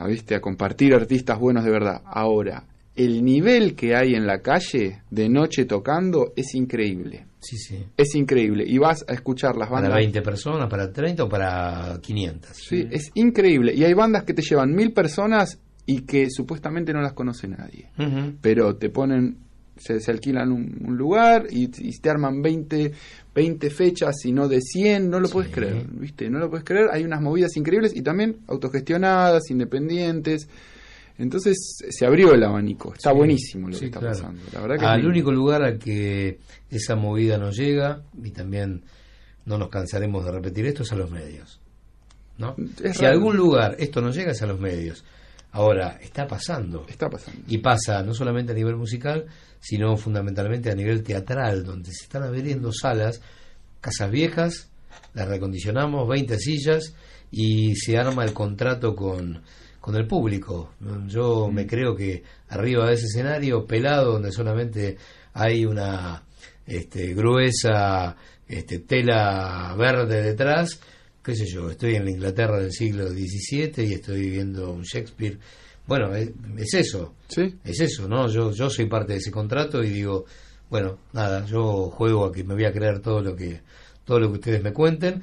a, ¿viste? a compartir artistas buenos de verdad. Ahora, el nivel que hay en la calle de noche tocando es increíble. Sí, sí. Es increíble. Y vas a escuchar las ¿Para bandas. 20 personas, para 30 o para 500? Sí, es increíble. Y hay bandas que te llevan mil personas y que supuestamente no las conoce nadie. Pero te ponen, se, se alquilan un, un lugar y, y te arman 20, 20 fechas y no de 100. No lo puedes creer, ¿viste? No lo puedes creer. Hay unas movidas increíbles y también autogestionadas, independientes. Entonces se abrió el abanico. Está Sí, buenísimo lo sí, que está claro. pasando. La verdad que Al único lugar al que esa movida nos llega, y también no nos cansaremos de repetir esto, es a los medios. ¿no? Es si a algún lugar esto no llega, es a los medios. Ahora, está pasando. Está pasando. Y pasa no solamente a nivel musical, sino fundamentalmente a nivel teatral, donde se están abriendo salas, casas viejas, las recondicionamos, 20 sillas, y se arma el contrato con, con el público. Yo Mm. me creo que arriba de ese escenario, pelado, donde solamente hay una este, gruesa este, tela verde detrás, qué sé yo, estoy en la Inglaterra del siglo XVII y estoy viendo un Shakespeare. Bueno, es, es eso. Es eso, ¿no? Yo, yo soy parte de ese contrato y digo, bueno, nada, yo juego a que me voy a creer todo lo que todo lo que ustedes me cuenten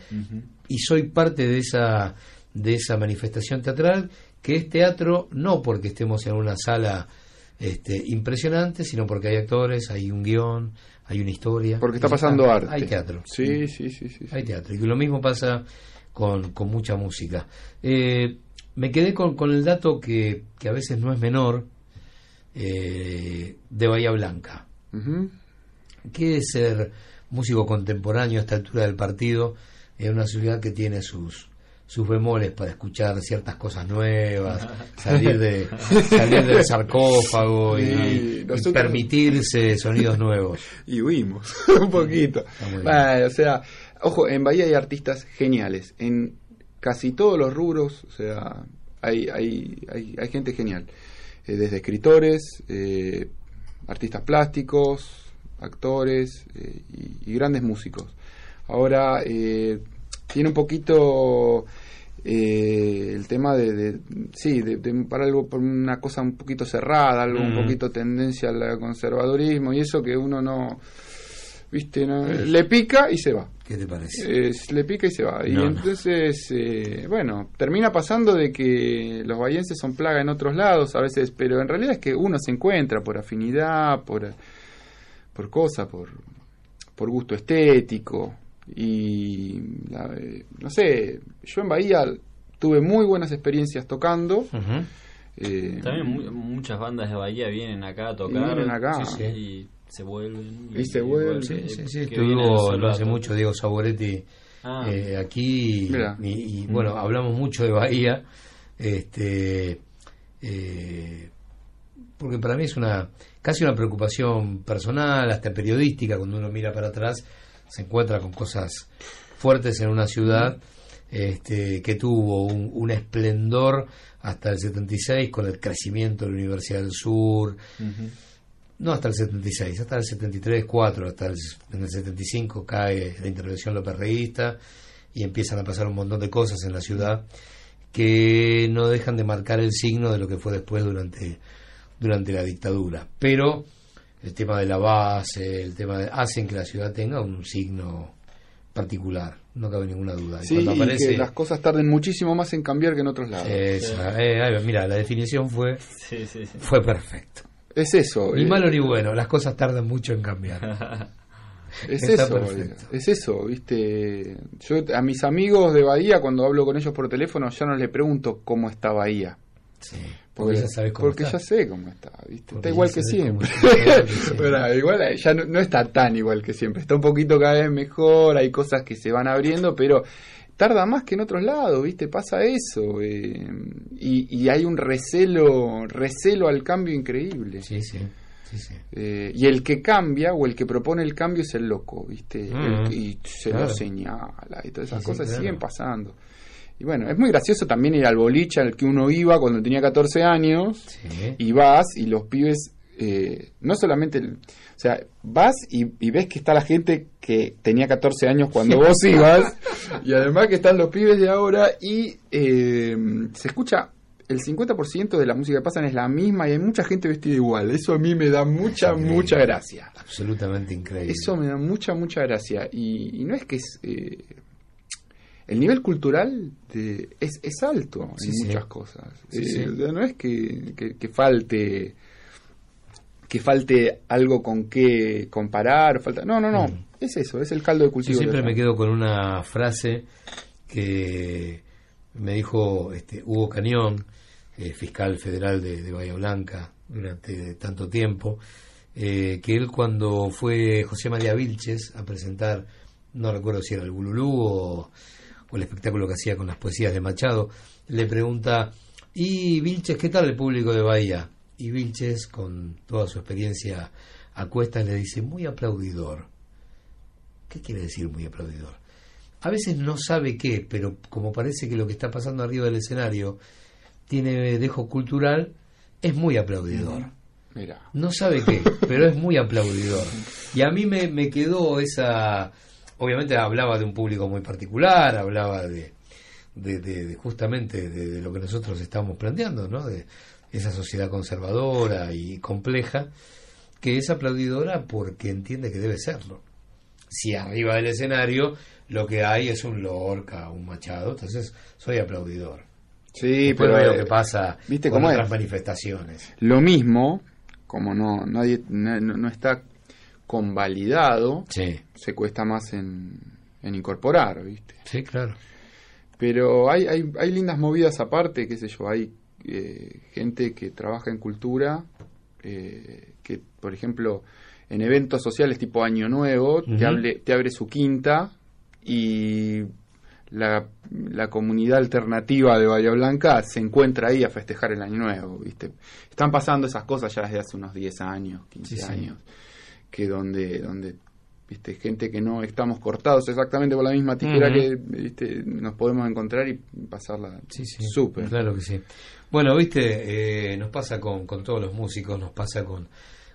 y soy parte de esa de esa manifestación teatral que es teatro no porque estemos en una sala este, impresionante, sino porque hay actores, hay un guion, hay una historia. Porque está pasando hay- arte. Hay teatro. Sí, sí, sí, sí. Hay teatro. Y lo mismo pasa con, con mucha música. Eh, me quedé con, con el dato que, que a veces no es menor eh, de Bahía Blanca. Ujú. ¿Qué es ser músico contemporáneo a esta altura del partido en una ciudad que tiene sus sus bemoles para escuchar ciertas cosas nuevas, salir de salir del sarcófago y, Y y nosotros- permitirse sonidos nuevos. y huimos un poquito. Bueno, o sea, ojo, en Bahía hay artistas geniales, en casi todos los rubros, o sea, hay, hay, hay, hay gente genial, Eh, desde escritores, eh, artistas plásticos, actores eh, y, y grandes músicos. Ahora, eh, tiene un poquito eh, el tema de, de- sí, de, de- para algo, por una cosa un poquito cerrada, algo un Mm. poquito tendencia al conservadurismo y eso que uno no, viste, no, le pica y se va. ¿Qué te parece? Es- le pica y se va. Y no. entonces, eh, bueno, termina pasando de que los bahienses son plaga en otros lados a veces, pero en realidad es que uno se encuentra por afinidad, por, por cosa, por, por gusto estético. Y, la- eh, no sé, yo en Bahía tuve muy buenas experiencias tocando. Eh, También mu- muchas bandas de Bahía vienen acá a tocar. vienen acá. Sí, sí. Y se vuelven. Y se vuelven. Sí, eh, sí, sí, estuvo hace no hace mucho Diego Saboretti Ah. eh, aquí Mira. y, y, bueno, hablamos mucho de Bahía, este, eh, porque para mí es una casi una preocupación personal, hasta periodística, cuando uno mira para atrás se encuentra con cosas fuertes en una ciudad este, que tuvo un, un esplendor hasta el 76 con el crecimiento de la Universidad del Sur, no hasta el 76, hasta el 73, 4, hasta el, en el 75 cae la intervención loperreísta y empiezan a pasar un montón de cosas en la ciudad que no dejan de marcar el signo de lo que fue después durante, durante la dictadura. Pero el tema de la base, el tema de, hacen que la ciudad tenga un signo particular, no cabe ninguna duda. Y Sí, cuando y aparece que las cosas tarden muchísimo más en cambiar que en otros lados. esa, eh, mira, la definición fue, Sí, sí, sí. fue perfecto. Es eso. Ni eh, malo ni bueno, las cosas tardan mucho en cambiar. Es Está eso, perfecto. es eso, viste. Yo a mis amigos de Bahía, cuando hablo con ellos por teléfono, ya no les pregunto cómo está Bahía. porque ya sabes cómo porque está. ya sé cómo está, ¿viste? Porque está igual ya que sabes cómo siempre. está, igual que siempre. Pero, igual eh, ya no, no está tan igual que siempre. Está un poquito cada vez mejor, hay cosas que se van abriendo, pero tarda más que en otros lados, ¿viste? Pasa eso. eh, y, y hay un recelo, recelo al cambio increíble. Sí, sí. sí, sí. Eh, y el que cambia o el que propone el cambio es el loco, ¿viste? Mm. El y se Claro. lo señala y todas esas sí, cosas claro. siguen pasando. Y bueno, es muy gracioso también ir al boliche al que uno iba cuando tenía 14 años y vas y los pibes, eh, no solamente, o sea, vas y, y ves que está la gente que tenía 14 años cuando vos ibas y además que están los pibes de ahora y eh, se escucha el 50% de la música que pasan es la misma y hay mucha gente vestida igual. Eso a mí me da mucha, mucha gracia. Absolutamente increíble. Eso me da mucha, mucha gracia. Y, y no es que es... eh, el nivel cultural de- es, es alto Sí, en sí. muchas cosas. Sí, Eh, sí. no es que, que- que falte que falte algo con qué comparar, falta no, no, no, es eso, es el caldo de Yo cultivo. siempre de me quedo con una frase que me dijo este Hugo Cañón, eh, fiscal federal de, de Bahía Blanca durante tanto tiempo, eh, que él cuando fue José María Vilches a presentar, no recuerdo si era el Bululú o, o el espectáculo que hacía con las poesías de Machado, le pregunta, ¿y Vilches qué tal el público de Bahía? Y Vilches, con toda su experiencia a cuestas, le dice, muy aplaudidor. ¿Qué quiere decir muy aplaudidor? A veces no sabe qué, pero como parece que lo que está pasando arriba del escenario tiene dejo cultural, es muy aplaudidor. Mira. No sabe qué, pero es muy aplaudidor. Y a mí me, me quedó esa... Obviamente hablaba de un público muy particular, hablaba de, de, de- de justamente de, de lo que nosotros estamos planteando, ¿no? De esa sociedad conservadora y compleja, que es aplaudidora porque entiende que debe serlo. Si arriba del escenario lo que hay es un Lorca, un Machado, entonces soy aplaudidor. Sí, Después pero veo eh, lo que pasa ¿viste con cómo otras es? manifestaciones. Lo mismo, como no nadie no, no- no está convalidado, se cuesta más en, en incorporar, ¿viste? Sí, claro. Pero hay, hay, hay lindas movidas aparte, qué sé yo, hay eh, gente que trabaja en cultura, eh, que por ejemplo en eventos sociales tipo Año Nuevo, te, hable- te abre su quinta y la, la comunidad alternativa de Bahía Blanca se encuentra ahí a festejar el Año Nuevo, ¿viste? Están pasando esas cosas ya desde hace unos 10 años, 15 Sí, sí. años, que donde, donde viste gente que no estamos cortados exactamente por la misma tijera que viste nos podemos encontrar y pasarla súper Claro que sí. Bueno, viste, eh, nos pasa con, con todos los músicos, nos pasa con,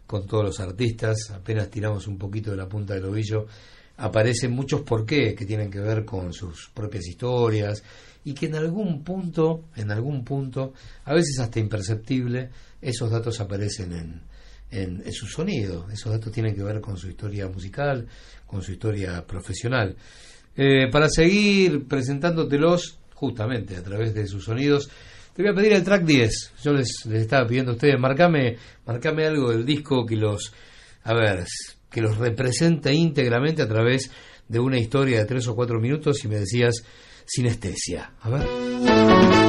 con todos los artistas, apenas tiramos un poquito de la punta del ovillo, aparecen muchos porqués que tienen que ver con sus propias historias y que en algún punto, en algún punto, a veces hasta imperceptible, esos datos aparecen en, en, en su sonido, esos datos tienen que ver con su historia musical, con su historia profesional. Eh, para seguir presentándotelos justamente a través de sus sonidos, te voy a pedir el track 10. Yo les, les estaba pidiendo a ustedes, marcame, marcame algo del disco que los, a ver, que los represente íntegramente a través de una historia de tres o cuatro minutos y me decías sinestesia. A ver.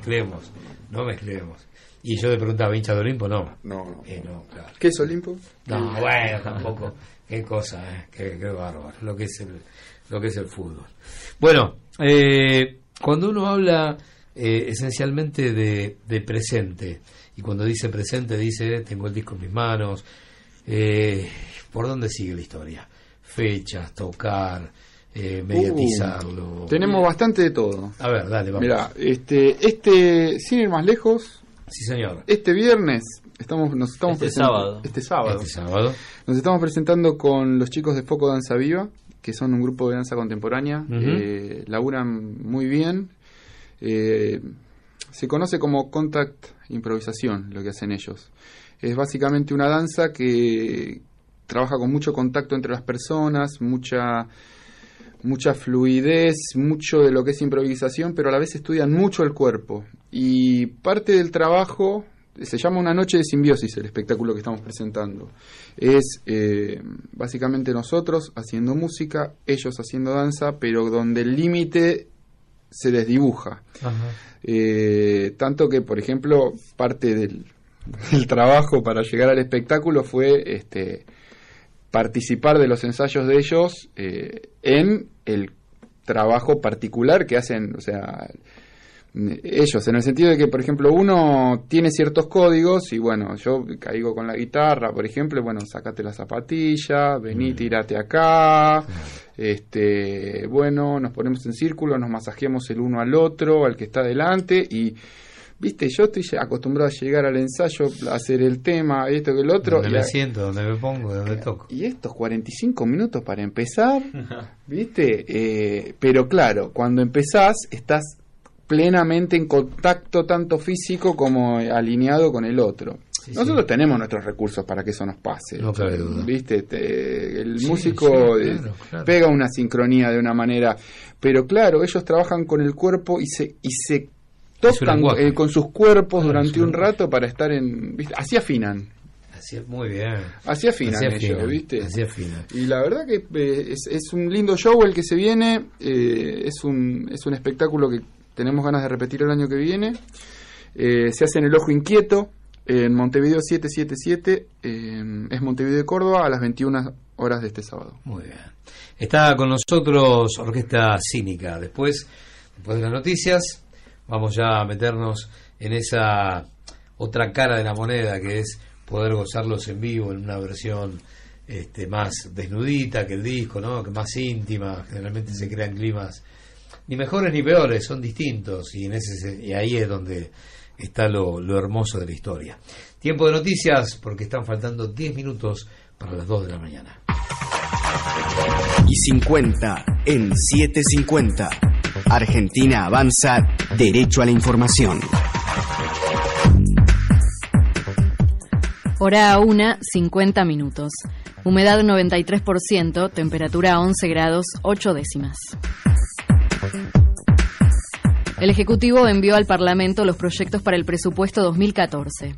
Mezclemos. No mezclemos. Y yo le preguntaba, ¿hincha de Olimpo? No. No, no. Eh, no, claro. ¿Qué es Olimpo? No, bueno, tampoco. Qué cosa, eh. qué, qué bárbaro. Lo que es el, lo que es el fútbol. Bueno, eh, cuando uno habla eh, esencialmente de, de presente, y cuando dice presente dice, tengo el disco en mis manos, eh, ¿por dónde sigue la historia? Fechas, tocar, eh, mediatizarlo. Uh, tenemos bastante de todo. A ver, dale, vamos. Mira, este, este, sin ir más lejos, Sí, señor. este viernes estamos, nos estamos Este presentando- sábado. Este sábado. Este sábado. Nos estamos presentando con los chicos de Foco Danza Viva, que son un grupo de danza contemporánea. Eh, laburan muy bien. Eh, se conoce como contact improvisación lo que hacen ellos. Es básicamente una danza que trabaja con mucho contacto entre las personas, mucha mucha fluidez, mucho de lo que es improvisación, pero a la vez estudian mucho el cuerpo. Y parte del trabajo se llama Una noche de simbiosis, el espectáculo que estamos presentando. Es eh, básicamente nosotros haciendo música, ellos haciendo danza, pero donde el límite se desdibuja. Eh, tanto que, por ejemplo, parte del, del trabajo para llegar al espectáculo fue este, participar de los ensayos de ellos eh, en el trabajo particular que hacen, o sea, ellos, en el sentido de que, por ejemplo, uno tiene ciertos códigos y bueno, yo caigo con la guitarra, por ejemplo, bueno, sacate la zapatilla, vení, tírate acá, este, bueno, nos ponemos en círculo, nos masajeamos el uno al otro, al que está delante y Viste, yo estoy acostumbrado a llegar al ensayo, a hacer el tema, esto que el otro. Donde y me siento, donde me pongo, donde toco. y estos 45 minutos para empezar, ¿viste? Eh, pero claro, cuando empezás estás plenamente en contacto tanto físico como alineado con el otro. Nosotros tenemos nuestros recursos para que eso nos pase. No cabe duda. ¿Viste? Te- el Sí, músico eh, claro, claro. pega una sincronía de una manera, pero claro, ellos trabajan con el cuerpo y se y se tocan eh, con sus cuerpos Claro, durante un rato para estar en, ¿viste? así afinan. Así es, muy bien. Así afinan Así ellos, afinan, ¿viste? Así afinan. Y la verdad que eh, es, es un lindo show el que se viene, eh, es, un, es un espectáculo que tenemos ganas de repetir el año que viene. Eh, se hace en el Ojo Inquieto, en Montevideo 777, eh, es Montevideo de Córdoba, a las 21 horas de este sábado. Muy bien. Está con nosotros Orquesta Cínica. Después, después de las noticias, vamos ya a meternos en esa otra cara de la moneda que es poder gozarlos en vivo en una versión este, más desnudita que el disco, ¿no? que más íntima. Generalmente se crean climas ni mejores ni peores, son distintos y en ese y ahí es donde está lo, lo hermoso de la historia. Tiempo de noticias porque están faltando 10 minutos para las 2 de la mañana. y 50 en 750. Argentina avanza derecho a la información. Hora 1, 50 minutos. Humedad 93%, temperatura 11 grados 8 décimas. El Ejecutivo envió al Parlamento los proyectos para el presupuesto 2014.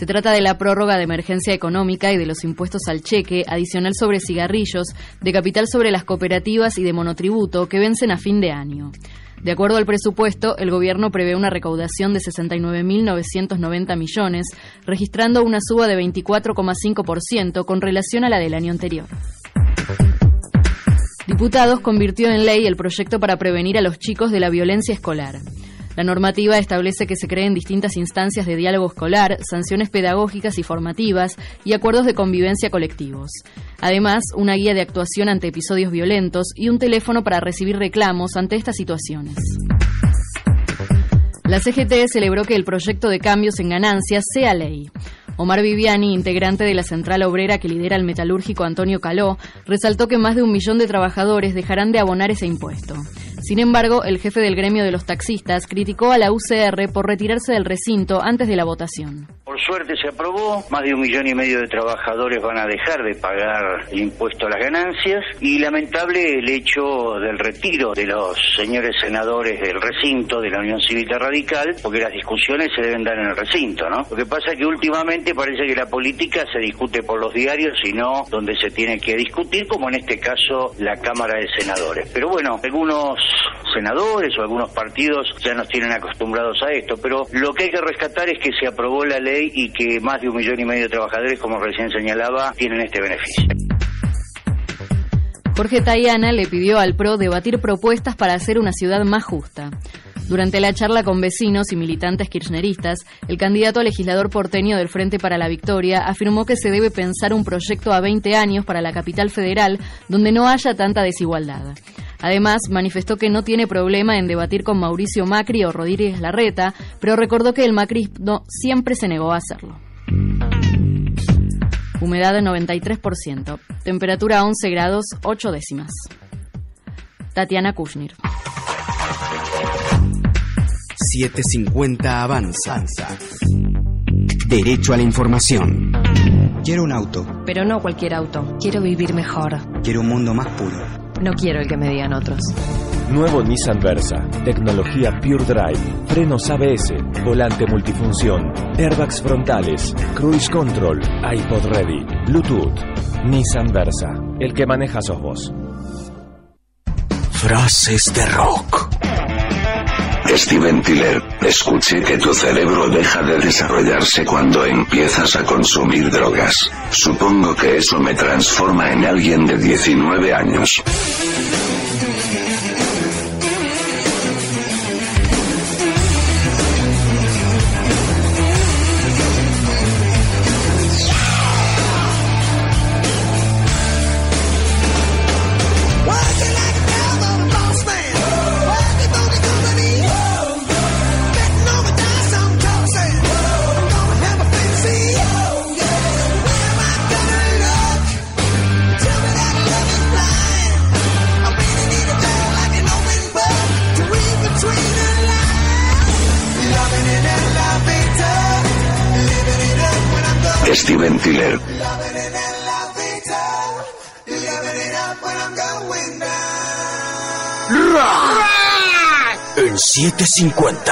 Se trata de la prórroga de emergencia económica y de los impuestos al cheque, adicional sobre cigarrillos, de capital sobre las cooperativas y de monotributo que vencen a fin de año. De acuerdo al presupuesto, el Gobierno prevé una recaudación de 69.990 millones, registrando una suba de 24,5% con relación a la del año anterior. Diputados convirtió en ley el proyecto para prevenir a los chicos de la violencia escolar. La normativa establece que se creen distintas instancias de diálogo escolar, sanciones pedagógicas y formativas y acuerdos de convivencia colectivos. Además, una guía de actuación ante episodios violentos y un teléfono para recibir reclamos ante estas situaciones. La CGT celebró que el proyecto de cambios en ganancias sea ley. Omar Viviani, integrante de la central obrera que lidera el metalúrgico Antonio Caló, resaltó que más de un millón de trabajadores dejarán de abonar ese impuesto. Sin embargo, el jefe del gremio de los taxistas criticó a la UCR por retirarse del recinto antes de la votación. Por suerte se aprobó, más de un millón y medio de trabajadores van a dejar de pagar el impuesto a las ganancias y lamentable el hecho del retiro de los señores senadores del recinto de la Unión Cívica Radical, porque las discusiones se deben dar en el recinto, ¿no? Lo que pasa es que últimamente parece que la política se discute por los diarios y no donde se tiene que discutir, como en este caso la Cámara de Senadores. Pero bueno, algunos senadores o algunos partidos ya nos tienen acostumbrados a esto, pero lo que hay que rescatar es que se aprobó la ley y que más de un millón y medio de trabajadores, como recién señalaba, tienen este beneficio. Jorge Tayana le pidió al PRO debatir propuestas para hacer una ciudad más justa. Durante la charla con vecinos y militantes kirchneristas, el candidato a legislador porteño del Frente para la Victoria afirmó que se debe pensar un proyecto a 20 años para la capital federal donde no haya tanta desigualdad. Además, manifestó que no tiene problema en debatir con Mauricio Macri o Rodríguez Larreta, pero recordó que el macrismo siempre se negó a hacerlo. Humedad de 93%. Temperatura 11 grados 8 décimas. Tatiana Kushnir. 750 Avanza. Derecho a la información. Quiero un auto. Pero no cualquier auto. Quiero vivir mejor. Quiero un mundo más puro. No quiero el que me digan otros. Nuevo Nissan Versa. Tecnología Pure Drive. Frenos ABS. Volante multifunción. Airbags frontales. Cruise Control. iPod Ready. Bluetooth. Nissan Versa. El que maneja sos vos. Frases de rock. Steven Tiller, escuché que tu cerebro deja de desarrollarse cuando empiezas a consumir drogas. Supongo que eso me transforma en alguien de 19 años. 750.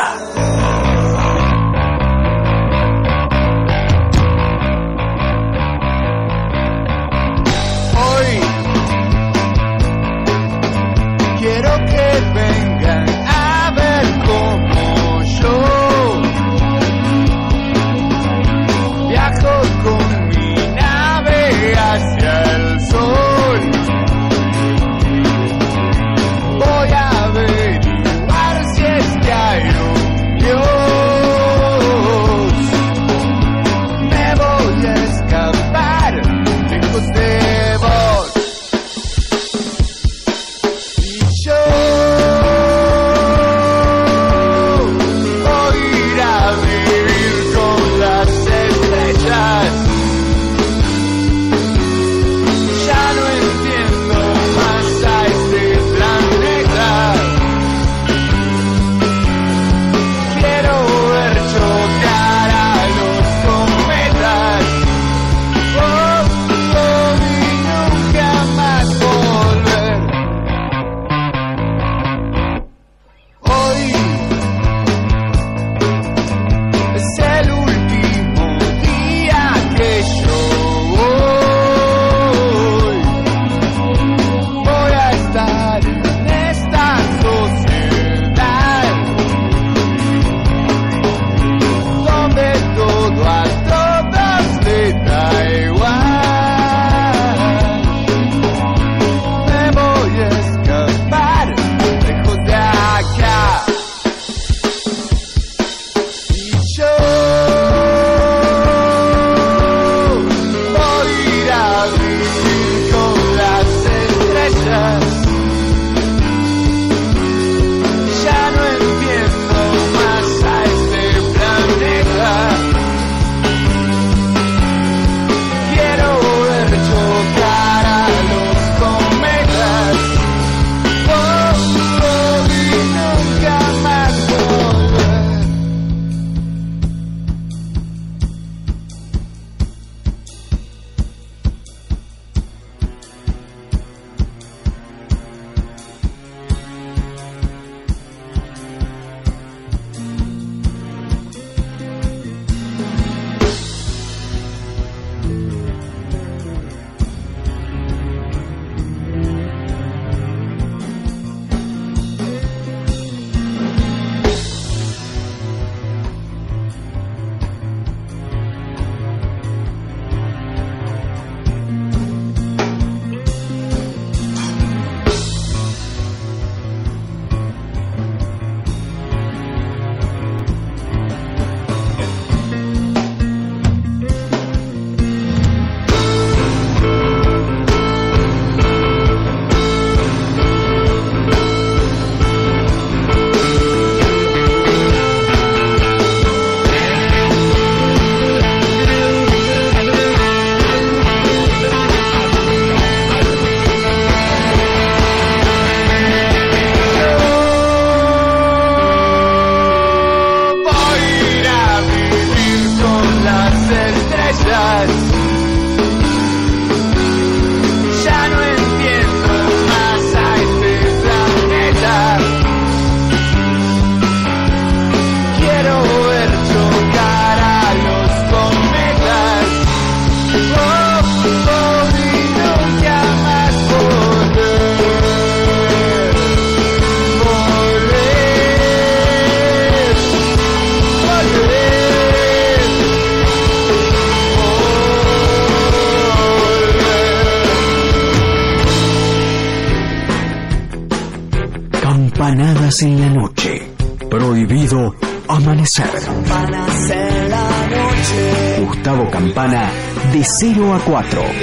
0 a 4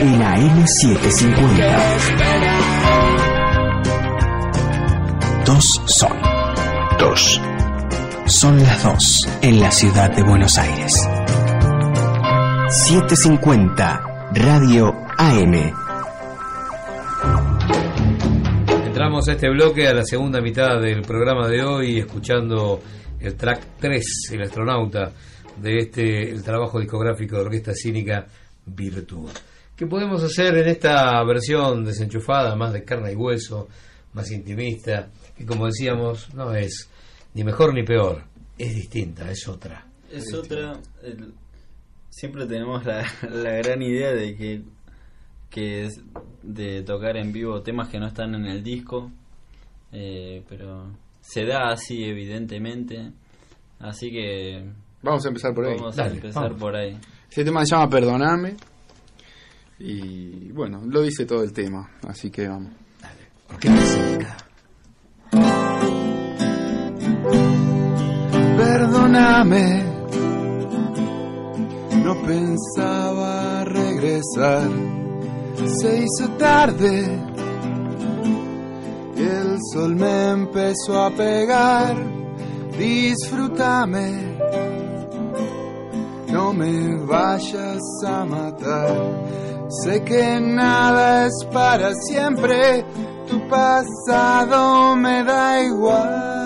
en AM750. Dos son. Dos. Son las dos en la ciudad de Buenos Aires. 750 Radio AM. Entramos a este bloque a la segunda mitad del programa de hoy escuchando el track 3, El astronauta, de este el trabajo discográfico de Orquesta Cínica Virtud. ¿Qué podemos hacer en esta versión desenchufada, más de carne y hueso, más intimista, que como decíamos, no es ni mejor ni peor, es distinta, es otra. Es otra. el- siempre tenemos la, la gran idea de que, que es de tocar en vivo temas que no están en el disco, eh, pero se da así evidentemente, así que Vamos a empezar por ahí. Vamos a empezar vamos. por ahí. Ese tema se llama Perdoname. Y bueno, lo dice todo el tema, así que vamos. Perdóname, no pensaba regresar. Se hizo tarde, el sol me empezó a pegar. Disfrútame, no me vayas a matar. Sé que nada es para siempre, tu pasado me da igual.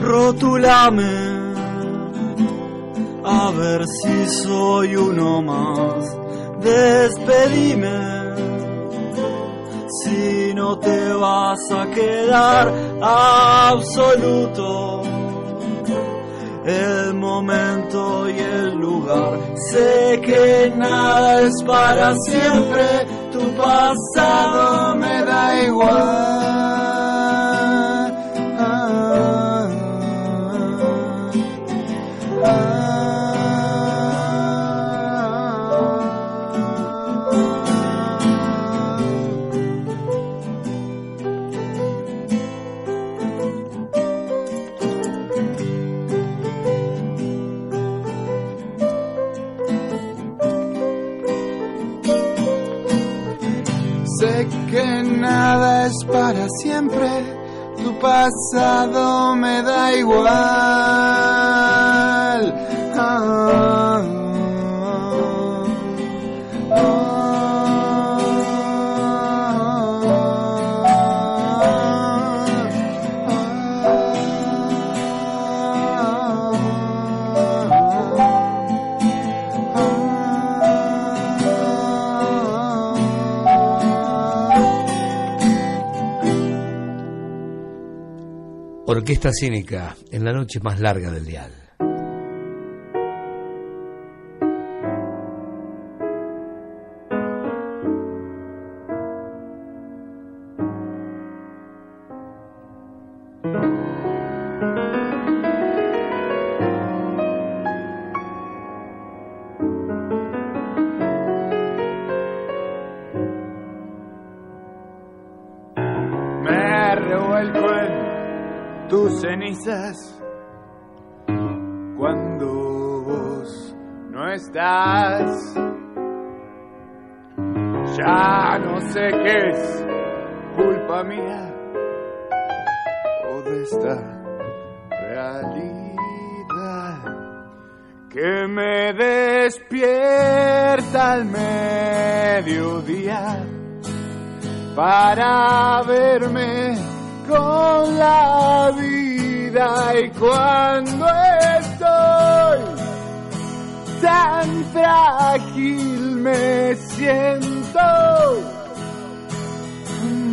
Rotulame a ver si soy uno más. Despedime si no te vas a quedar absoluto. El momento y el lugar. Sé que nada es para siempre. Tu pasado me da igual. Para siempre, tu pasado me da igual. Orquesta Cínica, en la noche más larga del dial. No sé qué es culpa mía o de esta realidad que me despierta al mediodía para verme con la vida y cuando estoy tan frágil me siento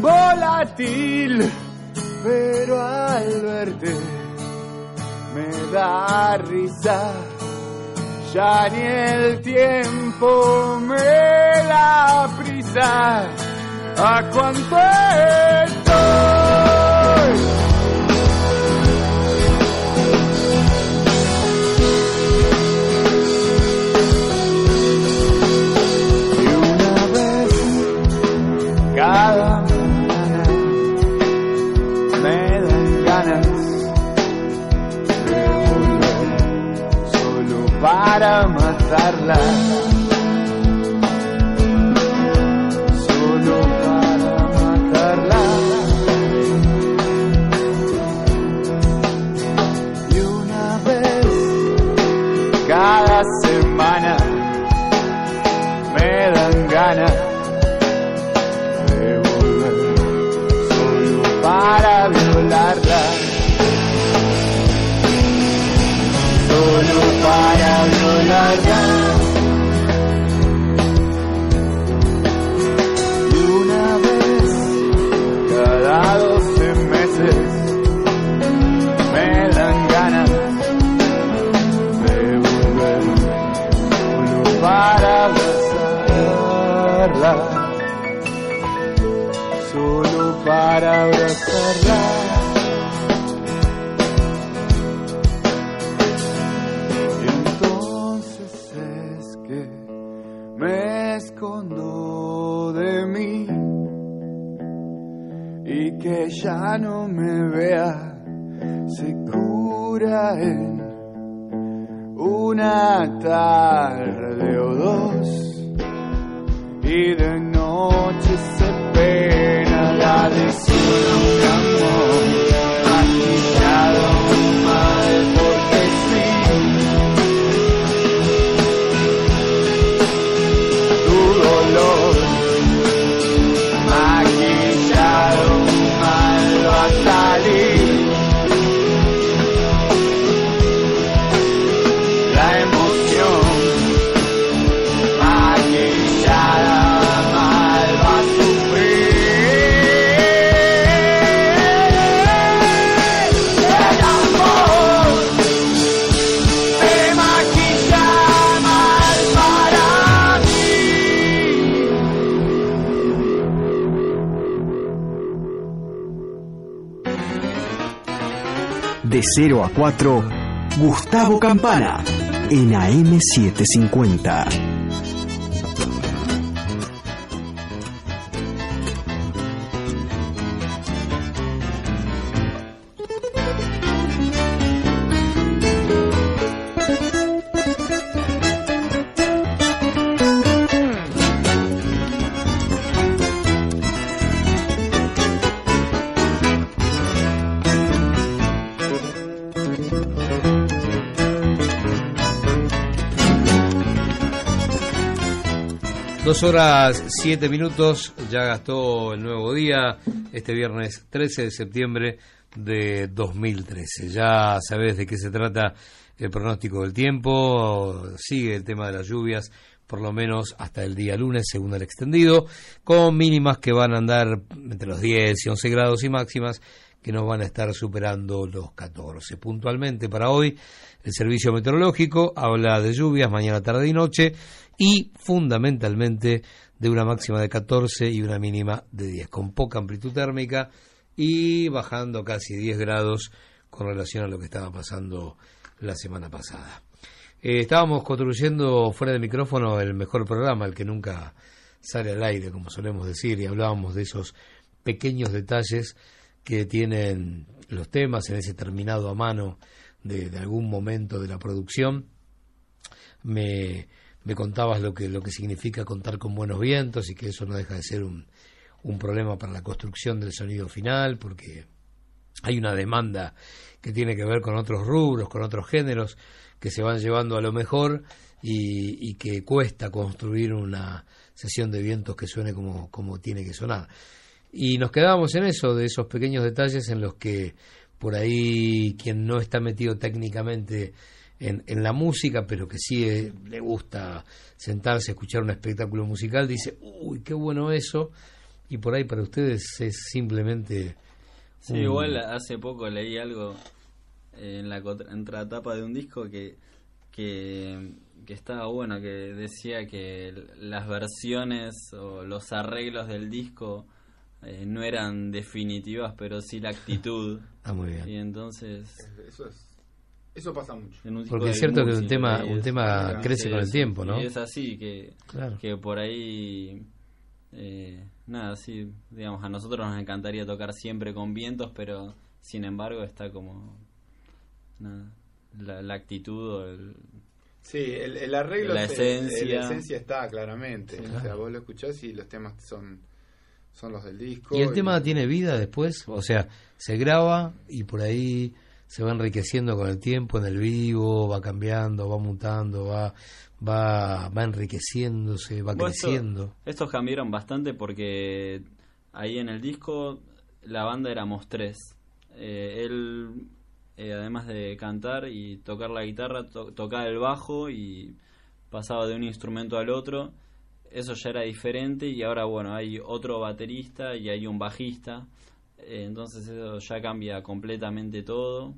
volátil pero al verte me da risa. Ya ni el tiempo me da prisa. A cuánto estoy para matarla. Solo para matarla. Y una vez cada semana me dan ganas de volver solo para violarla. Solo para violarla. Y una vez cada doce meses me dan ganas de volver solo para abrazarla. Solo para abrazarla. Ya no me vea se cura en una tarde o dos. Y de noche se pena la adicción 0 a 4, Gustavo Campana, en AM750. Dos horas siete minutos, ya gastó el nuevo día, este viernes 13 de septiembre de 2013. Ya sabes de qué se trata el pronóstico del tiempo, sigue el tema de las lluvias, por lo menos hasta el día lunes, según el extendido, con mínimas que van a andar entre los 10 y 11 grados y máximas que no van a estar superando los 14. Puntualmente para hoy, el servicio meteorológico habla de lluvias mañana, tarde y noche y fundamentalmente de una máxima de 14 y una mínima de 10, con poca amplitud térmica y bajando casi 10 grados con relación a lo que estaba pasando la semana pasada. Eh, estábamos construyendo fuera de micrófono el mejor programa, el que nunca sale al aire, como solemos decir, y hablábamos de esos pequeños detalles que tienen los temas en ese terminado a mano de, de algún momento de la producción. Me, me contabas lo que, lo que significa contar con buenos vientos y que eso no deja de ser un, un problema para la construcción del sonido final, porque hay una demanda que tiene que ver con otros rubros, con otros géneros que se van llevando a lo mejor y, y que cuesta construir una sesión de vientos que suene como, como tiene que sonar. Y nos quedábamos en eso, de esos pequeños detalles en los que por ahí quien no está metido técnicamente en, en la música, pero que sí eh, le gusta sentarse a escuchar un espectáculo musical, dice, uy, qué bueno eso, y por ahí para ustedes es simplemente... Sí, un- igual hace poco leí algo en la contratapa de un disco que, que, que estaba bueno, que decía que las versiones o los arreglos del disco eh, no eran definitivas, pero sí la actitud. Ah, muy bien. Y entonces... Eso es eso pasa mucho. en un disco Porque es cierto que un tema- un tema crece con el tiempo, ¿no? Y es así, que, Claro. que por ahí... eh, nada, sí, digamos, a nosotros nos encantaría tocar siempre con vientos, pero sin embargo está como... Nada, la, la actitud o el... Sí, el, el arreglo, La se- esencia. la esencia está claramente. Sí, O sea, vos lo escuchás y los temas son, son los del disco. ¿Y el tema tiene vida después? O sea, se graba y por ahí se va enriqueciendo con el tiempo en el vivo, va cambiando, va mutando, va va va enriqueciéndose, va Bueno, esto- creciendo. estos cambiaron bastante porque ahí en el disco la banda éramos tres. Eh, él, eh, además de cantar y tocar la guitarra, to- tocaba el bajo y pasaba de un instrumento al otro. Eso ya era diferente y ahora, bueno, hay otro baterista y hay un bajista. Eh, entonces eso ya cambia completamente todo.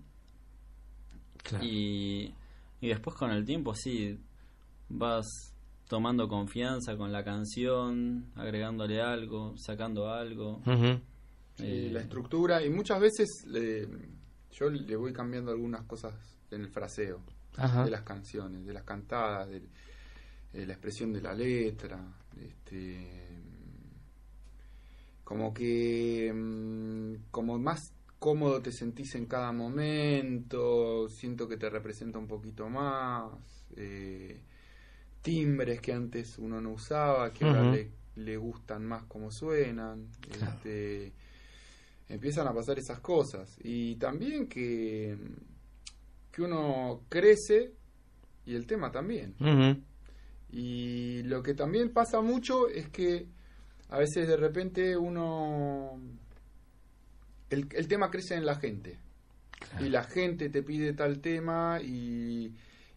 Y, y después con el tiempo, sí, vas tomando confianza con la canción, agregándole algo, sacando algo. Eh, la estructura y muchas veces le- yo le voy cambiando algunas cosas en el fraseo Ajá. de las canciones, de las cantadas, de, de la expresión de la letra, este, como que mm, como más cómodo te sentís en cada momento, siento que te representa un poquito más, eh, timbres que antes uno no usaba, que ahora le, le gustan más como suenan, este, empiezan a pasar esas cosas. Y también que, que uno crece y el tema también. Y lo que también pasa mucho es que a veces de repente uno... El, el tema crece en la gente. Y la gente te pide tal tema y,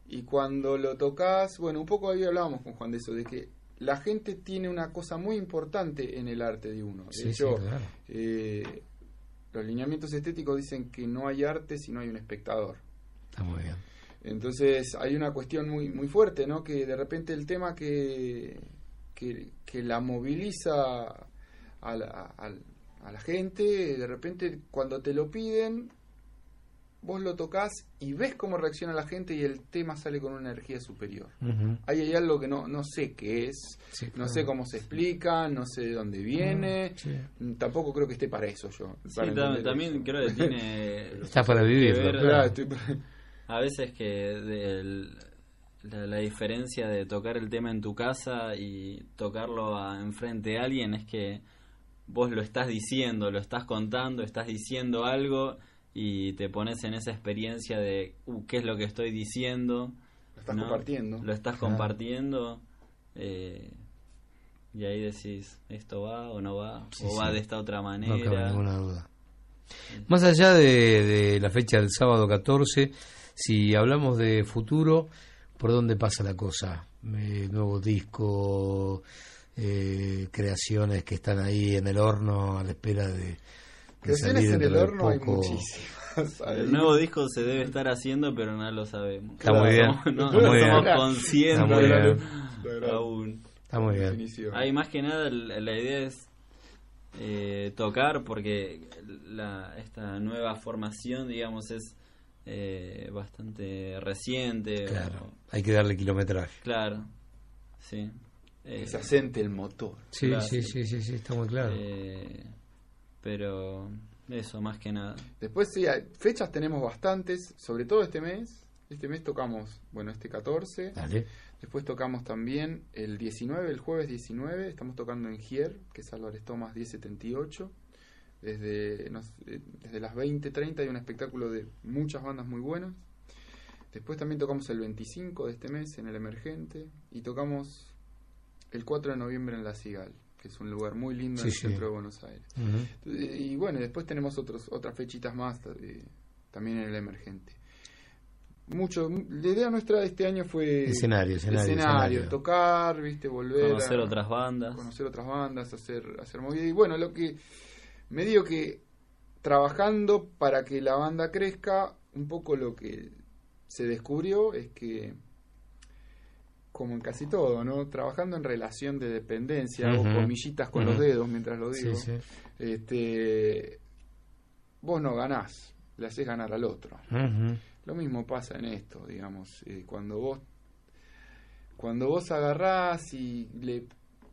y cuando lo tocas, bueno, un poco ahí hablábamos con Juan de eso, de que la gente tiene una cosa muy importante en el arte de uno. De Sí, hecho, sí, claro. eh, los lineamientos estéticos dicen que no hay arte si no hay un espectador. Está muy bien. Entonces hay una cuestión muy muy fuerte, ¿no? Que de repente el tema que, que, que la moviliza a la, a, a la gente, de repente cuando te lo piden, vos lo tocas y ves cómo reacciona la gente y el tema sale con una energía superior. Ahí hay algo que no, no sé qué es, Sí, no claro. sé cómo se explica, no sé de dónde viene, Mm, sí. Mm, tampoco creo que esté para eso yo. Para también eso. creo que tiene. Está para vivirlo, que ver- claro. estoy para- A veces que del- la, la diferencia de tocar el tema en tu casa y tocarlo a- enfrente de alguien es que vos lo estás diciendo, lo estás contando, estás diciendo algo y te pones en esa experiencia de uh, qué es lo que estoy diciendo. Lo estás ¿no? compartiendo. Lo estás Claro. compartiendo. eh, y ahí decís, ¿esto va o no va? Sí, ¿O va de esta otra No manera? cabe ninguna duda. Más allá de, de la fecha del sábado 14, si hablamos de futuro, ¿por dónde pasa la cosa? Eh, nuevo disco, eh, creaciones que están ahí en el horno a la espera de, de Creaciones salir en el horno hay muchísimas. ahí. El nuevo disco se debe estar haciendo, pero no lo sabemos. Está muy bien, No, no está muy bien. somos Está conscientes muy bien. aún. Está muy bien. Ahí más que nada el- la idea es eh, tocar porque la, esta nueva formación, digamos, es eh, bastante reciente. Claro, o- hay que darle kilometraje. claro, sí. Eh, Que se asente el motor. Sí, Claro. sí, sí, sí, sí, está muy claro. eh, pero eso, más que nada. Después sí, hay- fechas tenemos bastantes, sobre todo este mes. Este mes tocamos, bueno, este 14. Dale. Después tocamos también el 19, el jueves 19. Estamos tocando en Gier, que es Álvarez Tomás 1078. Desde, no sé, desde las 20.30 hay un espectáculo de muchas bandas muy buenas. Después también tocamos el 25 de este mes en el Emergente. Y tocamos el 4 de noviembre en La Cigal, que es un lugar muy lindo en Sí, el sí. centro de Buenos Aires. Y bueno, después tenemos otros, otras fechitas más eh, también en el emergente. Mucho, la idea nuestra de este año fue Escenario, escenario, escenario. tocar, viste, volver Conocer a- otras bandas. conocer otras bandas, hacer, hacer movida. Y bueno, lo que me digo que trabajando para que la banda crezca, un poco lo que se descubrió es que como en casi todo, ¿no? Trabajando en relación de dependencia, hago Ujú. comillitas con Ujú. los dedos mientras lo digo. sí. Este, vos no ganás, le haces ganar al otro. Lo mismo pasa en esto, digamos, eh, cuando vos cuando vos agarrás y le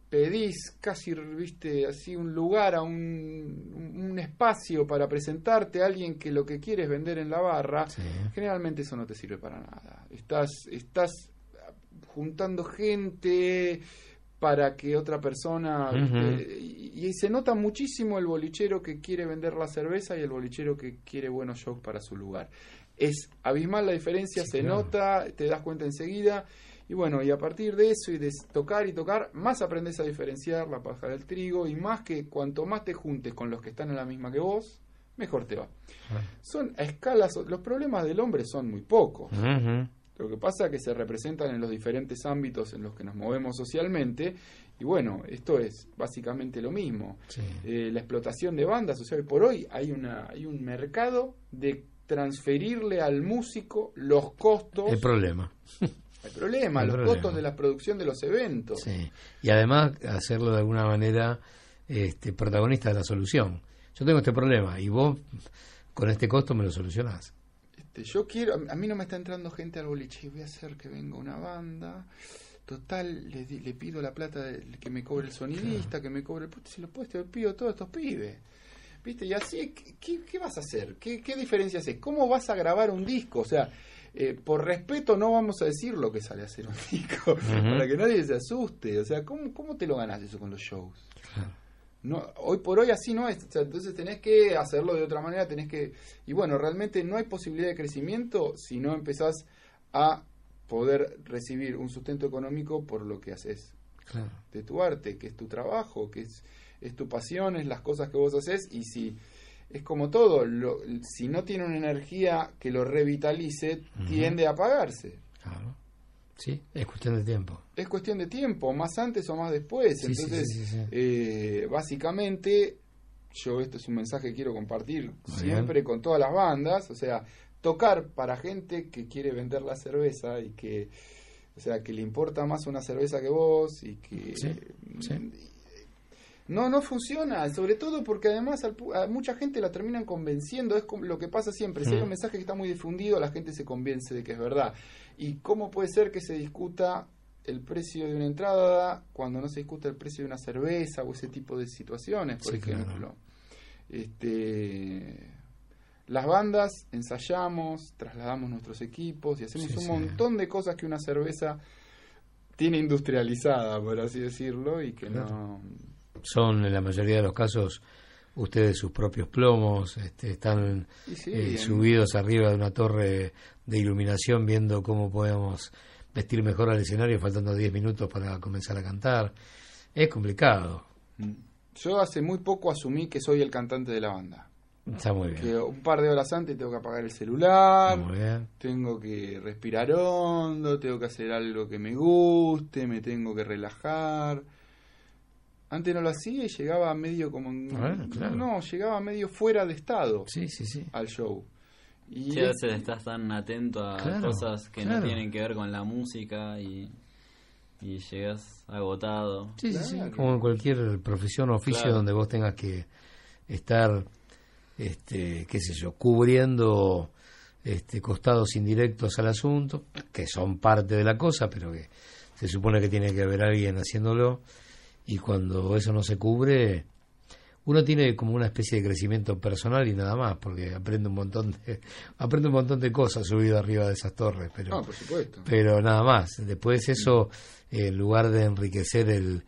pedís casi, viste, así un lugar, a un, espacio para presentarte a alguien que lo que quiere es vender en la barra, generalmente eso no te sirve para nada. Estás, estás juntando gente para que otra persona y, y se nota muchísimo el bolichero que quiere vender la cerveza y el bolichero que quiere buenos shows para su lugar es abismal la diferencia se claro. nota te das cuenta enseguida y bueno y a partir de eso y de tocar y tocar más aprendes a diferenciar la paja del trigo y más que cuanto más te juntes con los que están en la misma que vos mejor te va son a escalas los problemas del hombre son muy pocos lo que pasa es que se representan en los diferentes ámbitos en los que nos movemos socialmente. Y bueno, esto es básicamente lo mismo. Eh, la explotación de bandas, o sea, hoy por hoy hay, una, hay un mercado de transferirle al músico los costos. El problema. El problema, El los problema. costos de la producción de los eventos. Sí. Y además hacerlo de alguna manera este, protagonista de la solución. Yo tengo este problema y vos con este costo me lo solucionás. Este, yo quiero, a mí no me está entrando gente al boliche, voy a hacer que venga una banda. Total, le, le pido la plata de- que me cobre el sonidista, que me cobre el puto, si lo puedes te lo pido a todos estos pibes. ¿Viste? Y así, ¿qué, qué- qué vas a hacer? ¿Qué, ¿Qué diferencia haces? ¿Cómo vas a grabar un disco? O sea, eh, por respeto no vamos a decir lo que sale a hacer un disco, para que nadie se asuste. O sea, ¿cómo, cómo te lo ganas eso con los shows? No, hoy por hoy así no es. O sea, entonces tenés que hacerlo de otra manera, tenés que... Y bueno, realmente no hay posibilidad de crecimiento si no empezás a poder recibir un sustento económico por lo que haces Claro. de tu arte, que es tu trabajo, que es, es tu pasión, es las cosas que vos haces y si es como todo, lo- si no tiene una energía que lo revitalice, tiende a apagarse. Claro. Sí, es cuestión de tiempo. Es cuestión de tiempo, más antes o más después. Sí, Entonces, sí, sí, sí. eh, básicamente, yo esto es un mensaje que quiero compartir Muy siempre bien. con todas las bandas, o sea, tocar para gente que quiere vender la cerveza y que, o sea, que le importa más una cerveza que vos y que no, no funciona, sobre todo porque además al a mucha gente la terminan convenciendo, es lo que pasa siempre, si hay Mm. un mensaje que está muy difundido, la gente se convence de que es verdad. ¿Y cómo puede ser que se discuta el precio de una entrada cuando no se discute el precio de una cerveza o ese tipo de situaciones, por Sí, claro. ejemplo? Este, las bandas ensayamos, trasladamos nuestros equipos y hacemos Sí, un sí. montón de cosas que una cerveza tiene industrializada, por así decirlo, y que no... Son en la mayoría de los casos ustedes sus propios plomos, este, están sí, eh, subidos arriba de una torre de iluminación viendo cómo podemos vestir mejor al escenario faltando 10 minutos para comenzar a cantar. Es complicado. Yo hace muy poco asumí que soy el cantante de la banda. Está muy bien. Que un par de horas antes tengo que apagar el celular, Muy bien. tengo que respirar hondo, tengo que hacer algo que me guste, me tengo que relajar. Antes no lo hacía y llegaba medio como... en- Bueno, claro. No, llegaba medio fuera de estado sí, sí, sí. al show. Y Sí, a veces estás tan atento a Claro, cosas que claro. no tienen que ver con la música y, y llegas agotado. Sí, sí, sí. Como en cualquier profesión o oficio Claro. donde vos tengas que estar, este, qué sé yo, cubriendo este, costados indirectos al asunto, que son parte de la cosa, pero que se supone que tiene que haber alguien haciéndolo, y cuando eso no se cubre, uno tiene como una especie de crecimiento personal y nada más, porque aprende un montón de, aprende un montón de cosas subido arriba de esas torres, pero No, por supuesto. pero nada más. Después eso, en lugar de enriquecer el,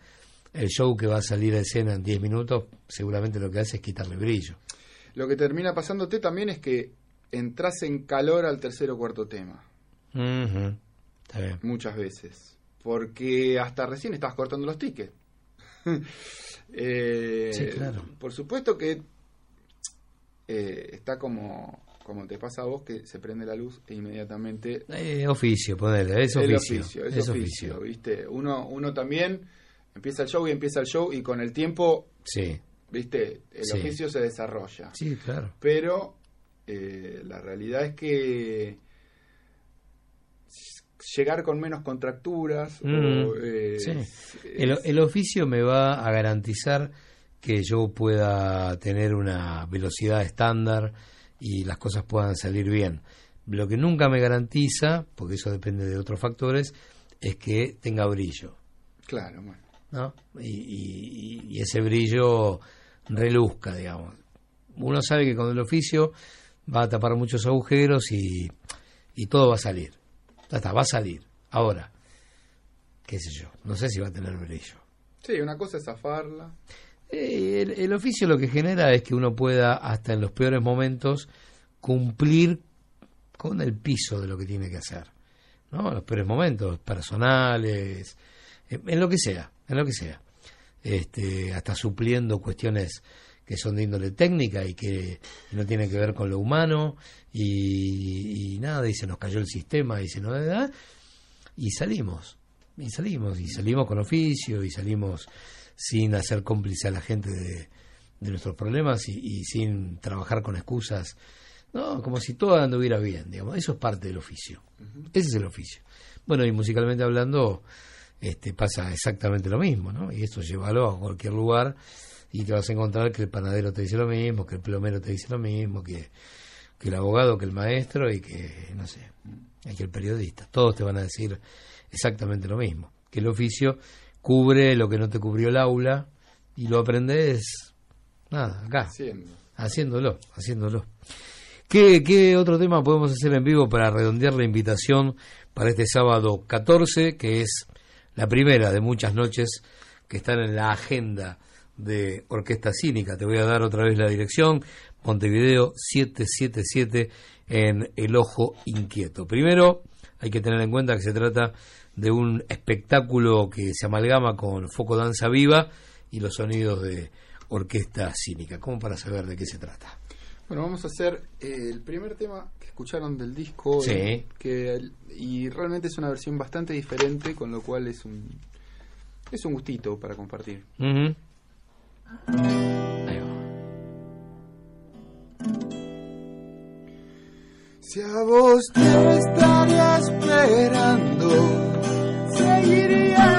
el show que va a salir a escena en 10 minutos, seguramente lo que hace es quitarle brillo. Lo que termina pasándote también es que entras en calor al tercer o cuarto tema. Ujú. Está bien. muchas veces. Porque hasta recién estabas cortando los tickets. Eh, Sí, claro. Por supuesto que eh, está como, como te pasa a vos, que se prende la luz e inmediatamente... Eh, oficio, ponele, es oficio. oficio, es, es oficio, oficio. ¿viste? Uno, uno también empieza el show y empieza el show y con el tiempo, Sí, ¿viste? El Sí. oficio se desarrolla. sí, claro. Pero eh, la realidad es que llegar con menos contracturas Mm, o, eh, sí. es- El, el oficio me va a garantizar que yo pueda tener una velocidad estándar y las cosas puedan salir bien. Lo que nunca me garantiza, porque eso depende de otros factores, es que tenga brillo. Claro, bueno. ¿no? Y, y- y ese brillo reluzca, digamos. Uno sabe que con el oficio va a tapar muchos agujeros y, y todo va a salir. Ya está, va a salir. Ahora, qué sé yo, no sé si va a tener brillo. Sí, una cosa es zafarla. Eh, el, el oficio lo que genera es que uno pueda, hasta en los peores momentos, cumplir con el piso de lo que tiene que hacer. ¿no? En los peores momentos, personales, en, en lo que sea, en lo que sea. Este, hasta supliendo cuestiones que son de índole técnica y que no tienen que ver con lo humano y, y nada, y se nos cayó el sistema y se nos da y salimos, y salimos, y salimos con oficio y salimos sin hacer cómplice a la gente de, de nuestros problemas y, y sin trabajar con excusas, no, como si todo anduviera bien, digamos, eso es parte del oficio, ese es el oficio. Bueno, y musicalmente hablando, este, pasa exactamente lo mismo, ¿no? Y esto llévalo a cualquier lugar y te vas a encontrar que el panadero te dice lo mismo, que el plomero te dice lo mismo, que, que el abogado, que el maestro y que, no sé, y que el periodista. Todos te van a decir exactamente lo mismo, que el oficio cubre lo que no te cubrió el aula y lo aprendes, nada, acá, Haciendo. haciéndolo, haciéndolo. ¿Qué, ¿Qué otro tema podemos hacer en vivo para redondear la invitación para este sábado 14, que es la primera de muchas noches que están en la agenda de Orquesta Cínica? Te voy a dar otra vez la dirección, Montevideo 777 en El Ojo Inquieto. Primero, hay que tener en cuenta que se trata de un espectáculo que se amalgama con Foco Danza Viva y los sonidos de Orquesta Cínica, como para saber de qué se trata. Bueno, vamos a hacer eh, el primer tema que escucharon del disco. Sí. eh, que, y realmente es una versión bastante diferente, con lo cual es un, es un gustito para compartir. Ujú. Si a vos te estaría esperando, seguirías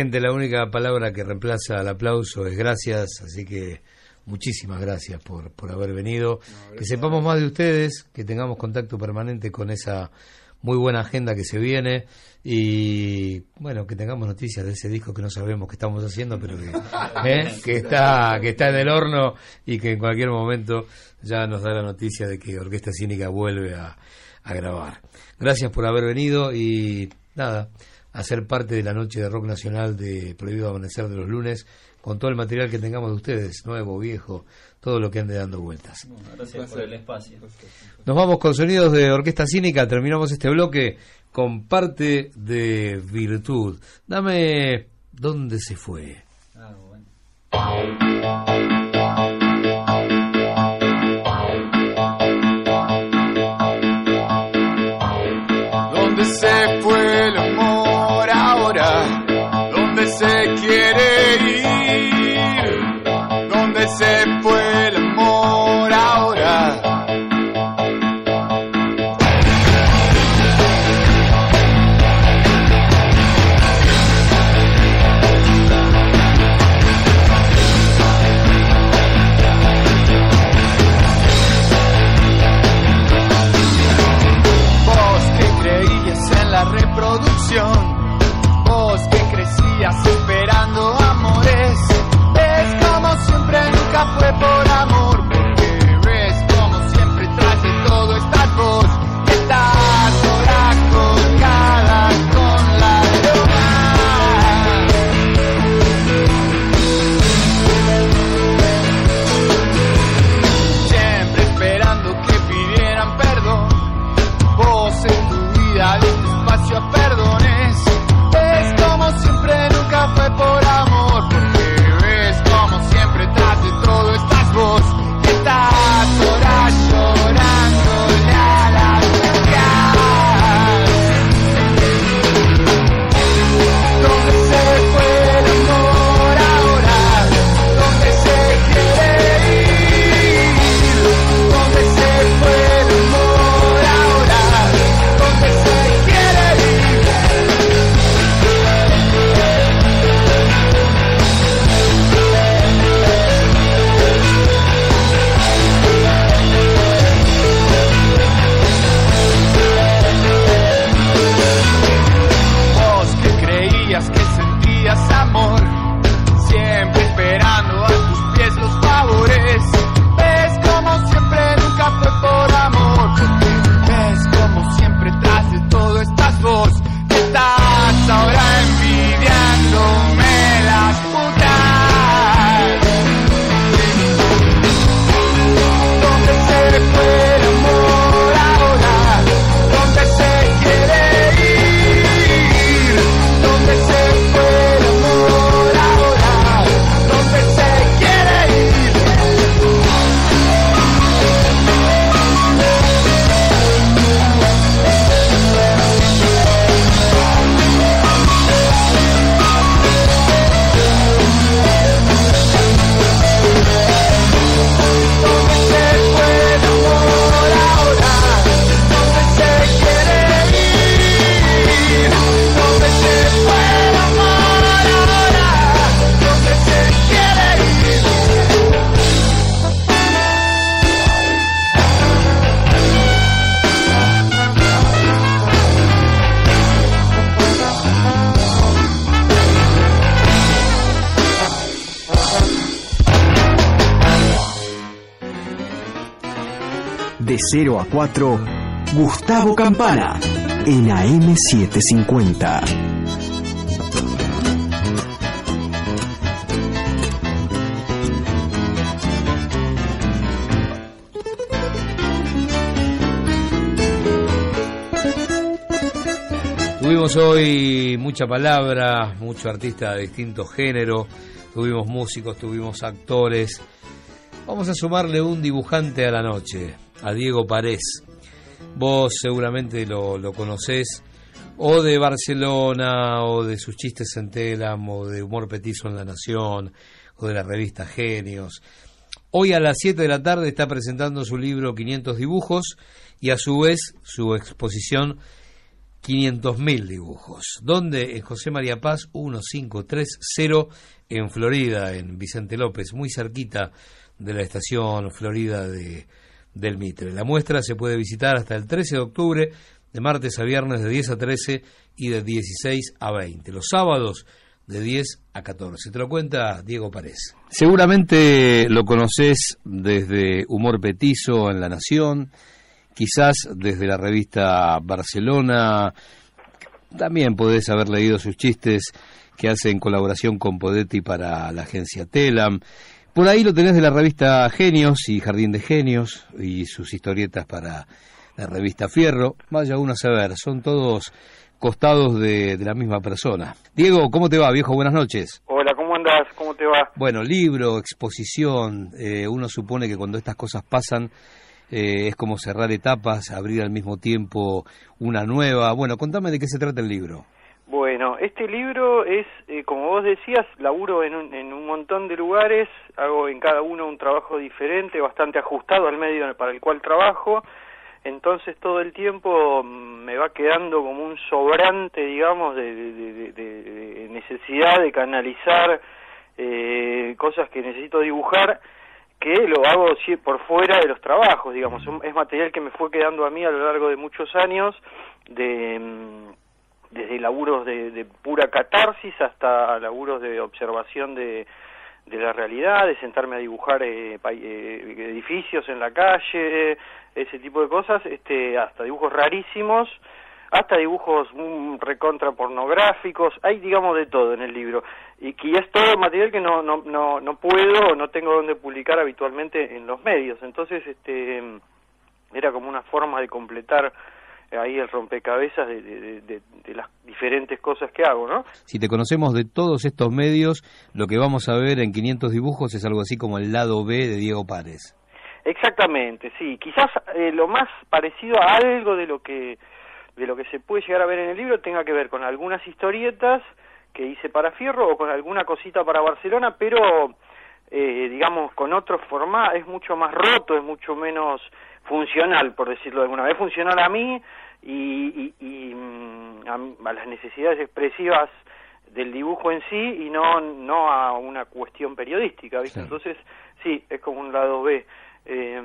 Gente, la única palabra que reemplaza al aplauso es gracias, así que muchísimas gracias por, por haber venido. que sepamos más de ustedes, que tengamos contacto permanente con esa muy buena agenda que se viene y bueno, que tengamos noticias de ese disco que no sabemos qué estamos haciendo, pero que, ¿eh? que está que está en el horno y que en cualquier momento ya nos da la noticia de que Orquesta Cínica vuelve a, a grabar. Gracias por haber venido y nada, a ser parte de la noche de rock nacional de Prohibido Amanecer de los lunes, con todo el material que tengamos de ustedes, nuevo, viejo, todo lo que ande dando vueltas. Gracias por el espacio. Nos vamos con sonidos de Orquesta Cínica, terminamos este bloque con parte de Virtud. Dame, ¿dónde se fue? ¿Dónde 0 a 4, Gustavo Campana, en AM750. Tuvimos hoy mucha palabra, mucho artista de distintos géneros, tuvimos músicos, tuvimos actores. Vamos a sumarle un dibujante a la noche, a Diego Parés. Vos seguramente lo, lo conocés, o de Barcelona, o de sus chistes en Telam, o de Humor Petizo en La Nación, o de la revista Genios. Hoy a las 7 de la tarde está presentando su libro 500 dibujos y a su vez su exposición 500.000 dibujos. ¿Dónde? En José María Paz 1530 en Florida, en Vicente López, muy cerquita de la estación Florida de, del Mitre. La muestra se puede visitar hasta el 13 de octubre, de martes a viernes de 10 a 13 y de 16 a 20. Los sábados de 10 a 14. Te lo cuenta Diego Párez. Seguramente lo conoces desde Humor Petizo en La Nación, quizás desde la revista Barcelona, También podés haber leído sus chistes que hace en colaboración con Podetti para la agencia Telam. Por ahí lo tenés de la revista Genios y Jardín de Genios y sus historietas para la revista Fierro. Vaya uno a saber, son todos costados de, de la misma persona. Diego, ¿cómo te va, viejo? Buenas noches. Hola, ¿cómo andás? ¿Cómo te va? Bueno, libro, exposición, eh, uno supone que cuando estas cosas pasan eh, es como cerrar etapas, abrir al mismo tiempo una nueva. Bueno, contame de qué se trata el libro. Bueno, este libro es, eh, como vos decías, laburo en un, en un montón de lugares, hago en cada uno un trabajo diferente, bastante ajustado al medio para el cual trabajo, entonces todo el tiempo mm, me va quedando como un sobrante, digamos, de, de- de- necesidad de canalizar eh, cosas que necesito dibujar, que lo hago sí, por fuera de los trabajos, digamos, es material que me fue quedando a mí a lo largo de muchos años, de... desde laburos de, de pura catarsis hasta laburos de observación de, de la realidad, de sentarme a dibujar eh, eh, edificios en la calle, ese tipo de cosas, este, hasta dibujos rarísimos, hasta dibujos mm, recontra pornográficos, hay digamos de todo en el libro, y que es todo material que no, no, no, no puedo o no tengo donde publicar habitualmente en los medios, entonces este era como una forma de completar ahí el rompecabezas de, de, de- de- de las diferentes cosas que hago, ¿no? Si te conocemos de todos estos medios, lo que vamos a ver en 500 dibujos es algo así como el lado B de Diego Párez. Exactamente, sí. Quizás eh, lo más parecido a algo de lo que de lo que se puede llegar a ver en el libro tenga que ver con algunas historietas que hice para Fierro o con alguna cosita para Barcelona, pero eh, digamos con otro formato, es mucho más roto, es mucho menos funcional, por decirlo de alguna vez, funcional a mí y, y- y, mm, a, las necesidades expresivas del dibujo en sí y no no a una cuestión periodística, ¿viste? Entonces, sí, es como un lado B. Eh,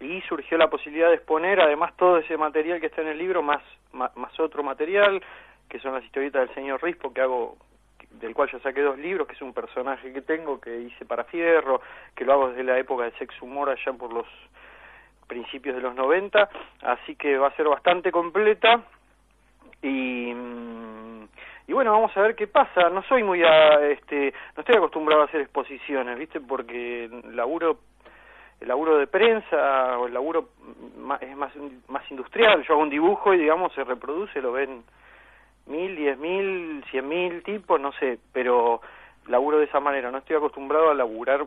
y surgió la posibilidad de exponer además todo ese material que está en el libro más más, más otro material que son las historietas del señor Rispo que hago del cual ya saqué dos libros que es un personaje que tengo que hice para Fierro que lo hago desde la época del sex humor allá por los principios de los 90 así que va a ser bastante completa. Y mm, y bueno vamos a ver qué pasa. No soy muy a, este no estoy acostumbrado a hacer exposiciones viste porque laburo el laburo de prensa o el laburo es más más industrial. Yo hago un dibujo y digamos se reproduce lo ven mil diez mil cien mil tipos no sé. Pero laburo de esa manera. No estoy acostumbrado a laburar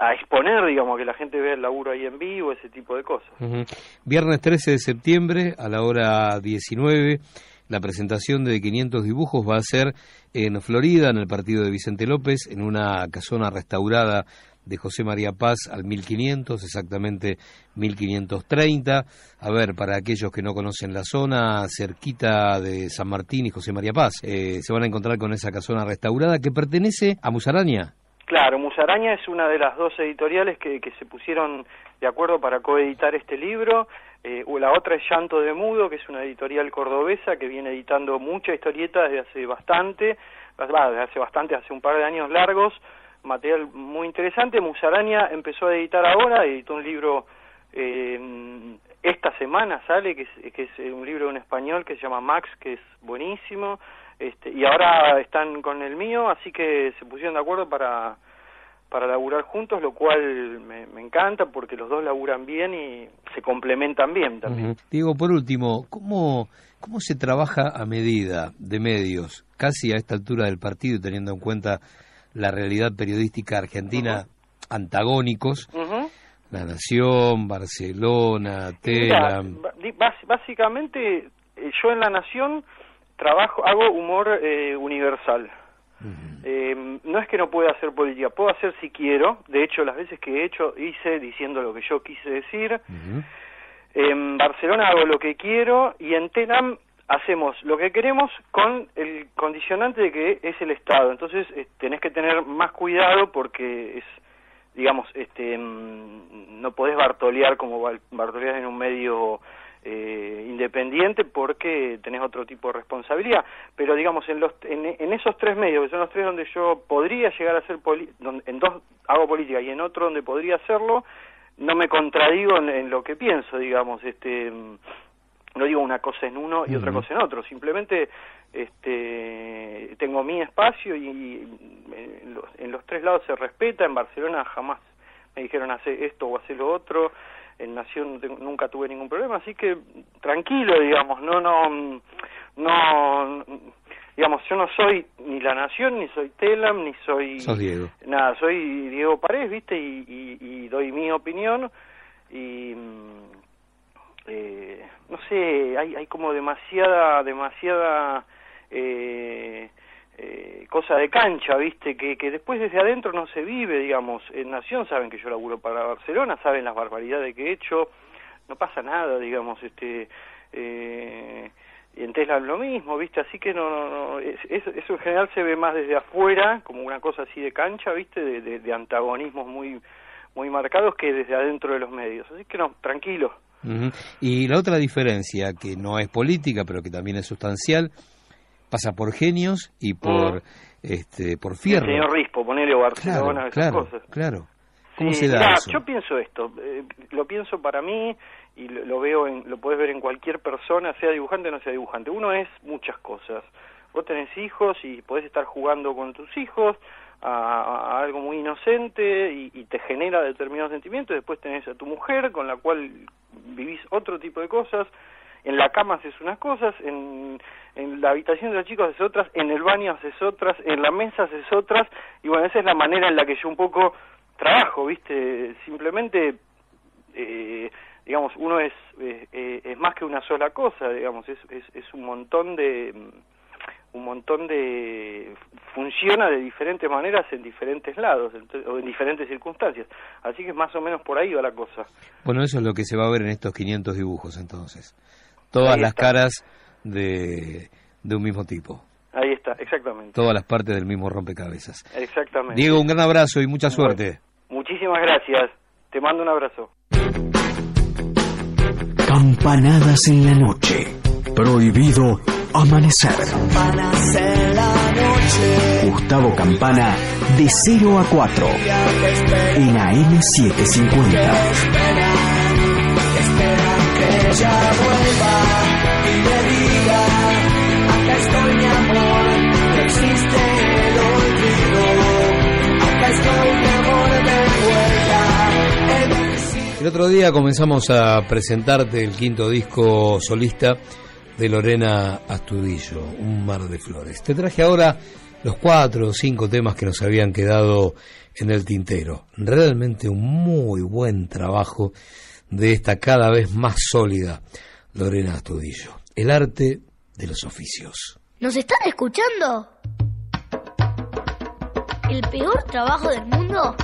a exponer digamos que la gente vea el laburo ahí en vivo ese tipo de cosas. Viernes 13 de septiembre a la hora 19, la presentación de 500 dibujos va a ser en Florida, en el partido de Vicente López, en una casona restaurada de José María Paz al 1500, exactamente 1530. A ver, para aquellos que no conocen la zona, cerquita de San Martín y José María Paz, eh, se van a encontrar con esa casona restaurada que pertenece a Musaraña. Claro, Musaraña es una de las dos editoriales que, que se pusieron de acuerdo para coeditar este libro. Eh, la otra es Llanto de Mudo, que es una editorial cordobesa que viene editando mucha historieta desde hace bastante, desde hace bastante, hace un par de años largos, material muy interesante. Musaraña empezó a editar ahora, editó un libro eh, esta semana sale, que es, que es un libro en español que se llama Max, que es buenísimo, este, y ahora están con el mío, así que se pusieron de acuerdo para para laburar juntos, lo cual me, me encanta porque los dos laburan bien y se complementan bien también. Ujú. Diego, por último, ¿cómo, ¿cómo se trabaja a medida de medios, casi a esta altura del partido, teniendo en cuenta la realidad periodística argentina, antagónicos? Ujú. La Nación, Barcelona, Telam. básicamente eh, yo en La Nación trabajo, hago humor eh, universal. Eh, no es que no pueda hacer política, puedo hacer si quiero. De hecho, las veces que he hecho, hice diciendo lo que yo quise decir. En Barcelona hago lo que quiero y en Telam hacemos lo que queremos con el condicionante de que es el Estado. Entonces eh, tenés que tener más cuidado porque es, digamos, este, mm, no podés bartolear como bar- bartoleas en un medio eh, independiente porque tenés otro tipo de responsabilidad. Pero digamos, en, los, en, en esos tres medios, que son los tres donde yo podría llegar a hacer, poli- donde, en dos hago política y en otro donde podría hacerlo, no me contradigo en, en lo que pienso, digamos, este mm, no digo una cosa en uno y otra cosa en otro, simplemente este tengo mi espacio y, y en, los, en los tres lados se respeta, en Barcelona jamás me dijeron hace esto o hace lo otro, en Nación nunca tuve ningún problema, así que tranquilo, digamos, no, no, no, digamos, yo no soy ni La Nación, ni soy Telam, ni soy... Sos Diego. Nada, soy Diego Paredes, ¿viste? Y, y- y doy mi opinión y... mm, eh, no sé, hay, hay como demasiada, demasiada eh, eh, cosa de cancha, ¿viste? Que, que después desde adentro no se vive, digamos. En Nación saben que yo laburo para Barcelona, saben las barbaridades que he hecho, no pasa nada, digamos, este... Eh, y en Tesla lo mismo, ¿viste? Así que no, no, no es- es- eso en general se ve más desde afuera, como una cosa así de cancha, ¿viste? De, de- antagonismos muy muy marcados que desde adentro de los medios. Así que no, tranquilo. Y la otra diferencia, que no es política, pero que también es sustancial, pasa por genios y por este por fierro. El señor Rispo, ponele Barcelona, esas claro, cosas. claro. ¿Cómo Sí, se da mirá, eso? Yo pienso esto, eh, lo pienso para mí y lo, lo veo, en, lo puedes ver en cualquier persona, sea dibujante o no sea dibujante. Uno es muchas cosas. Vos tenés hijos y podés estar jugando con tus hijos a, a algo muy inocente y, y te genera determinados sentimientos. Después tenés a tu mujer con la cual vivís otro tipo de cosas. En la cama haces unas cosas, en, en la habitación de los chicos haces otras, en el baño haces otras, en la mesa haces otras. Y bueno, esa es la manera en la que yo un poco trabajo, ¿viste? Simplemente, eh, digamos, uno es, eh, eh, es más que una sola cosa, digamos, es, es, es un montón de mm, un montón de funciona de diferentes maneras en diferentes lados o en diferentes circunstancias así que más o menos por ahí va la cosa Bueno, eso es lo que se va a ver en estos 500 dibujos entonces. Todas las caras de, de un mismo tipo. ahí está exactamente Todas las partes del mismo rompecabezas. exactamente Diego, un gran abrazo y mucha suerte. muchísimas gracias te mando un abrazo Campanadas en la noche. Prohibido amanecer. Gustavo Campana de 0 a 4 en AM750. que ella El otro día comenzamos a presentarte el quinto disco solista de Lorena Astudillo, Un mar de flores. Te traje ahora los cuatro o cinco temas que nos habían quedado en el tintero. Realmente un muy buen trabajo de esta cada vez más sólida Lorena Astudillo. El arte de los oficios. ¿Nos están escuchando? ¿El peor trabajo del mundo?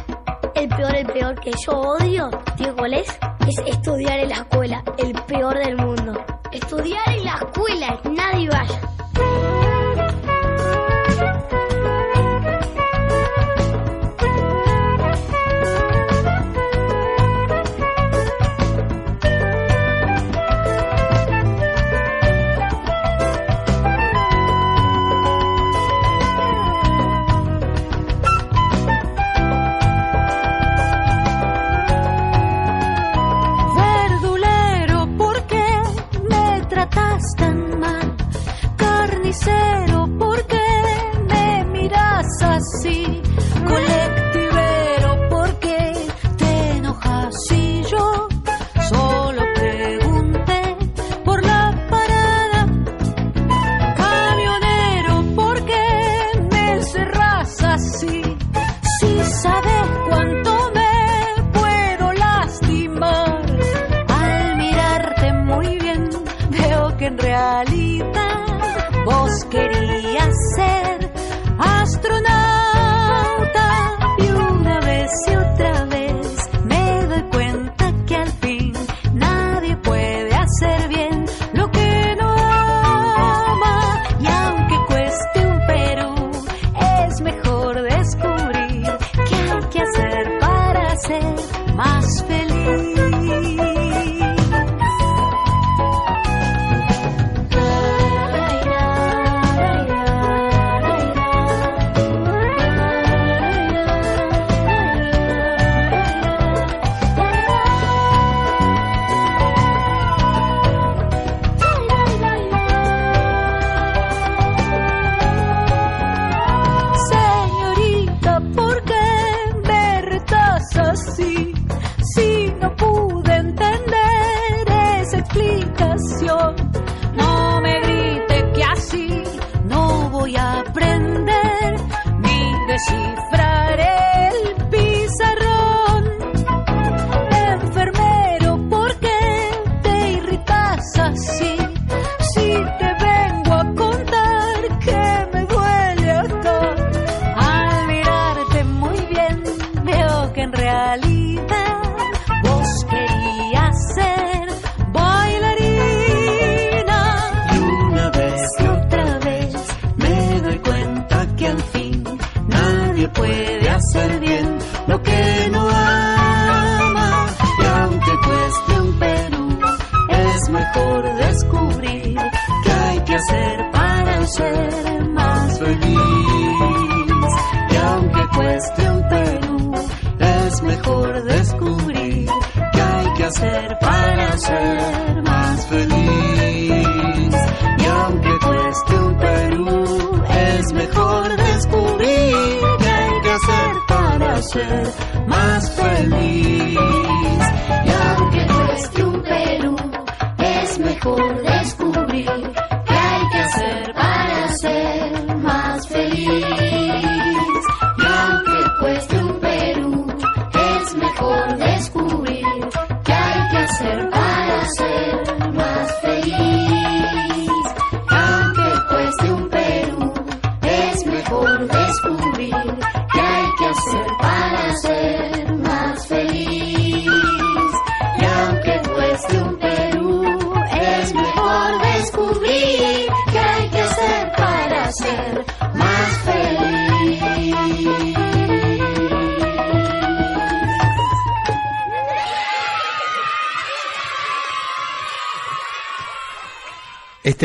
El peor, el peor que yo odio, ¿tío cuál es? Es estudiar en la escuela, el peor del mundo. Estudiar en la escuela, nadie vaya. Tan mal? Carnicero, ¿por qué me miras así?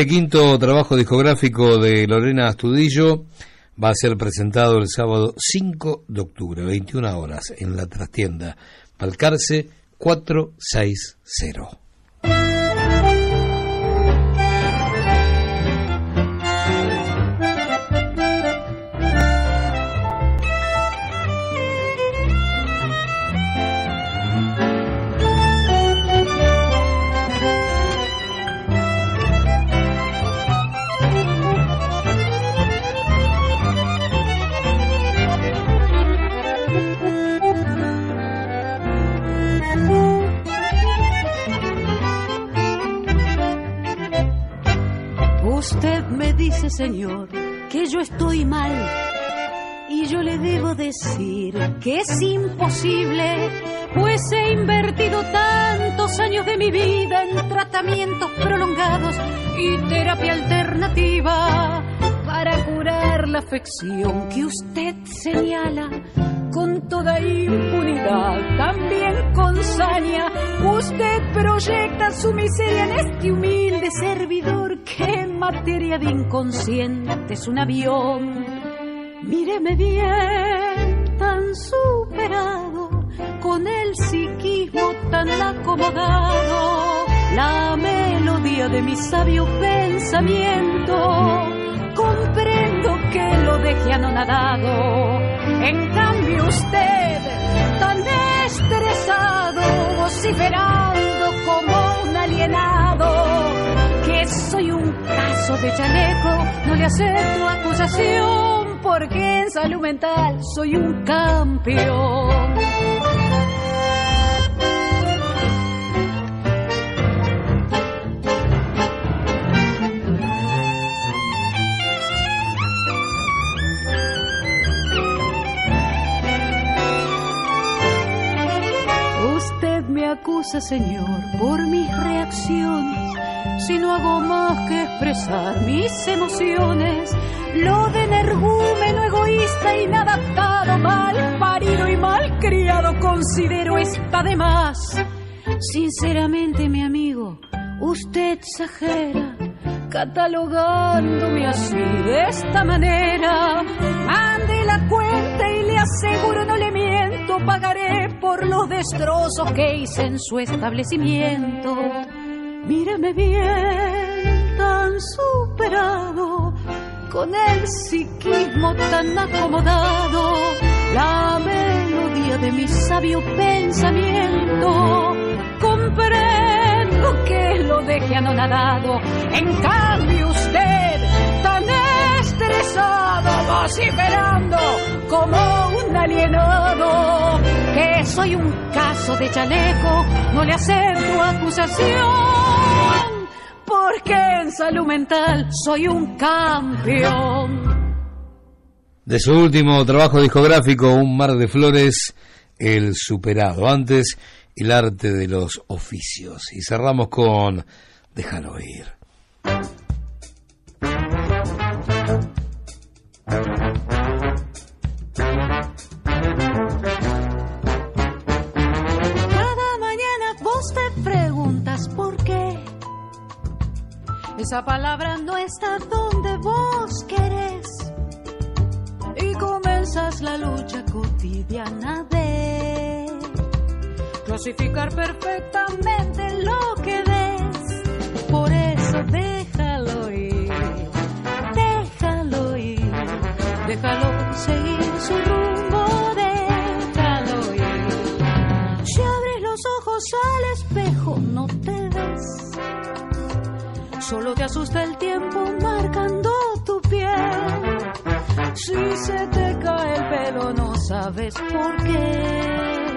Este quinto trabajo discográfico de Lorena Astudillo va a ser presentado el sábado 5 de octubre, 21 horas, en la trastienda Palcarce 460. Señor, que yo estoy mal. Y yo le debo decir que es imposible, pues he invertido tantos años de mi vida en tratamientos prolongados y terapia alternativa para curar la afección que usted señala con toda impunidad, también con saña. Usted proyecta su miseria en este humilde servidor que materia de inconsciente es un avión. Míreme bien, tan superado, con el psiquismo tan acomodado, la melodía de mi sabio pensamiento. Comprendo que lo deje anonadado. En cambio usted, tan estresado, vociferando como un alienado, soy un caso de chaleco, no le acepto acusación, porque en salud mental soy un campeón. Usted me acusa, señor, por mis reacciones. Si no hago más que expresar mis emociones, lo de energúmeno, egoísta, inadaptado, mal parido y mal criado, considero está de más. Sinceramente, mi amigo, usted exagera catalogándome así de esta manera. Mande la cuenta y le aseguro no le miento, pagaré por los destrozos que hice en su establecimiento. Mírame bien, tan superado, con el psiquismo tan acomodado, la melodía de mi sabio pensamiento. Comprendo que lo deje anonadado, en cambio usted, tan estresado, vociferando como un alienado. Que soy un caso de chaleco, no le acepto acusación. Porque en salud mental soy un campeón. De su último trabajo discográfico, Un mar de flores, El superado. Antes, El arte de los oficios. Y cerramos con Déjalo ir. Esa palabra no está donde vos querés. Y comenzas la lucha cotidiana de clasificar perfectamente lo que ves. Por eso déjalo ir, déjalo ir, déjalo seguir su rumbo, déjalo ir. Si abres los ojos al espejo, no te. Solo te asusta el tiempo marcando tu piel. Si se te cae el pelo, no sabes por qué.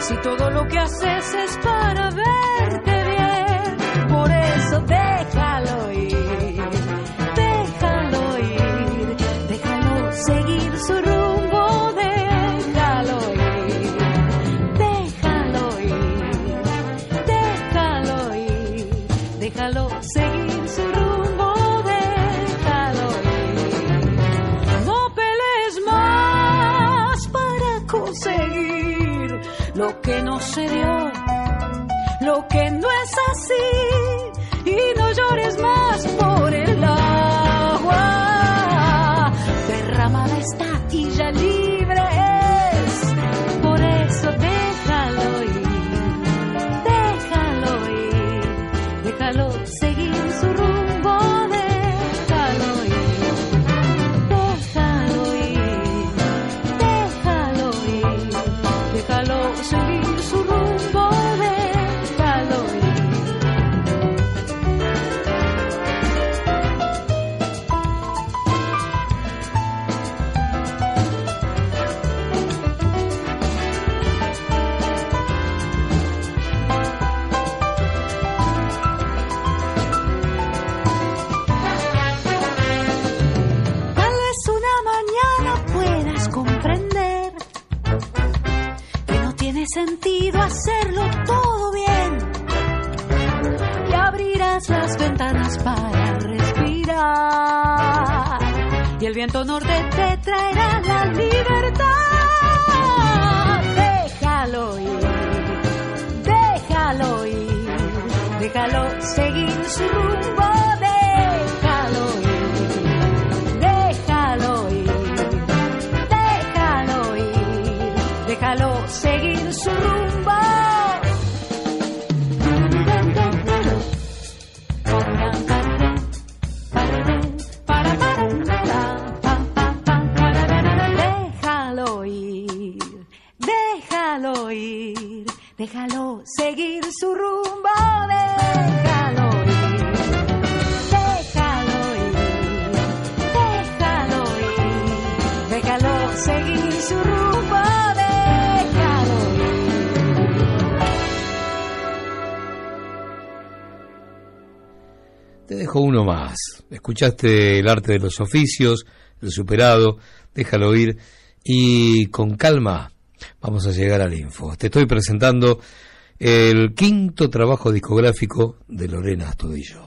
Si todo lo que haces es para verte bien, por eso déjalo ir, lo que no es así, y no llores más por Viento norte Escuchaste el arte de los oficios, el superado, déjalo ir y con calma vamos a llegar al info. Te estoy presentando el quinto trabajo discográfico de Lorena Astudillo.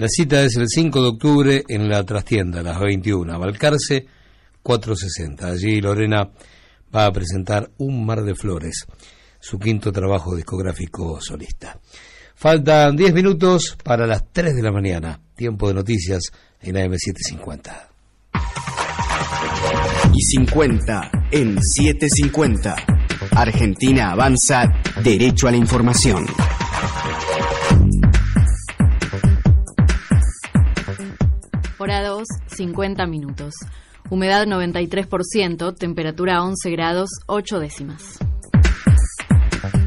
La cita es el 5 de octubre en la trastienda, a las 21, Balcarce 460. Allí Lorena va a presentar Un mar de flores, su quinto trabajo discográfico solista. Faltan 10 minutos para las 3 de la mañana, tiempo de noticias en AM750. Y 50 en 750. Argentina avanza derecho a la información. Hora 2, 50 minutos. Humedad 93%, temperatura 11 grados 8 décimas.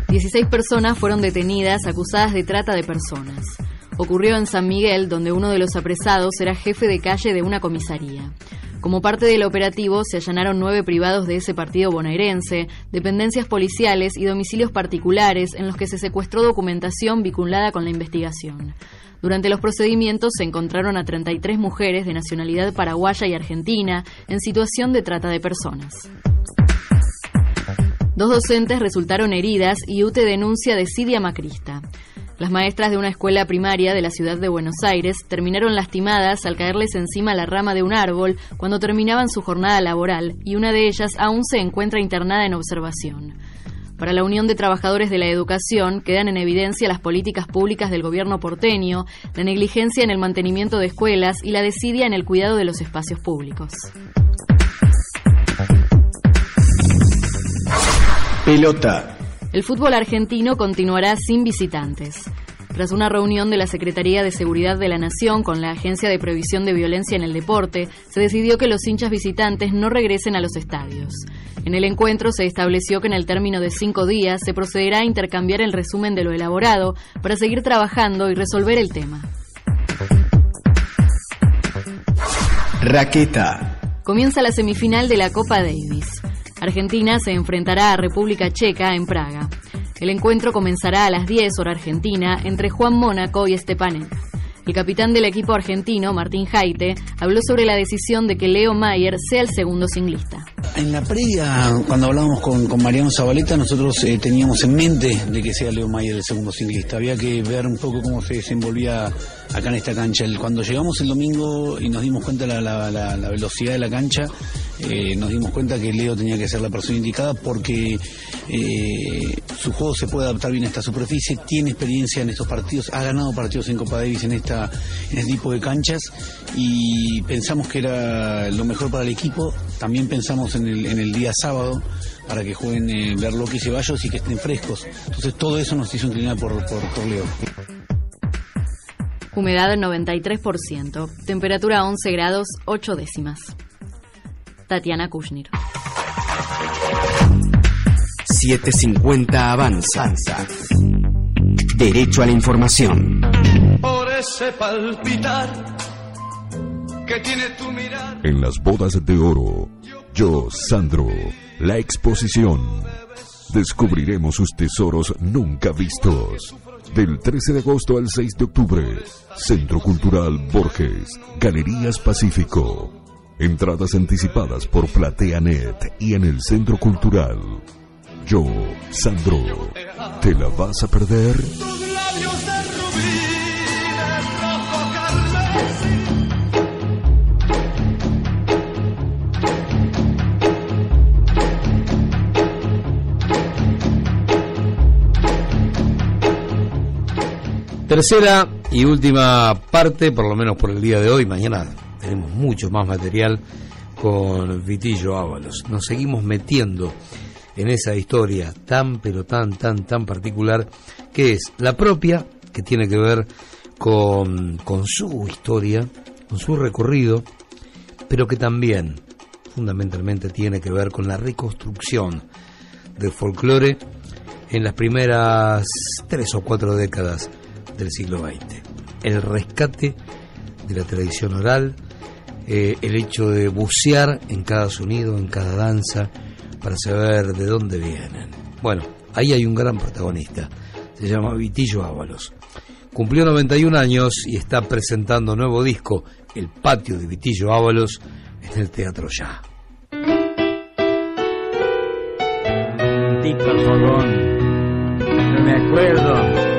16 personas fueron detenidas acusadas de trata de personas. Ocurrió en San Miguel, donde uno de los apresados era jefe de calle de una comisaría. Como parte del operativo, se allanaron nueve privados de ese partido bonaerense, dependencias policiales y domicilios particulares en los que se secuestró documentación vinculada con la investigación. Durante los procedimientos se encontraron a 33 mujeres de nacionalidad paraguaya y argentina en situación de trata de personas. Dos docentes resultaron heridas y UTE denuncia desidia macrista. Las maestras de una escuela primaria de la ciudad de Buenos Aires terminaron lastimadas al caerles encima la rama de un árbol cuando terminaban su jornada laboral y una de ellas aún se encuentra internada en observación. Para la Unión de Trabajadores de la Educación quedan en evidencia las políticas públicas del gobierno porteño, la negligencia en el mantenimiento de escuelas y la desidia en el cuidado de los espacios públicos. Pelota. El fútbol argentino continuará sin visitantes. Tras una reunión de la Secretaría de Seguridad de la Nación con la Agencia de Previsión de Violencia en el Deporte, se decidió que los hinchas visitantes no regresen a los estadios. En el encuentro se estableció que en el término de cinco días se procederá a intercambiar el resumen de lo elaborado para seguir trabajando y resolver el tema. Raqueta. Comienza la semifinal de la Copa Davis. Argentina se enfrentará a República Checa en Praga. El encuentro comenzará a las 10 hora argentina entre Juan Mónaco y Stepanek. El capitán del equipo argentino, Martín Jaite, habló sobre la decisión de que Leo Mayer sea el segundo singlista. En la previa, cuando hablábamos con, con Mariano Zabaleta, nosotros eh, teníamos en mente de que sea Leo Mayer el segundo singlista. Había que ver un poco cómo se desenvolvía acá en esta cancha. El- cuando llegamos el domingo y nos dimos cuenta de la, la- la- la velocidad de la cancha, eh, nos dimos cuenta que Leo tenía que ser la persona indicada porque eh, su juego se puede adaptar bien a esta superficie, tiene experiencia en estos partidos, ha ganado partidos en Copa Davis en esta en este tipo de canchas y pensamos que era lo mejor para el equipo. También pensamos en el, en el día sábado para que jueguen eh, Berloque y Ceballos y que estén frescos. Entonces todo eso nos hizo inclinar por, por, por Leo. Humedad 93%. Temperatura 11 grados 8 décimas. Tatiana Kushnir. 750 avanza. Derecho a la información. Por ese palpitar que tiene tu mirar. En las bodas de oro, yo, Sandro, la exposición. Descubriremos sus tesoros nunca vistos. Del 13 de agosto al 6 de octubre, Centro Cultural Borges, Galerías Pacífico. Entradas anticipadas por PlateaNet y en el Centro Cultural. Yo, Sandro, ¿te la vas a perder? Tercera y última parte, por lo menos por el día de hoy, mañana tenemos mucho más material con Vitillo Ábalos. Nos seguimos metiendo en esa historia tan, pero tan, tan, tan particular, que es la propia, que tiene que ver con, con su historia, con su recorrido, pero que también fundamentalmente tiene que ver con la reconstrucción del folclore en las primeras tres o cuatro décadas del siglo XX. El rescate de la tradición oral, eh, el hecho de bucear en cada sonido, en cada danza, para saber de dónde vienen. Bueno, ahí hay un gran protagonista, se llama Vitillo Ábalos. Cumplió 91 años y está presentando nuevo disco, El Patio de Vitillo Ábalos, en el Teatro Ya. Tito fogón. Me acuerdo,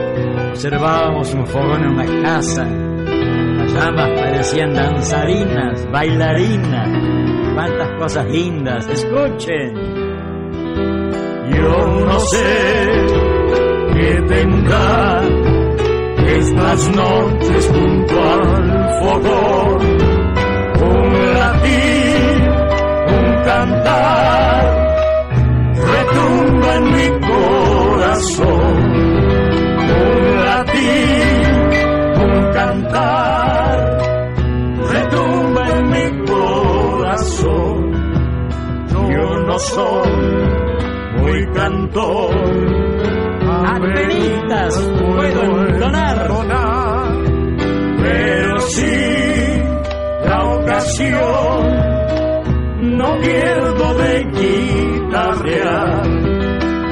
observábamos un fogón en una casa. Las llamas parecían danzarinas, bailarinas. Cuántas cosas lindas, escuchen. Yo no sé qué tendrá estas noches junto al fogón. Un latir, un cantar retumba en mi corazón. No soy muy cantor, apenitas puedo entonar, pero sí la ocasión no pierdo de guitarrear,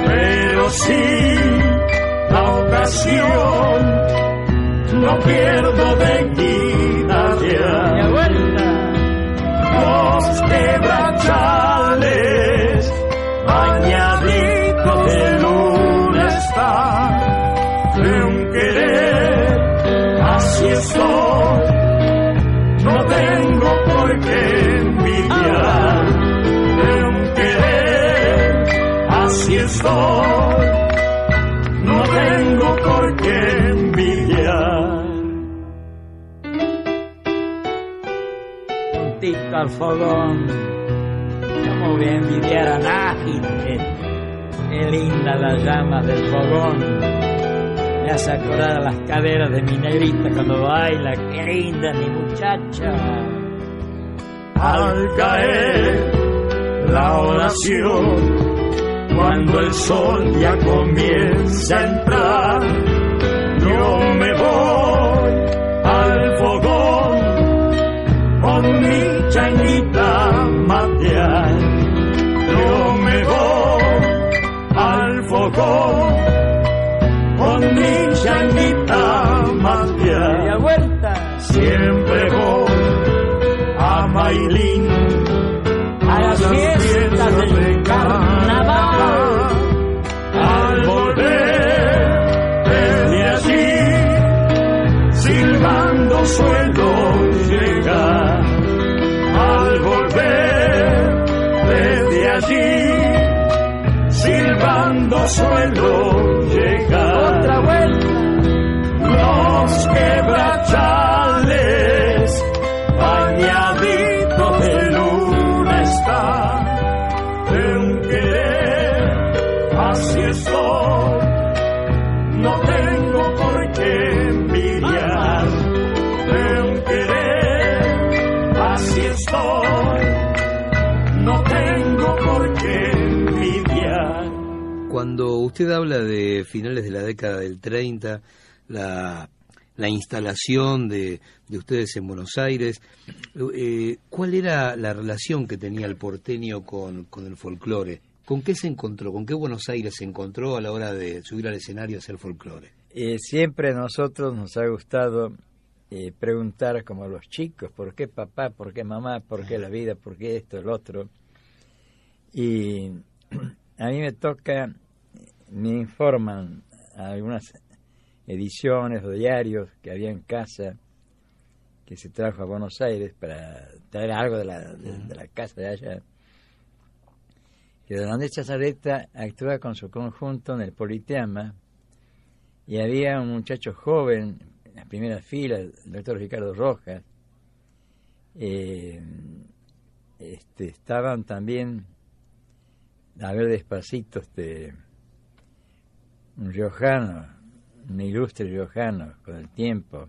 pero sí la ocasión, no pierdo de guitarrear. Al fogón, no voy a envidiar a. Qué linda las llamas del fogón. Me hace acordar a las caderas de mi negrita cuando baila. Qué linda mi muchacha al caer la oración, cuando el sol ya comienza a entrar, yo me voy al suelo usted habla de finales de la década del 30, la, la instalación de, de ustedes en Buenos Aires, eh, ¿cuál era la relación que tenía el porteño con, con el folclore? ¿Con qué se encontró? ¿Con qué Buenos Aires se encontró a la hora de subir al escenario a hacer folclore? Eh, siempre a nosotros nos ha gustado eh, preguntar como a los chicos, ¿por qué papá? ¿Por qué mamá? ¿Por qué la vida? ¿Por qué esto, el otro? Y a mí me toca, me informan algunas ediciones o diarios que había en casa que se trajo a Buenos Aires para traer algo de la, de, de la casa de allá. Que Don Andrés Chazareta actúa con su conjunto en el Politeama y había un muchacho joven en la primera fila, el doctor Ricardo Rojas. Eh, este, estaban también, a ver despacito, este, riojano, un ilustre riojano con el tiempo.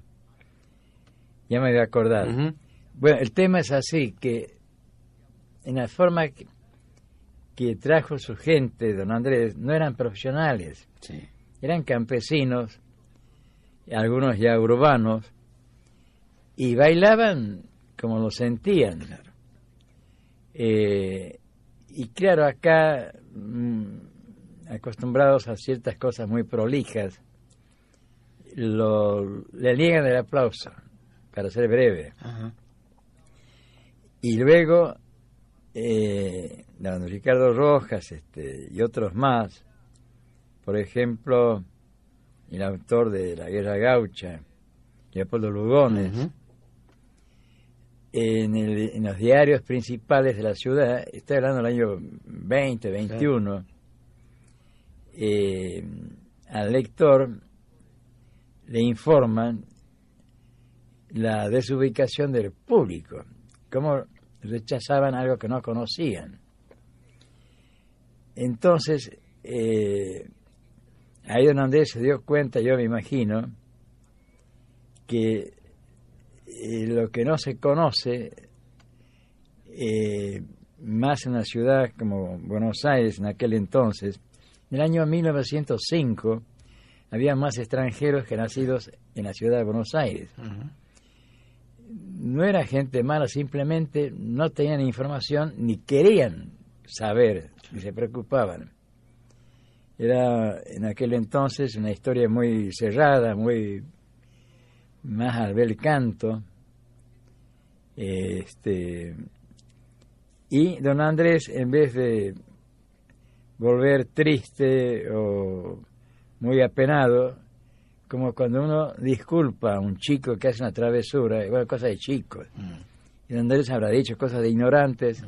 Ya me voy a acordar. Bueno, el tema es así, que en la forma que, que trajo su gente, don Andrés, no eran profesionales, eran campesinos, algunos ya urbanos, y bailaban como lo sentían. Eh, y claro, acá, mm, acostumbrados a ciertas cosas muy prolijas, lo, le niegan el aplauso, para ser breve. Y luego, eh, don Ricardo Rojas este, y otros más, por ejemplo, el autor de La Guerra Gaucha, Leopoldo Lugones, en, el- en los diarios principales de la ciudad, estoy hablando del año 20, 21, eh, al lector le informan la desubicación del público, cómo rechazaban algo que no conocían. Entonces, eh, ahí don Andrés se dio cuenta, yo me imagino, que eh, lo que no se conoce, más en una ciudad como Buenos Aires en aquel entonces, en el año 1905 había más extranjeros que nacidos en la ciudad de Buenos Aires. No era gente mala, simplemente no tenían información ni querían saber, ni se preocupaban. Era en aquel entonces una historia muy cerrada, muy más al bel canto. Este, y don Andrés, en vez de volver triste o muy apenado, como cuando uno disculpa a un chico que hace una travesura, igual cosa de chicos. Y don Andrés habrá dicho cosas de ignorantes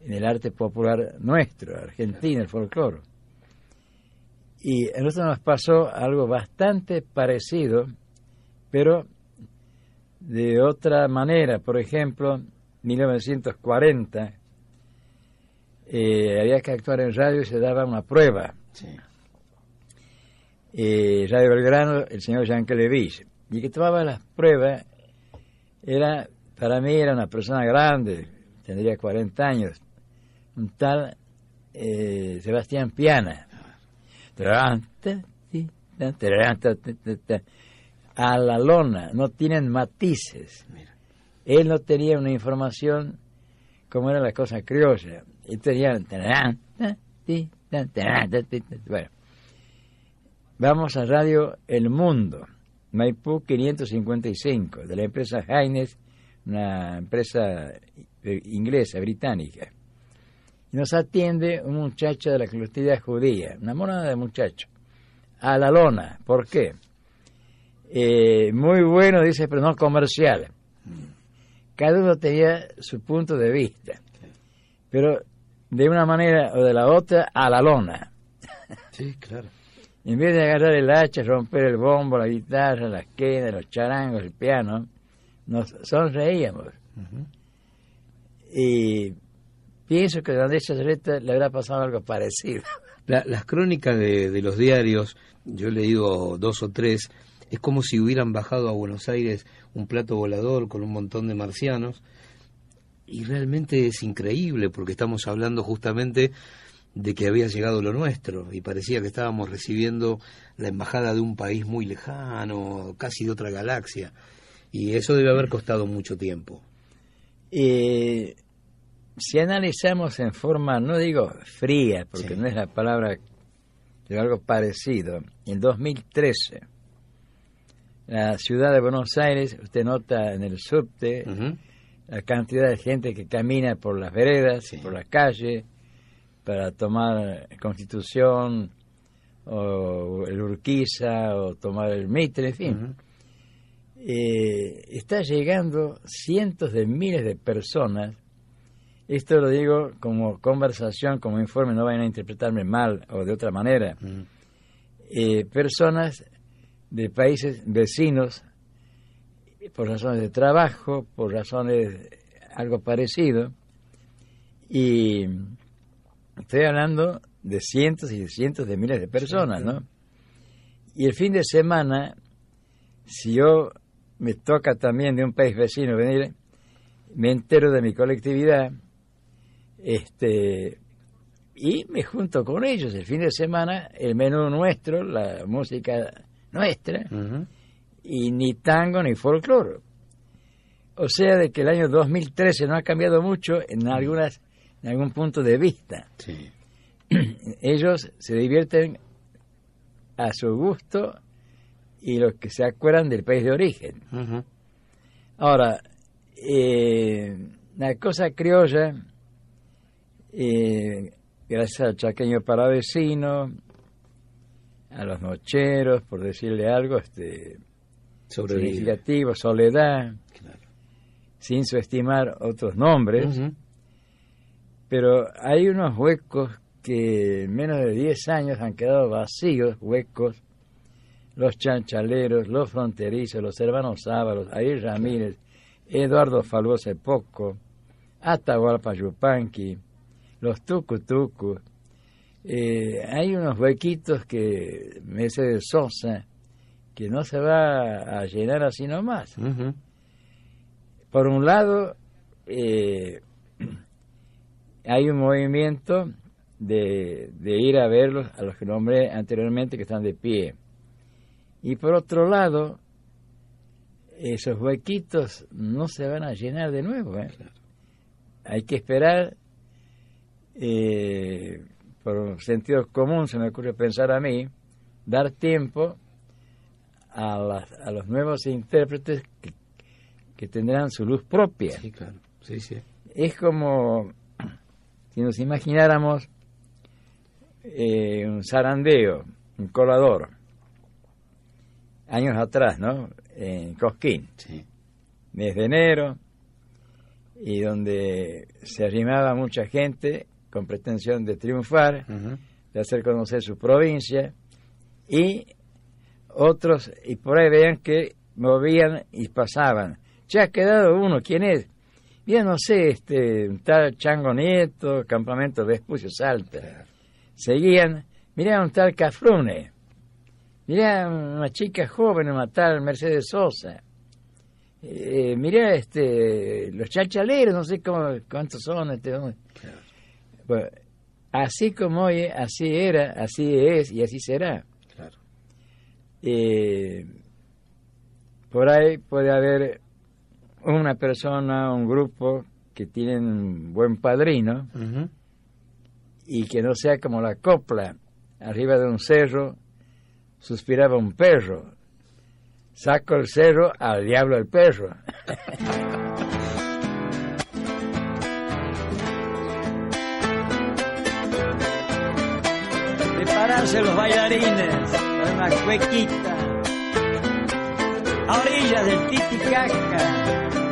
en el arte popular nuestro, argentino, el folclore. Y a nosotros nos pasó algo bastante parecido, pero de otra manera. Por ejemplo, 1940, eh, había que actuar en radio y se daba una prueba. Eh, radio Belgrano, el señor Jean Levich. Y que tomaba las pruebas era, para mí, era una persona grande, tendría 40 años, un tal eh, Sebastián Piana. A la lona, no tienen matices. Él no tenía una información como era la cosa criolla. Y tenían... Bueno, vamos a Radio El Mundo, Maipú 555, de la empresa Haines, una empresa eh, inglesa, británica. Y nos atiende un muchacho de la colectividad judía, una monada de muchacho, a la lona. ¿Por qué? Eh, muy bueno, dice, pero no comercial. Cada uno tenía su punto de vista, pero de una manera o de la otra a la lona. Sí, claro. En vez de agarrar el hacha, romper el bombo, la guitarra, las quedas, los charangos, el piano, nos sonreíamos. Y pienso que a Andrés Chazareta le habrá pasado algo parecido. La- las crónicas de, de los diarios, yo he leído dos o tres, es como si hubieran bajado a Buenos Aires un plato volador con un montón de marcianos. Y realmente es increíble porque estamos hablando justamente de que había llegado lo nuestro y parecía que estábamos recibiendo la embajada de un país muy lejano, casi de otra galaxia. Y eso debe haber costado mucho tiempo. Eh, si analizamos en forma, no digo fría, porque no es la palabra, pero algo parecido, en 2013, la ciudad de Buenos Aires, usted nota en el subte la cantidad de gente que camina por las veredas, por la calle, para tomar Constitución, o el Urquiza, o tomar el Mitre, en fin. Eh, está llegando cientos de miles de personas. Esto lo digo como conversación, como informe, no vayan a interpretarme mal o de otra manera. Eh, personas de países vecinos por razones de trabajo, por razones algo parecido. Y estoy hablando de cientos y cientos de miles de personas, ¿no? Y el fin de semana, si yo me toca también de un país vecino venir, me entero de mi colectividad, este, y me junto con ellos el fin de semana, el menú nuestro, la música nuestra, y ni tango ni folclore. O sea, de que el año 2013 no ha cambiado mucho en algunas en algún punto de vista. Ellos se divierten a su gusto y los que se acuerdan del país de origen. Ahora, eh, la cosa criolla, eh, gracias al chaqueño paravecino, a los nocheros, por decirle algo, este. Significativo, soledad, sin subestimar otros nombres, pero hay unos huecos que en menos de 10 años han quedado vacíos, huecos, los chanchaleros, los fronterizos, los hermanos Ábalos, Ariel Ramírez, Eduardo Falú hace poco, Atahualpa Yupanqui, los Tucutucu, eh, hay unos huequitos que Mercedes Sosa, que no se va a llenar así nomás. Por un lado, eh, hay un movimiento de, de ir a verlos, a los que nombré anteriormente, que están de pie. Y por otro lado, esos huequitos no se van a llenar de nuevo. ¿eh? Hay que esperar, eh, por sentido común, se me ocurre pensar a mí, dar tiempo a, las- a los nuevos intérpretes que, que tendrán su luz propia. Sí, claro. Sí, sí. Es como si nos imagináramos eh, un zarandeo, un colador, años atrás, ¿no? En Cosquín. Mes de enero, y donde se arrimaba mucha gente con pretensión de triunfar, de hacer conocer su provincia, y otros, y por ahí veían que movían y pasaban. Ya ha quedado uno, ¿quién es? Mira, no sé, este, tal Chango Nieto, Campamento Vespucio Salta. Seguían, mira un tal Cafrune, mira una chica joven, una tal Mercedes Sosa. Eh, mira este, los chachaleros, no sé cómo, cuántos son. Este, ¿no? Bueno, así como hoy, así era, así es y así será. Eh, por ahí puede haber una persona, un grupo que tienen un buen padrino y que no sea como la copla, arriba de un cerro suspiraba un perro, saco el cerro al diablo el perro. Prepararse los bailarines para una cuequita a orillas del Titicaca.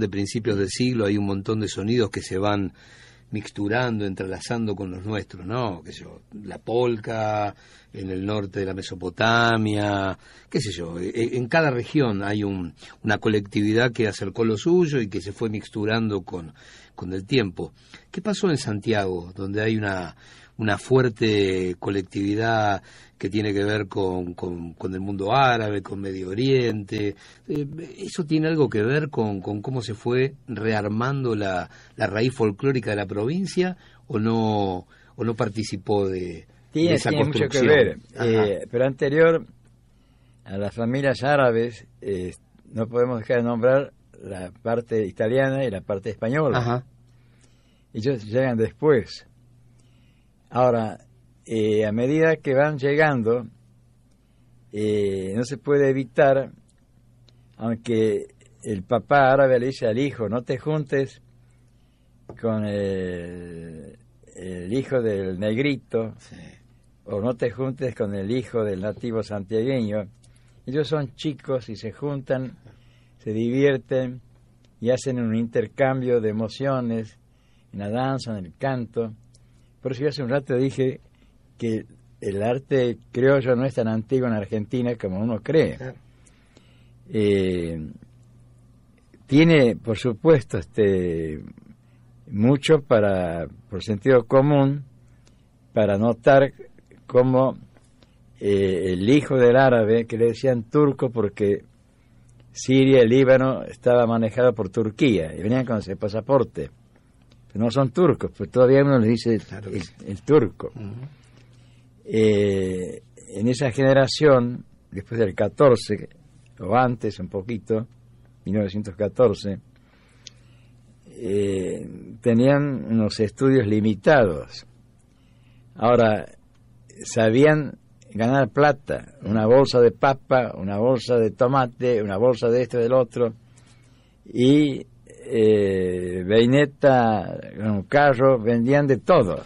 De principios del siglo, hay un montón de sonidos que se van mixturando, entrelazando con los nuestros, ¿no? Qué sé la polca en el norte de la Mesopotamia, qué sé yo, e- en cada región hay un- una colectividad que acercó lo suyo y que se fue mixturando con, con el tiempo. ¿Qué pasó en Santiago, donde hay una, una fuerte colectividad que tiene que ver con, con- con el mundo árabe, con Medio Oriente. Eh, ¿Eso tiene algo que ver con, con cómo se fue rearmando la, la raíz folclórica de la provincia o no, o no participó de, de Tiene, esa tiene mucho que construcción? ver. Eh, pero anterior a las familias árabes, eh, no podemos dejar de nombrar la parte italiana y la parte española. Ajá. Ellos llegan después. Ahora, eh, a medida que van llegando, eh, no se puede evitar, aunque el papá árabe le dice al hijo, no te juntes con el, el hijo del negrito, o no te juntes con el hijo del nativo santiagueño. Ellos son chicos y se juntan, se divierten y hacen un intercambio de emociones en la danza, en el canto. Por eso yo hace un rato dije que el arte criollo no es tan antiguo en Argentina como uno cree. Eh, tiene, por supuesto, este mucho para, por sentido común, para notar cómo eh, el hijo del árabe, que le decían turco porque Siria y Líbano estaba manejado por Turquía y venían con ese pasaporte. Pero no son turcos, pues todavía uno les dice el, el turco. Eh, en esa generación, después del 14, o antes un poquito, 1914, eh, tenían unos estudios limitados. Ahora, sabían ganar plata, una bolsa de papa, una bolsa de tomate, una bolsa de esto y del otro, y eh, Beineta, un carro, vendían de todo.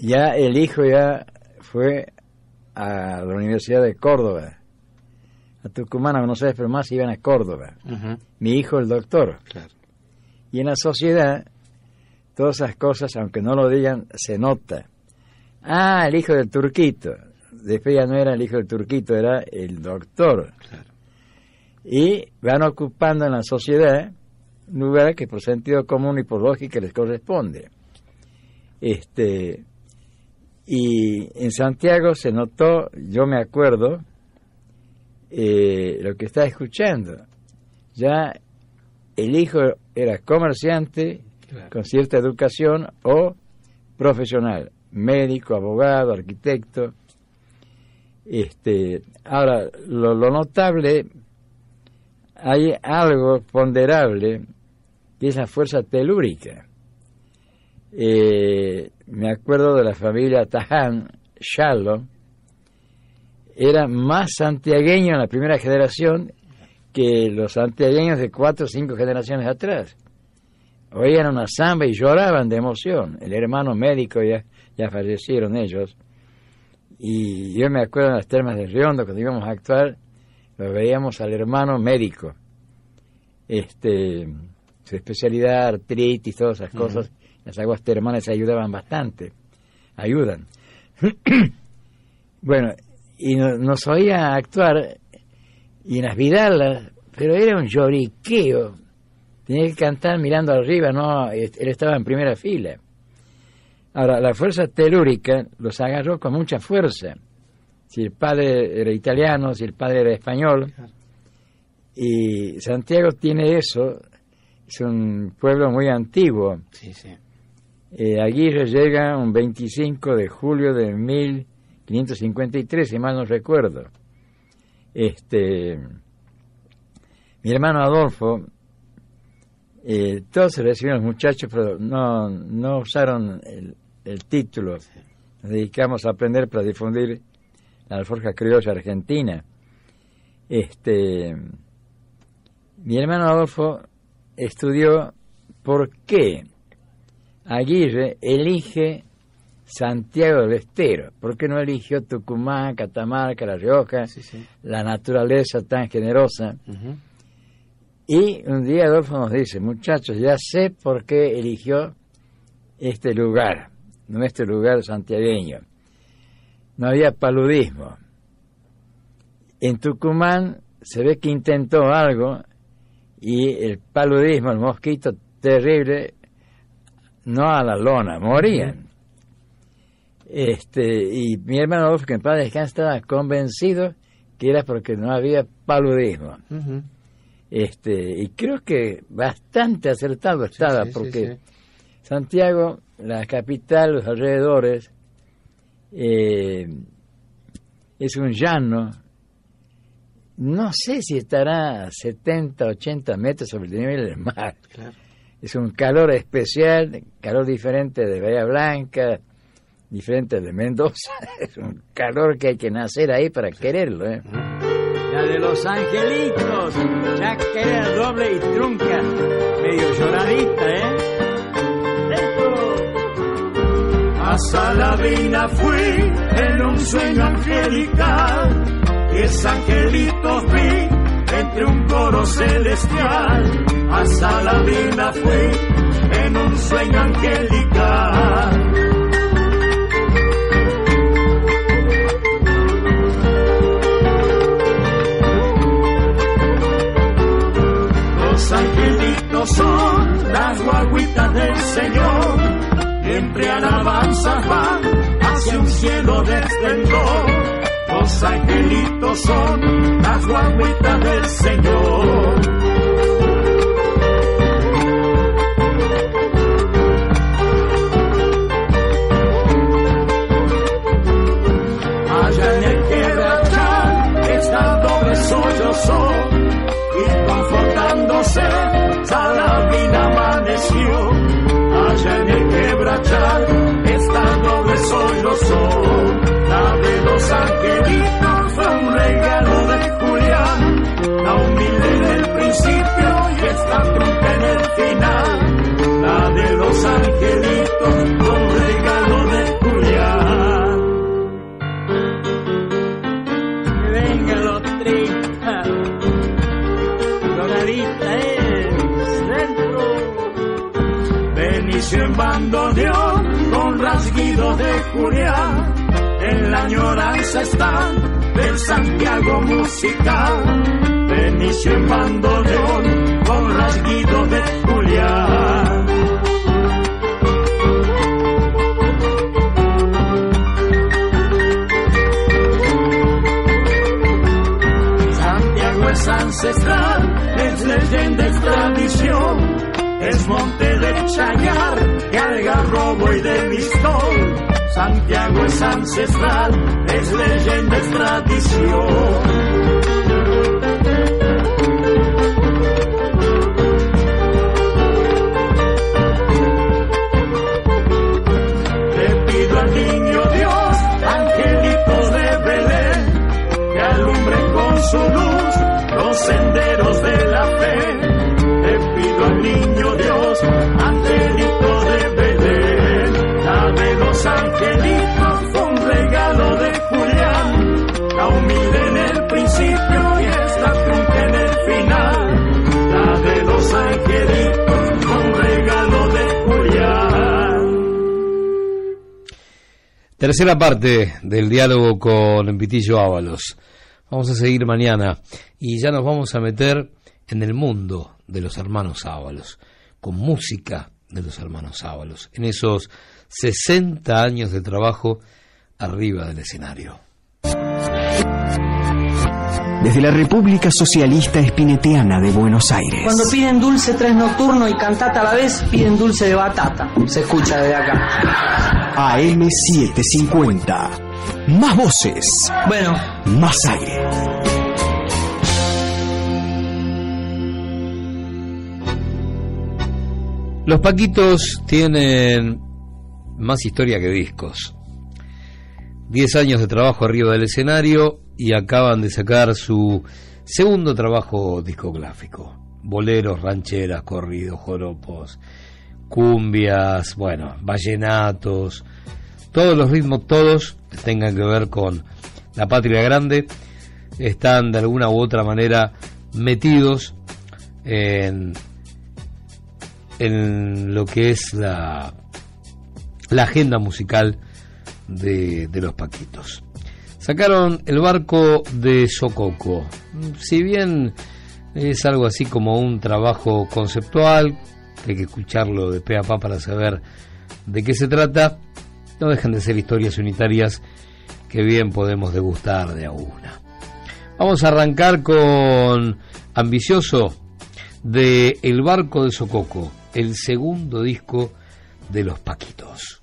Ya el hijo ya fue a la Universidad de Córdoba, a Tucumán, Buenos Aires, pero más iban a Córdoba. Mi hijo el doctor. Y en la sociedad, todas esas cosas, aunque no lo digan, se nota. Ah, el hijo del turquito. Después ya no era el hijo del turquito, era el doctor. Y van ocupando en la sociedad un lugar que por sentido común y por lógica les corresponde. Este, y en Santiago se notó, yo me acuerdo, eh, lo que está escuchando. Ya el hijo era comerciante con cierta educación o profesional, médico, abogado, arquitecto. Este, ahora, lo, lo notable, hay algo ponderable que es la fuerza telúrica. Eh, me acuerdo de la familia Taján, Shalom, era más santiagueño en la primera generación que los santiagueños de cuatro o cinco generaciones atrás. Oían una samba y lloraban de emoción. El hermano médico ya, ya fallecieron ellos. Y yo me acuerdo en las termas de Riondo, cuando íbamos a actuar, lo veíamos al hermano médico. Este, su especialidad, artritis, todas esas cosas. Las aguas termales ayudaban bastante, ayudan. bueno, y no- nos oía actuar y en las vidalas, pero era un lloriqueo. Tenía que cantar mirando arriba, no, él estaba en primera fila. Ahora, la fuerza telúrica los agarró con mucha fuerza. Si el padre era italiano, si el padre era español. Y Santiago tiene eso, es un pueblo muy antiguo. Sí, sí. Eh, Aguirre llega un 25 de julio de 1553, si mal no recuerdo. Este, mi hermano Adolfo, eh, todos se recibieron los muchachos, pero no, no usaron el, el título. Nos dedicamos a aprender para difundir la alforja criolla argentina. Este, mi hermano Adolfo estudió por qué Aguirre elige Santiago del Estero. ¿Por qué no eligió Tucumán, Catamarca, La Rioja, la naturaleza tan generosa? Y un día Adolfo nos dice, muchachos, ya sé por qué eligió este lugar, nuestro lugar santiagueño. No había paludismo. En Tucumán se ve que intentó algo y el paludismo, el mosquito terrible, no a la lona, morían. Este, y mi hermano Adolfo, que en paz descanse, estaba convencido que era porque no había paludismo. Este, y creo que bastante acertado estaba, sí, sí, porque sí. Santiago, la capital, los alrededores, eh, es un llano, no sé si estará a 70, 80 metros sobre el nivel del mar. Es un calor especial, calor diferente de Bahía Blanca, diferente de Mendoza. Es un calor que hay que nacer ahí para quererlo. ¿eh? La de los angelitos, chaquera doble y trunca, medio lloradita, ¿eh? A Saladina fui en un sueño angelical, diez angelitos vi entre un coro celestial. A Saladina fui en un sueño angelical. Los angelitos son las guaguitas del Señor, siempre alabanzas van hacia un cielo de. Los angelitos son las guaguitas del Señor. Allá en el quebrachal está doble sollozo y confortándose Saladina amaneció. Allá en el quebrachal está doble sollozo. La de los angelitos fue un regalo de Julián. La humilde en el principio y esta trunca en el final. La de los angelitos fue un regalo de Julián. Venga los trinca, doradita es dentro. Benicio en bandoneón con rasguido de Julián. En la añoranza están del Santiago musical. Benicio en bandoneón con rasguido de Julián. Santiago es ancestral, es leyenda, es tradición. Es monte de Chayar, de Algarrobo y de Mistol. Santiago es ancestral, es leyenda, es tradición. Le pido al niño Dios, angelitos de Belén, que alumbren con su luz los senderos de la fe. Le pido al niño Tercera parte del diálogo con Pitillo Ábalos. Vamos a seguir mañana y ya nos vamos a meter en el mundo de los hermanos Ábalos, con música de los hermanos Ábalos, en esos 60 años de trabajo arriba del escenario. Desde la República Socialista Espineteana de Buenos Aires. Cuando piden dulce tres nocturno y cantata a la vez, piden dulce de batata. Se escucha desde acá. AM750. Más voces. Bueno. Más aire. Los Paquitos tienen más historia que discos. Diez años de trabajo arriba del escenario y acaban de sacar su segundo trabajo discográfico. Boleros, rancheras, corridos, joropos, cumbias, bueno, vallenatos, todos los ritmos, todos tengan que ver con la patria grande, están de alguna u otra manera metidos en, en lo que es la, la agenda musical de, de los Paquitos. Sacaron el barco de Sococo. Si bien es algo así como un trabajo conceptual, hay que escucharlo de pe a pa para saber de qué se trata, no dejan de ser historias unitarias que bien podemos degustar de a una. Vamos a arrancar con Ambicioso de El Barco de Sococo, el segundo disco de los Paquitos.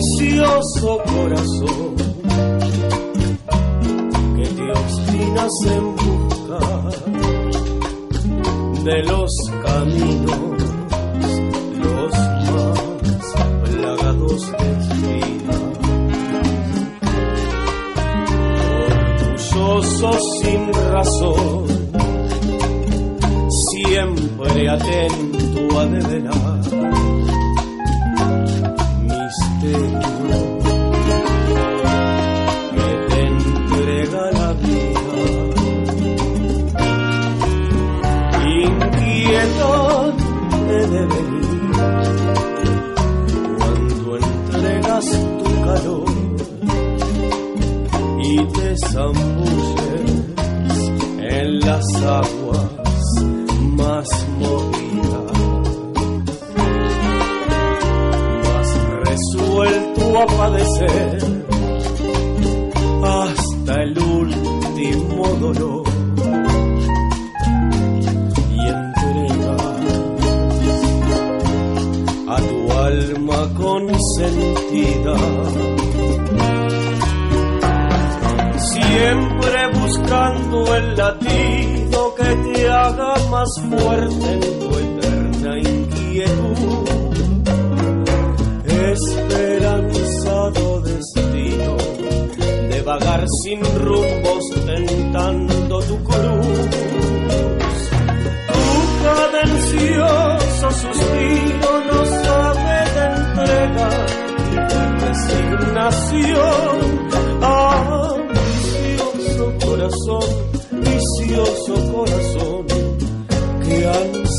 Ambicioso corazón que te obstinas en buscar de los caminos los más plagados de espinas. Orgulloso sin razón, siempre atento a develar que te entrega la vida. Inquietud de devenir cuando entregas tu calor y te zambulles en las aguas a padecer hasta el último dolor y entregas a tu alma consentida. Siempre buscando el latido que te haga más fuerte en tu vagar sin rumbos tentando tu cruz. Tu cadencioso suspiro no sabe de entrega y de resignación. Ambicioso corazón, vicioso corazón que ansía.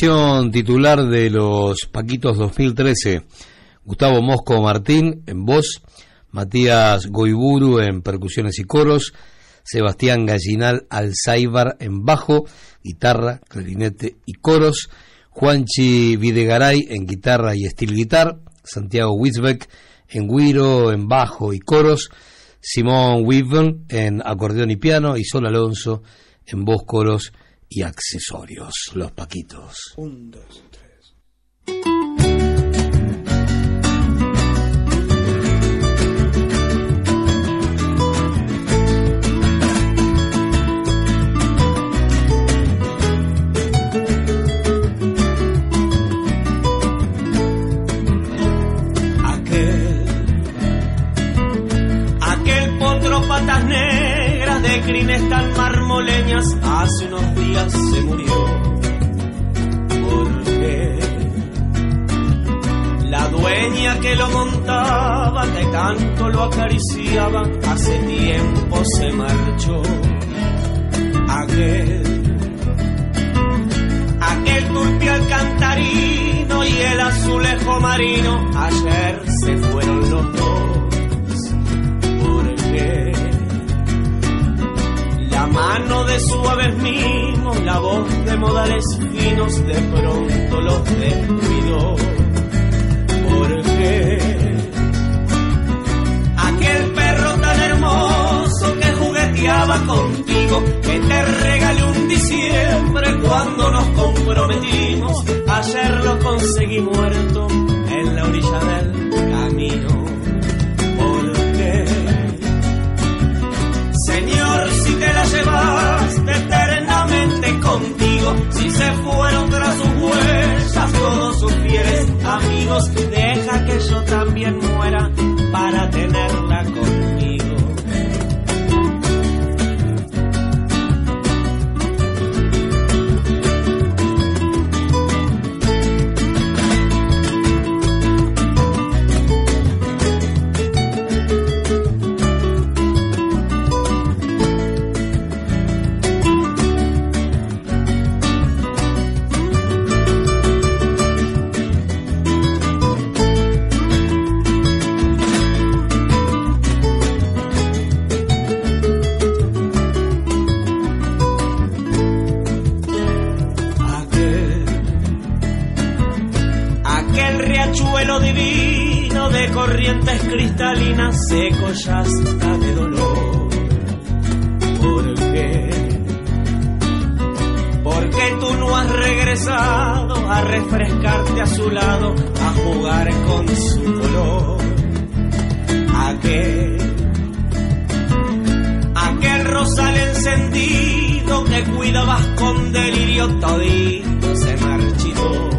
Titular de los Paquitos 2013. Gustavo Mosco Martín en voz, Matías Goiburu en percusiones y coros, Sebastián Gallinal Alzaibar en bajo, guitarra, clarinete y coros, Juanchi Videgaray en guitarra y steel guitar, Santiago Wisbeck en guiro, en bajo y coros, Simón Weaven en acordeón y piano y Sol Alonso en voz, coros y accesorios, los Paquitos. Un, dos, tres. Aquel, aquel potro patas negras de crines tan marmoleñas hace unos se murió. Porque la dueña que lo montaba, que tanto lo acariciaba, hace tiempo se marchó. Aquel, aquel turpial cantarino y el azulejo marino, ayer se fueron los dos. Porque la mano de suaves mimos, la voz de modales finos, de pronto los descuidó. Porque aquel perro tan hermoso que jugueteaba contigo, que te regalé un diciembre cuando nos comprometimos, ayer lo conseguí muerto en la orilla del camino. La llevaste eternamente contigo, si se fueron tras sus huellas todos sus fieles amigos, deja que yo también muera para tenerla conmigo. Corrientes cristalinas seco ya está de dolor. ¿Por qué? Porque tú no has regresado a refrescarte a su lado, a jugar con su color. Aquel, aquel rosal encendido que cuidabas con delirio todito se marchitó.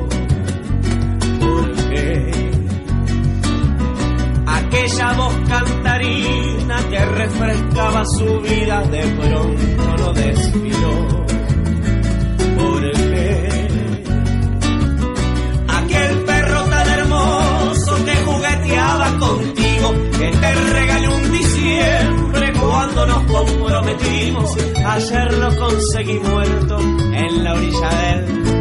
Aquella voz cantarina que refrescaba su vida de pronto no desfiló. Porque aquel perro tan hermoso que jugueteaba contigo, que te regalé un diciembre cuando nos comprometimos, ayer lo conseguí muerto en la orilla del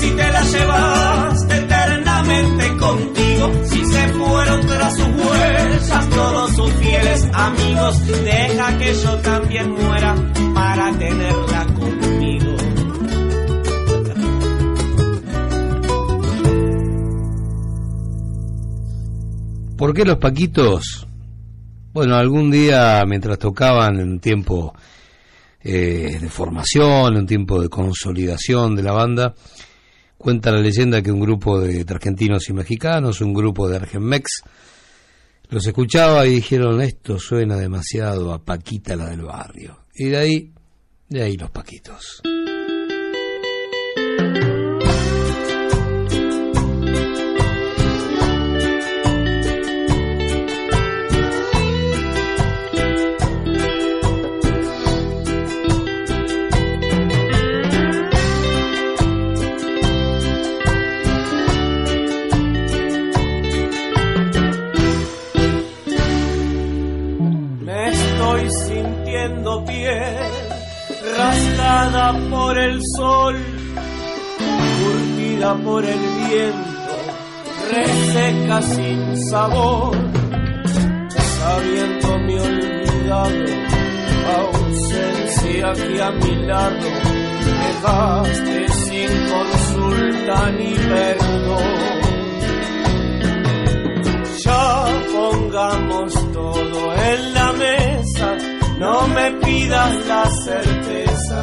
Si te la llevaste eternamente contigo, si se fueron tras sus huellas todos sus fieles amigos, deja que yo también muera para tenerla conmigo. ¿Por qué los Paquitos? Bueno, algún día mientras tocaban en tiempo eh, de formación, un tiempo de consolidación de la banda, Cuenta la leyenda que un grupo de argentinos y mexicanos, un grupo de Argenmex, los escuchaba y dijeron, esto suena demasiado a Paquita la del barrio. Y de ahí, de ahí los Paquitos. Por el sol, curtida por el viento, reseca sin sabor, sabiendo mi olvidado, ausencia que a mi lado dejaste sin consulta ni perdón. Ya pongamos todo en la mesa, no me pidas la certeza,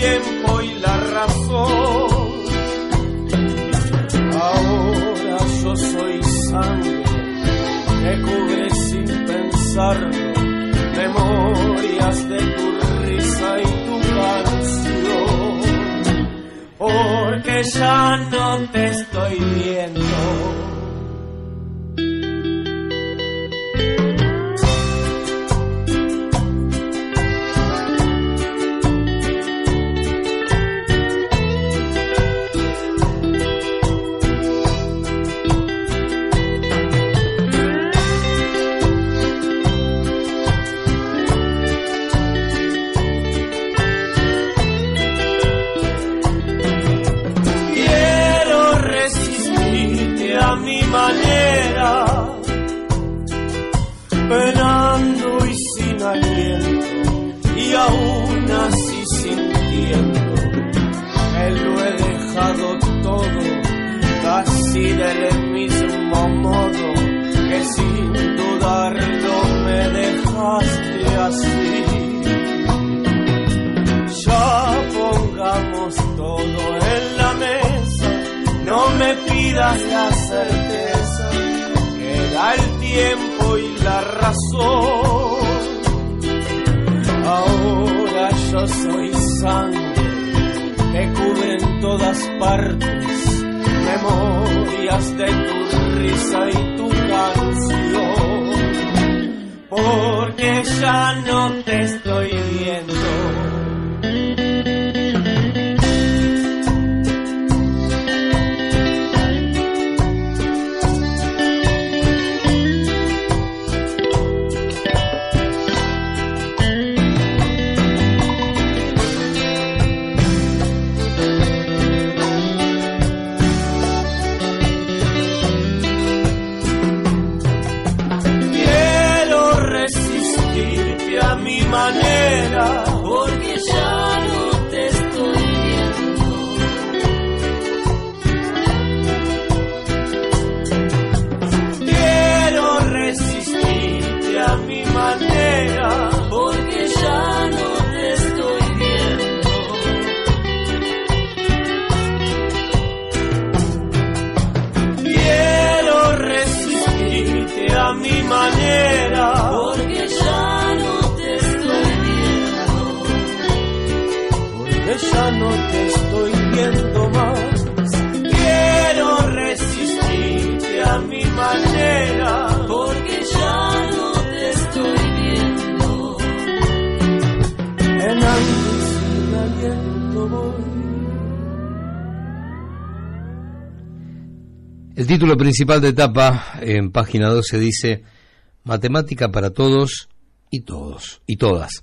tiempo y la razón. Ahora yo soy sangre que cubre sin pensarlo memorias de tu risa y tu canción, porque ya no te estoy viendo. Casi del mismo modo que sin dudarlo me dejaste así. Ya pongamos todo en la mesa, no me pidas la certeza, que da el tiempo y la razón. Ahora yo soy sangre que cubre en todas partes memorias de tu risa y tu canción, porque ya no te estoy viendo. El título principal de etapa en página 12 dice Matemática para todos y todos y todas.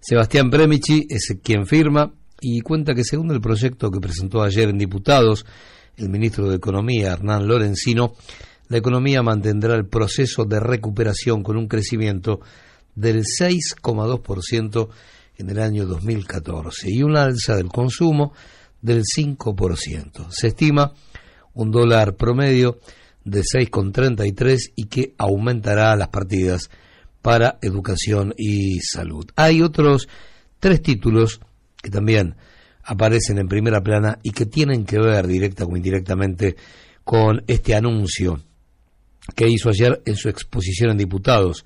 Sebastián Premichi es quien firma y cuenta que según el proyecto que presentó ayer en diputados el ministro de Economía Hernán Lorenzino, la economía mantendrá el proceso de recuperación con un crecimiento del 6,2% en el año 2014 y un alza del consumo del 5%. Se estima un dólar promedio de 6,33 y que aumentará las partidas para educación y salud. Hay otros tres títulos que también aparecen en primera plana y que tienen que ver directa o indirectamente con este anuncio que hizo ayer en su exposición en diputados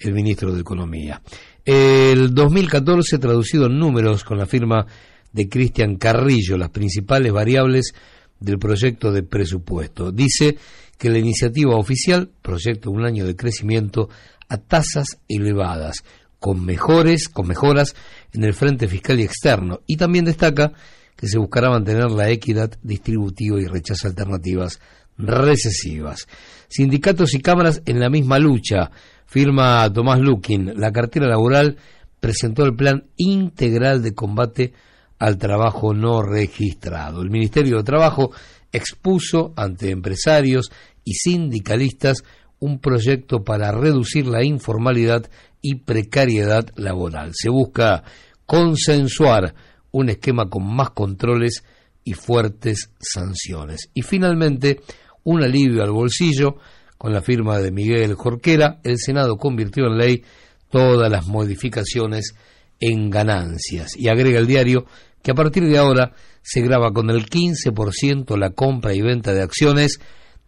el ministro de Economía. El 2014 traducido en números con la firma de Cristian Carrillo, las principales variables del proyecto de presupuesto. Dice que la iniciativa oficial proyecta un año de crecimiento a tasas elevadas, con mejores, con mejoras en el frente fiscal y externo, y también destaca que se buscará mantener la equidad distributiva y rechaza alternativas recesivas. Sindicatos y cámaras en la misma lucha. Firma Tomás Lukin. La cartera laboral presentó el plan integral de combate al trabajo no registrado. El Ministerio de Trabajo expuso ante empresarios y sindicalistas un proyecto para reducir la informalidad y precariedad laboral. Se busca consensuar un esquema con más controles y fuertes sanciones. Y finalmente, un alivio al bolsillo. Con la firma de Miguel Jorquera, el Senado convirtió en ley todas las modificaciones en ganancias. Y agrega el diario que a partir de ahora se graba con el 15% la compra y venta de acciones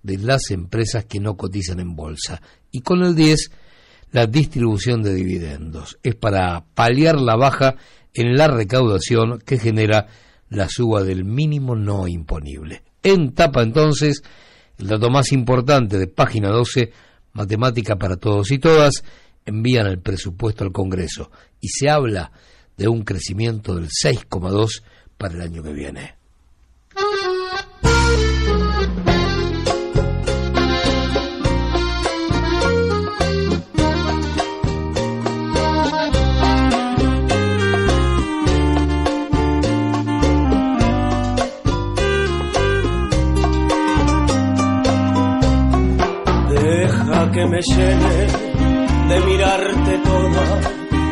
de las empresas que no cotizan en bolsa y con el 10 la distribución de dividendos. Es para paliar la baja en la recaudación que genera la suba del mínimo no imponible. En tapa entonces el dato más importante de página 12, matemática para todos y todas, envían el presupuesto al Congreso y se habla de un crecimiento del 6,2 para el año que viene. Deja que me llene de mirarte toda,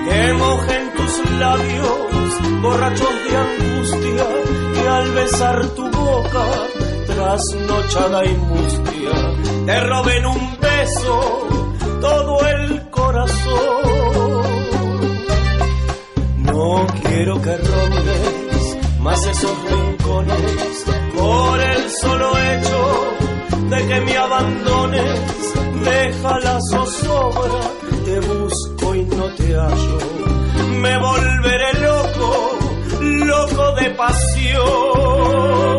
que tus labios, borrachos de angustia, que al besar tu boca, trasnochada y mustia, te roben un beso todo el corazón. No quiero que rondes más esos rincones por el solo hecho de que me abandones. Deja la zozobra, y Me volveré loco, loco de pasión.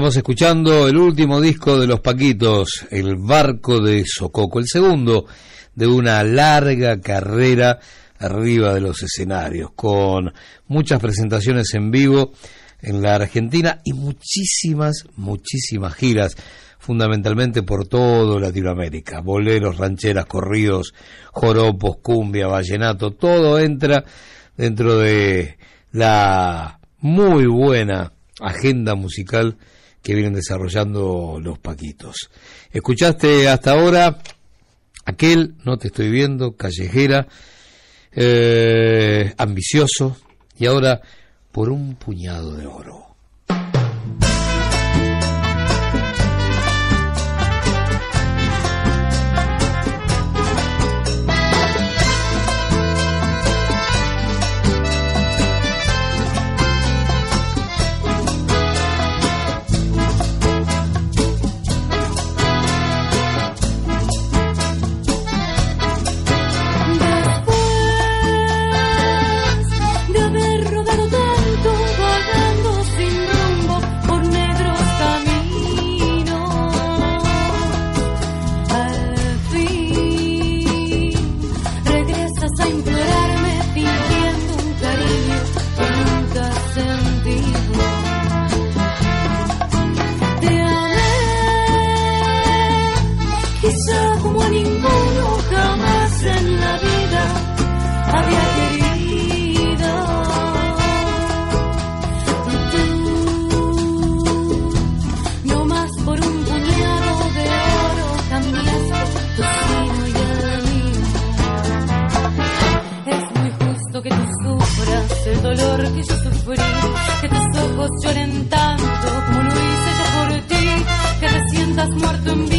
Estamos escuchando el último disco de los Paquitos, El Barco de Sococo, el segundo de una larga carrera arriba de los escenarios, con muchas presentaciones en vivo en la Argentina y muchísimas, muchísimas giras, fundamentalmente por todo Latinoamérica. Boleros, rancheras, corridos, joropos, cumbia, vallenato, todo entra dentro de la muy buena agenda musical que vienen desarrollando los Paquitos. Escuchaste hasta ahora aquel, no te estoy viendo, callejera, eh, ambicioso, y ahora por un puñado de oro. Que tus ojos lloren tanto como lo hice yo por ti, que te sientas muerto en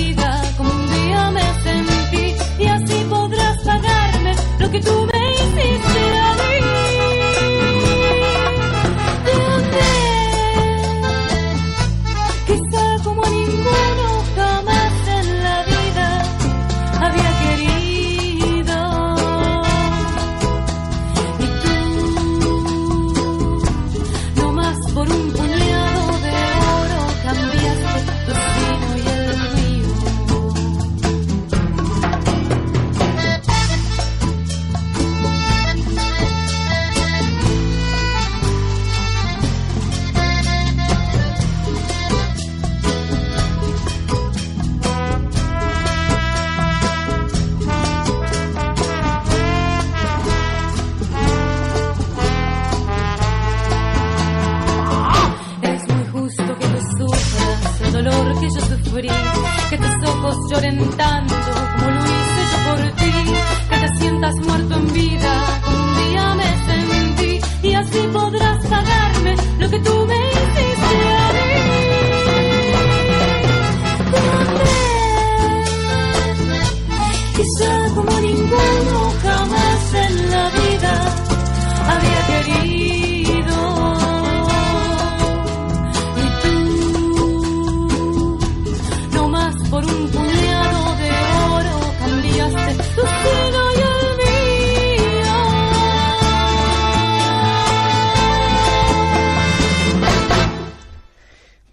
lloren tanto como lo hice yo por ti, que te sientas muerto en vida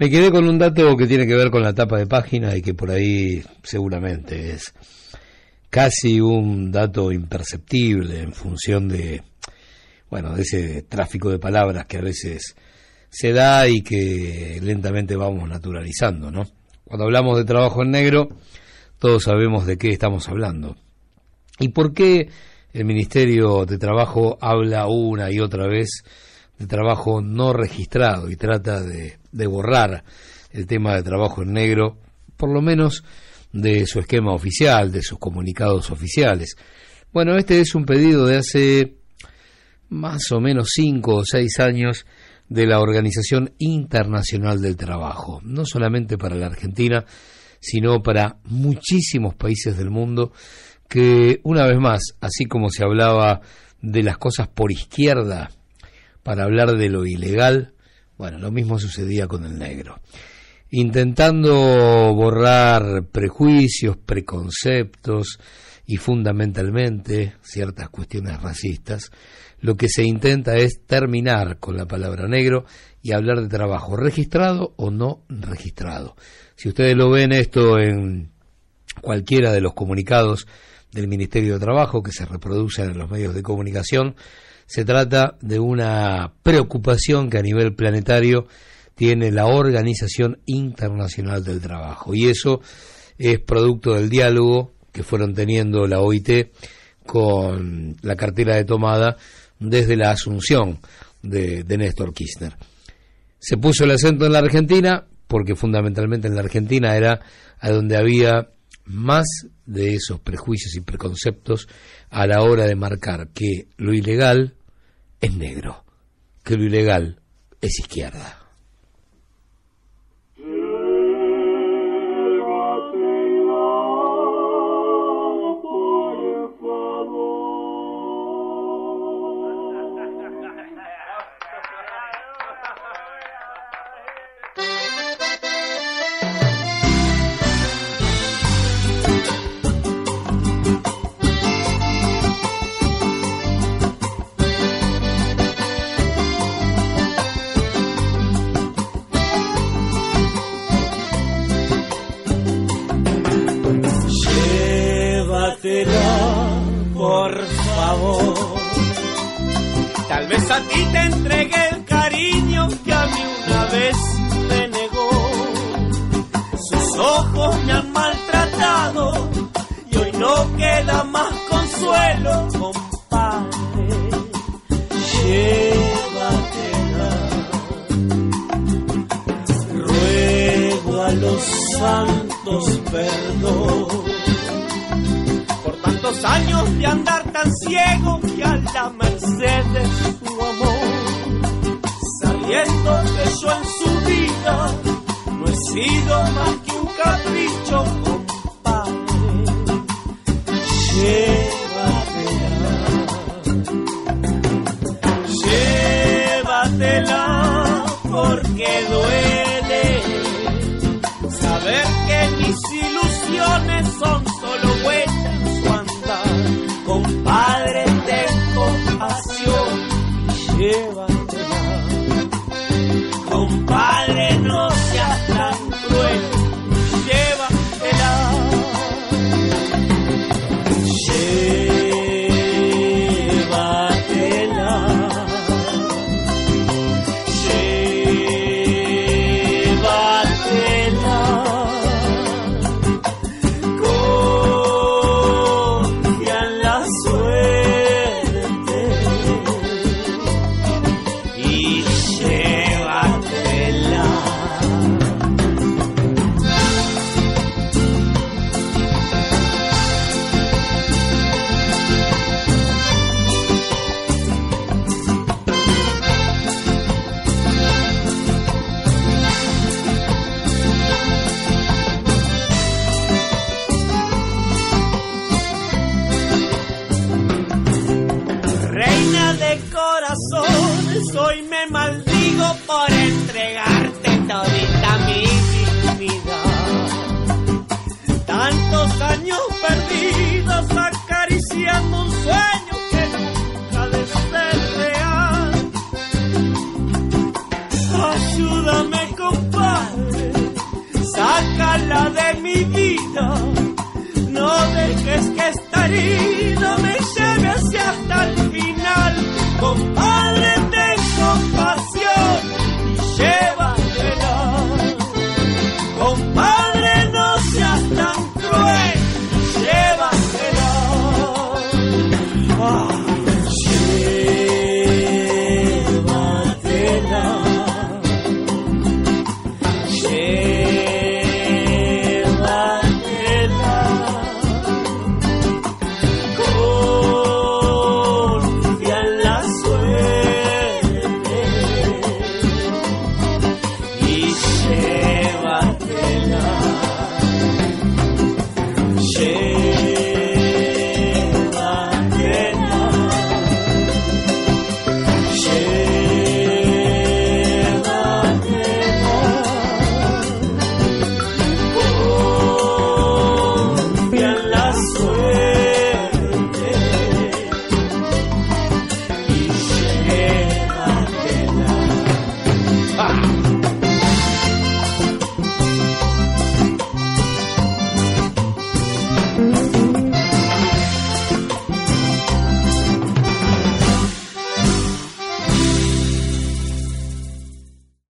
Me quedé con un dato que tiene que ver con la tapa de página y que por ahí seguramente es casi un dato imperceptible en función de, bueno, de ese tráfico de palabras que a veces se da y que lentamente vamos naturalizando, ¿no? Cuando hablamos de trabajo en negro, todos sabemos de qué estamos hablando. ¿Y por qué el Ministerio de Trabajo habla una y otra vez de trabajo no registrado y trata de, de borrar el tema de trabajo en negro, por lo menos de su esquema oficial, de sus comunicados oficiales? Bueno, este es un pedido de hace más o menos cinco o seis años de la Organización Internacional del Trabajo, no solamente para la Argentina, sino para muchísimos países del mundo que, una vez más, así como se hablaba de las cosas por izquierda, para hablar de lo ilegal, bueno, lo mismo sucedía con el negro. Intentando borrar prejuicios, preconceptos y fundamentalmente ciertas cuestiones racistas, lo que se intenta es terminar con la palabra negro y hablar de trabajo registrado o no registrado. Si ustedes lo ven esto en cualquiera de los comunicados del Ministerio de Trabajo que se reproducen en los medios de comunicación, se trata de una preocupación que a nivel planetario tiene la Organización Internacional del Trabajo. Y eso es producto del diálogo que fueron teniendo la OIT con la cartera de tomada desde la asunción de, de Néstor Kirchner. Se puso el acento en la Argentina porque fundamentalmente en la Argentina era a donde había más de esos prejuicios y preconceptos a la hora de marcar que lo ilegal es negro, que lo ilegal es izquierda. Tal vez a ti te entregué el cariño que a mí una vez me negó. Sus ojos me han maltratado y hoy no queda más consuelo, compadre. Llévatela. Ruego a los santos perdón tantos años de andar tan ciego y a la merced de su amor, sabiendo que yo en su vida no he sido más que un capricho, compadre. Llévatela, llévatela, porque duele ten compasión y